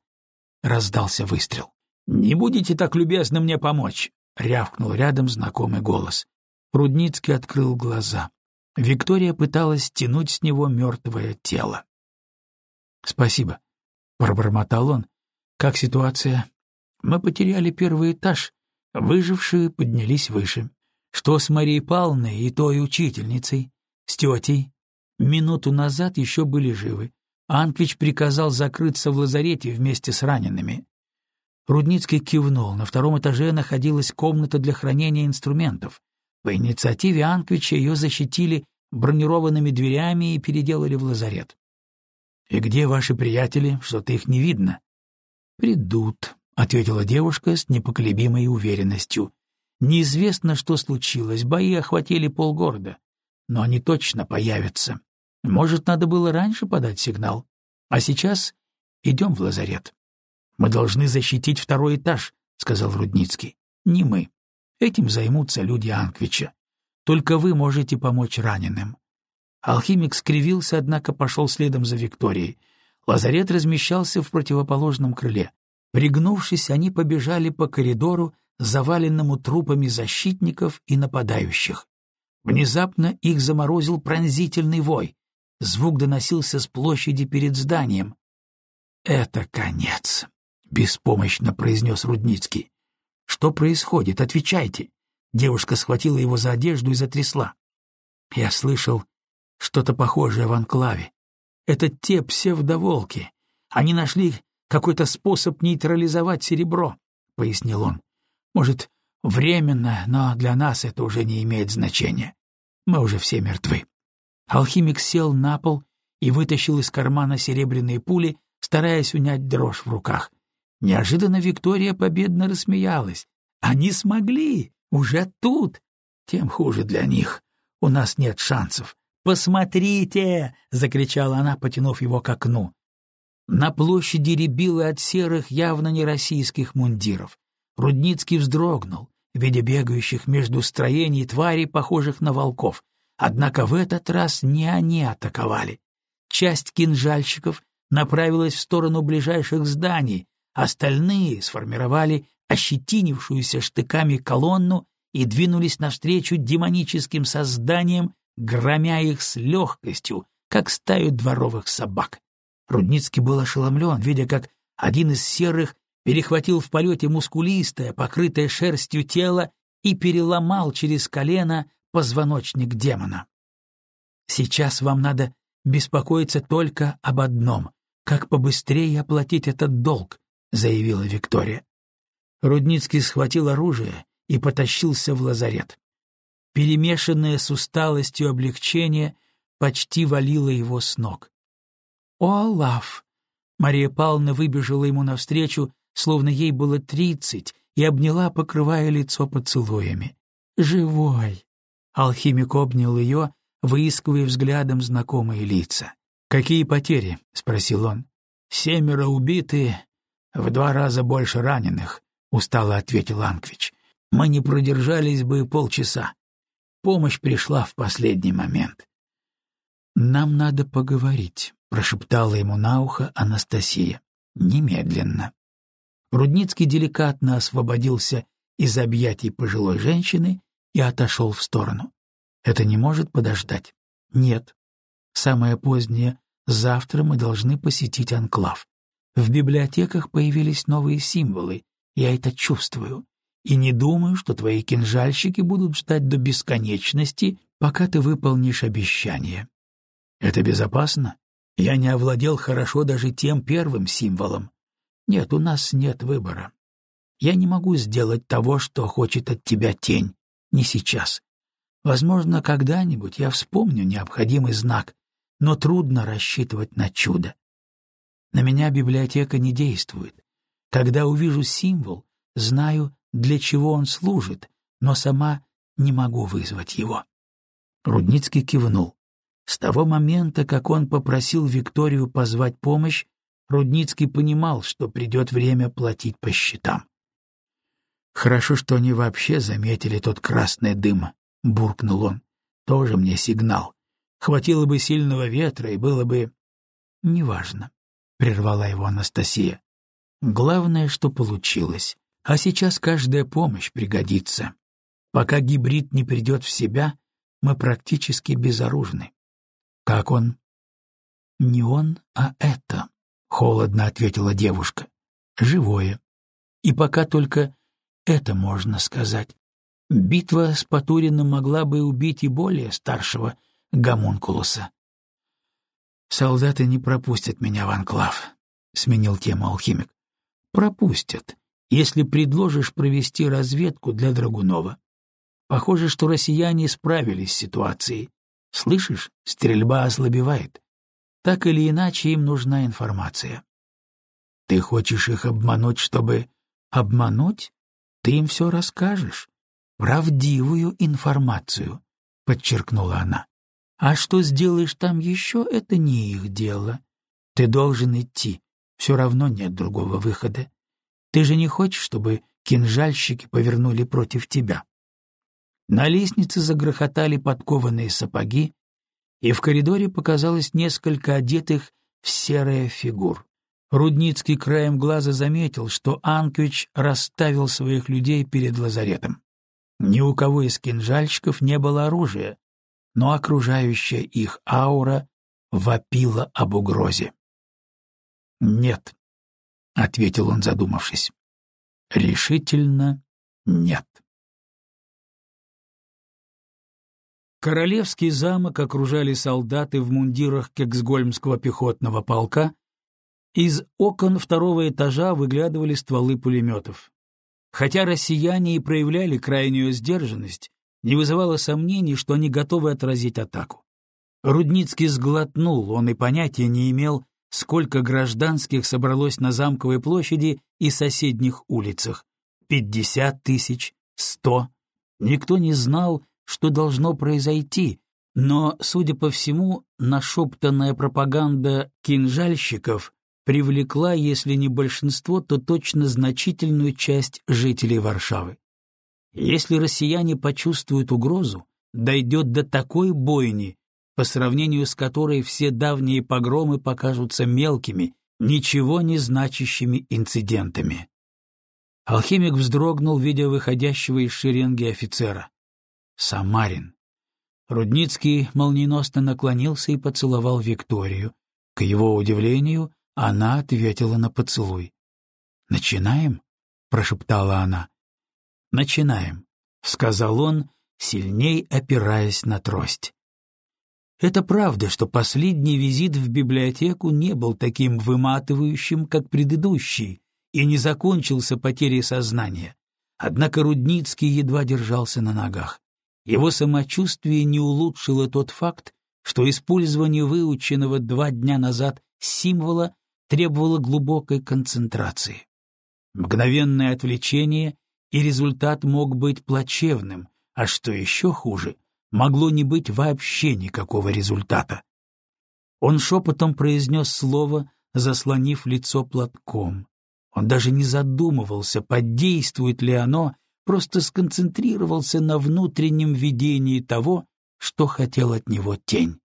Раздался выстрел. «Не будете так любезны мне помочь?» — рявкнул рядом знакомый голос. Рудницкий открыл глаза. Виктория пыталась тянуть с него мертвое тело. «Спасибо», — пробормотал он. «Как ситуация?» «Мы потеряли первый этаж. Выжившие поднялись выше. Что с Марией Павловной и той учительницей? С тетей? Минуту назад еще были живы. Анквич приказал закрыться в лазарете вместе с ранеными. Рудницкий кивнул. На втором этаже находилась комната для хранения инструментов. По инициативе Анквича ее защитили бронированными дверями и переделали в лазарет. «И где ваши приятели? Что-то их не видно». «Придут», — ответила девушка с непоколебимой уверенностью. «Неизвестно, что случилось, бои охватили полгорода, но они точно появятся. Может, надо было раньше подать сигнал? А сейчас идем в лазарет». «Мы должны защитить второй этаж», — сказал Рудницкий. «Не мы. Этим займутся люди Анквича. Только вы можете помочь раненым. Алхимик скривился, однако пошел следом за Викторией. Лазарет размещался в противоположном крыле. Пригнувшись, они побежали по коридору, заваленному трупами защитников и нападающих. Внезапно их заморозил пронзительный вой. Звук доносился с площади перед зданием. «Это конец», — беспомощно произнес Рудницкий. «Что происходит? Отвечайте!» Девушка схватила его за одежду и затрясла. «Я слышал что-то похожее в анклаве. Это те псевдоволки. Они нашли какой-то способ нейтрализовать серебро», — пояснил он. «Может, временно, но для нас это уже не имеет значения. Мы уже все мертвы». Алхимик сел на пол и вытащил из кармана серебряные пули, стараясь унять дрожь в руках. Неожиданно Виктория победно рассмеялась. «Они смогли! Уже тут! Тем хуже для них. У нас нет шансов. Посмотрите!» — закричала она, потянув его к окну. На площади рябило от серых, явно не российских мундиров. Рудницкий вздрогнул, видя бегающих между строений тварей, похожих на волков. Однако в этот раз не они атаковали. Часть кинжальщиков направилась в сторону ближайших зданий, Остальные сформировали ощетинившуюся штыками колонну и двинулись навстречу демоническим созданиям, громя их с легкостью, как стаю дворовых собак. Рудницкий был ошеломлен, видя, как один из серых перехватил в полете мускулистое, покрытое шерстью тело и переломал через колено позвоночник демона. «Сейчас вам надо беспокоиться только об одном — как побыстрее оплатить этот долг», — заявила Виктория. Рудницкий схватил оружие и потащился в лазарет. Перемешанное с усталостью облегчение почти валило его с ног. «О, Лав!» Мария Павловна выбежала ему навстречу, словно ей было тридцать, и обняла, покрывая лицо поцелуями. «Живой!» Алхимик обнял ее, выискивая взглядом знакомые лица. «Какие потери?» — спросил он. «Семеро убиты, в два раза больше раненых, — устало ответил Анквич. Мы не продержались бы полчаса. Помощь пришла в последний момент. «Нам надо поговорить», — прошептала ему на ухо Анастасия. «Немедленно». Рудницкий деликатно освободился из объятий пожилой женщины и отошел в сторону. «Это не может подождать?» «Нет. Самое позднее завтра мы должны посетить анклав. В библиотеках появились новые символы, я это чувствую, и не думаю, что твои кинжальщики будут ждать до бесконечности, пока ты выполнишь обещание. Это безопасно? Я не овладел хорошо даже тем первым символом. Нет, у нас нет выбора. Я не могу сделать того, что хочет от тебя тень. Не сейчас. Возможно, когда-нибудь я вспомню необходимый знак, но трудно рассчитывать на чудо. На меня библиотека не действует. Когда увижу символ, знаю, для чего он служит, но сама не могу вызвать его. Рудницкий кивнул. С того момента, как он попросил Викторию позвать помощь, Рудницкий понимал, что придет время платить по счетам. «Хорошо, что они вообще заметили тот красный дым», — буркнул он. «Тоже мне сигнал. Хватило бы сильного ветра, и было бы...» «Неважно», — прервала его Анастасия. «Главное, что получилось. А сейчас каждая помощь пригодится. Пока гибрид не придет в себя, мы практически безоружны. Как он? Не он, а это, холодно ответила девушка. Живое. И пока только это можно сказать. Битва с Патуриным могла бы убить и более старшего гомункулуса. «Солдаты не пропустят меня в анклав», — сменил тему алхимик. «Пропустят, если предложишь провести разведку для Драгунова. Похоже, что россияне справились с ситуацией. Слышишь, стрельба ослабевает. Так или иначе им нужна информация. Ты хочешь их обмануть, чтобы... Обмануть? Ты им все расскажешь. Правдивую информацию, — подчеркнула она. А что сделаешь там еще, это не их дело. Ты должен идти, все равно нет другого выхода. Ты же не хочешь, чтобы кинжальщики повернули против тебя? На лестнице загрохотали подкованные сапоги, и в коридоре показалось несколько одетых в серое фигур. Рудницкий краем глаза заметил, что Анквич расставил своих людей перед лазаретом. Ни у кого из кинжальщиков не было оружия, но окружающая их аура вопила об угрозе. «Нет», — ответил он, задумавшись. «Решительно нет». Королевский замок окружали солдаты в мундирах Кексгольмского пехотного полка. Из окон второго этажа выглядывали стволы пулеметов. Хотя россияне и проявляли крайнюю сдержанность, не вызывало сомнений, что они готовы отразить атаку. Рудницкий сглотнул, он и понятия не имел, сколько гражданских собралось на Замковой площади и соседних улицах. Пятьдесят тысяч, сто. Никто не знал, что должно произойти, но, судя по всему, нашептанная пропаганда кинжальщиков привлекла, если не большинство, то точно значительную часть жителей Варшавы. Если россияне почувствуют угрозу, дойдет до такой бойни, по сравнению с которой все давние погромы покажутся мелкими, ничего не значащими инцидентами. Алхимик вздрогнул, видя выходящего из шеренги офицера. Самарин. Рудницкий молниеносно наклонился и поцеловал Викторию. К его удивлению, она ответила на поцелуй. «Начинаем?» — прошептала она. «Начинаем», — сказал он, сильней опираясь на трость. Это правда, что последний визит в библиотеку не был таким выматывающим, как предыдущий, и не закончился потерей сознания. Однако Рудницкий едва держался на ногах. Его самочувствие не улучшило тот факт, что использование выученного два дня назад символа требовало глубокой концентрации. Мгновенное отвлечение, и результат мог быть плачевным, а что еще хуже, могло не быть вообще никакого результата. Он шепотом произнес слово, заслонив лицо платком. Он даже не задумывался, подействует ли оно просто сконцентрировался на внутреннем видении того, что хотел от него тень.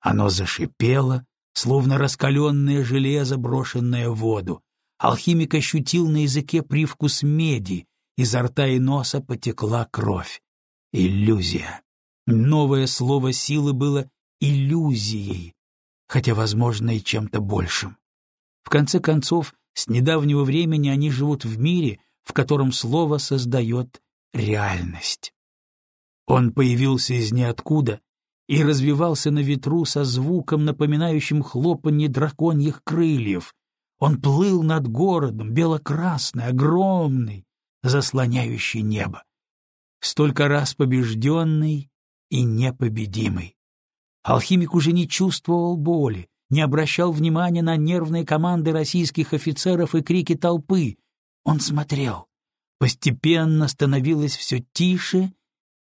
Оно зашипело, словно раскаленное железо, брошенное в воду. Алхимик ощутил на языке привкус меди, изо рта и носа потекла кровь. Иллюзия. Новое слово силы было иллюзией, хотя, возможно, и чем-то большим. В конце концов, с недавнего времени они живут в мире, в котором слово создает реальность. Он появился из ниоткуда и развивался на ветру со звуком, напоминающим хлопанье драконьих крыльев. Он плыл над городом, бело-красный, огромный, заслоняющий небо. Столько раз побежденный и непобедимый. Алхимик уже не чувствовал боли, не обращал внимания на нервные команды российских офицеров и крики толпы, он смотрел. Постепенно становилось все тише,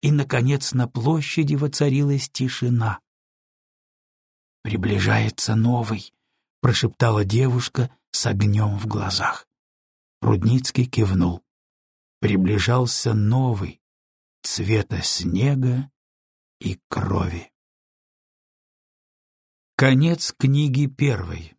и, наконец, на площади воцарилась тишина. «Приближается новый», — прошептала девушка с огнем в глазах. Рудницкий кивнул. Приближался новый, цвета снега и крови. Конец книги первой.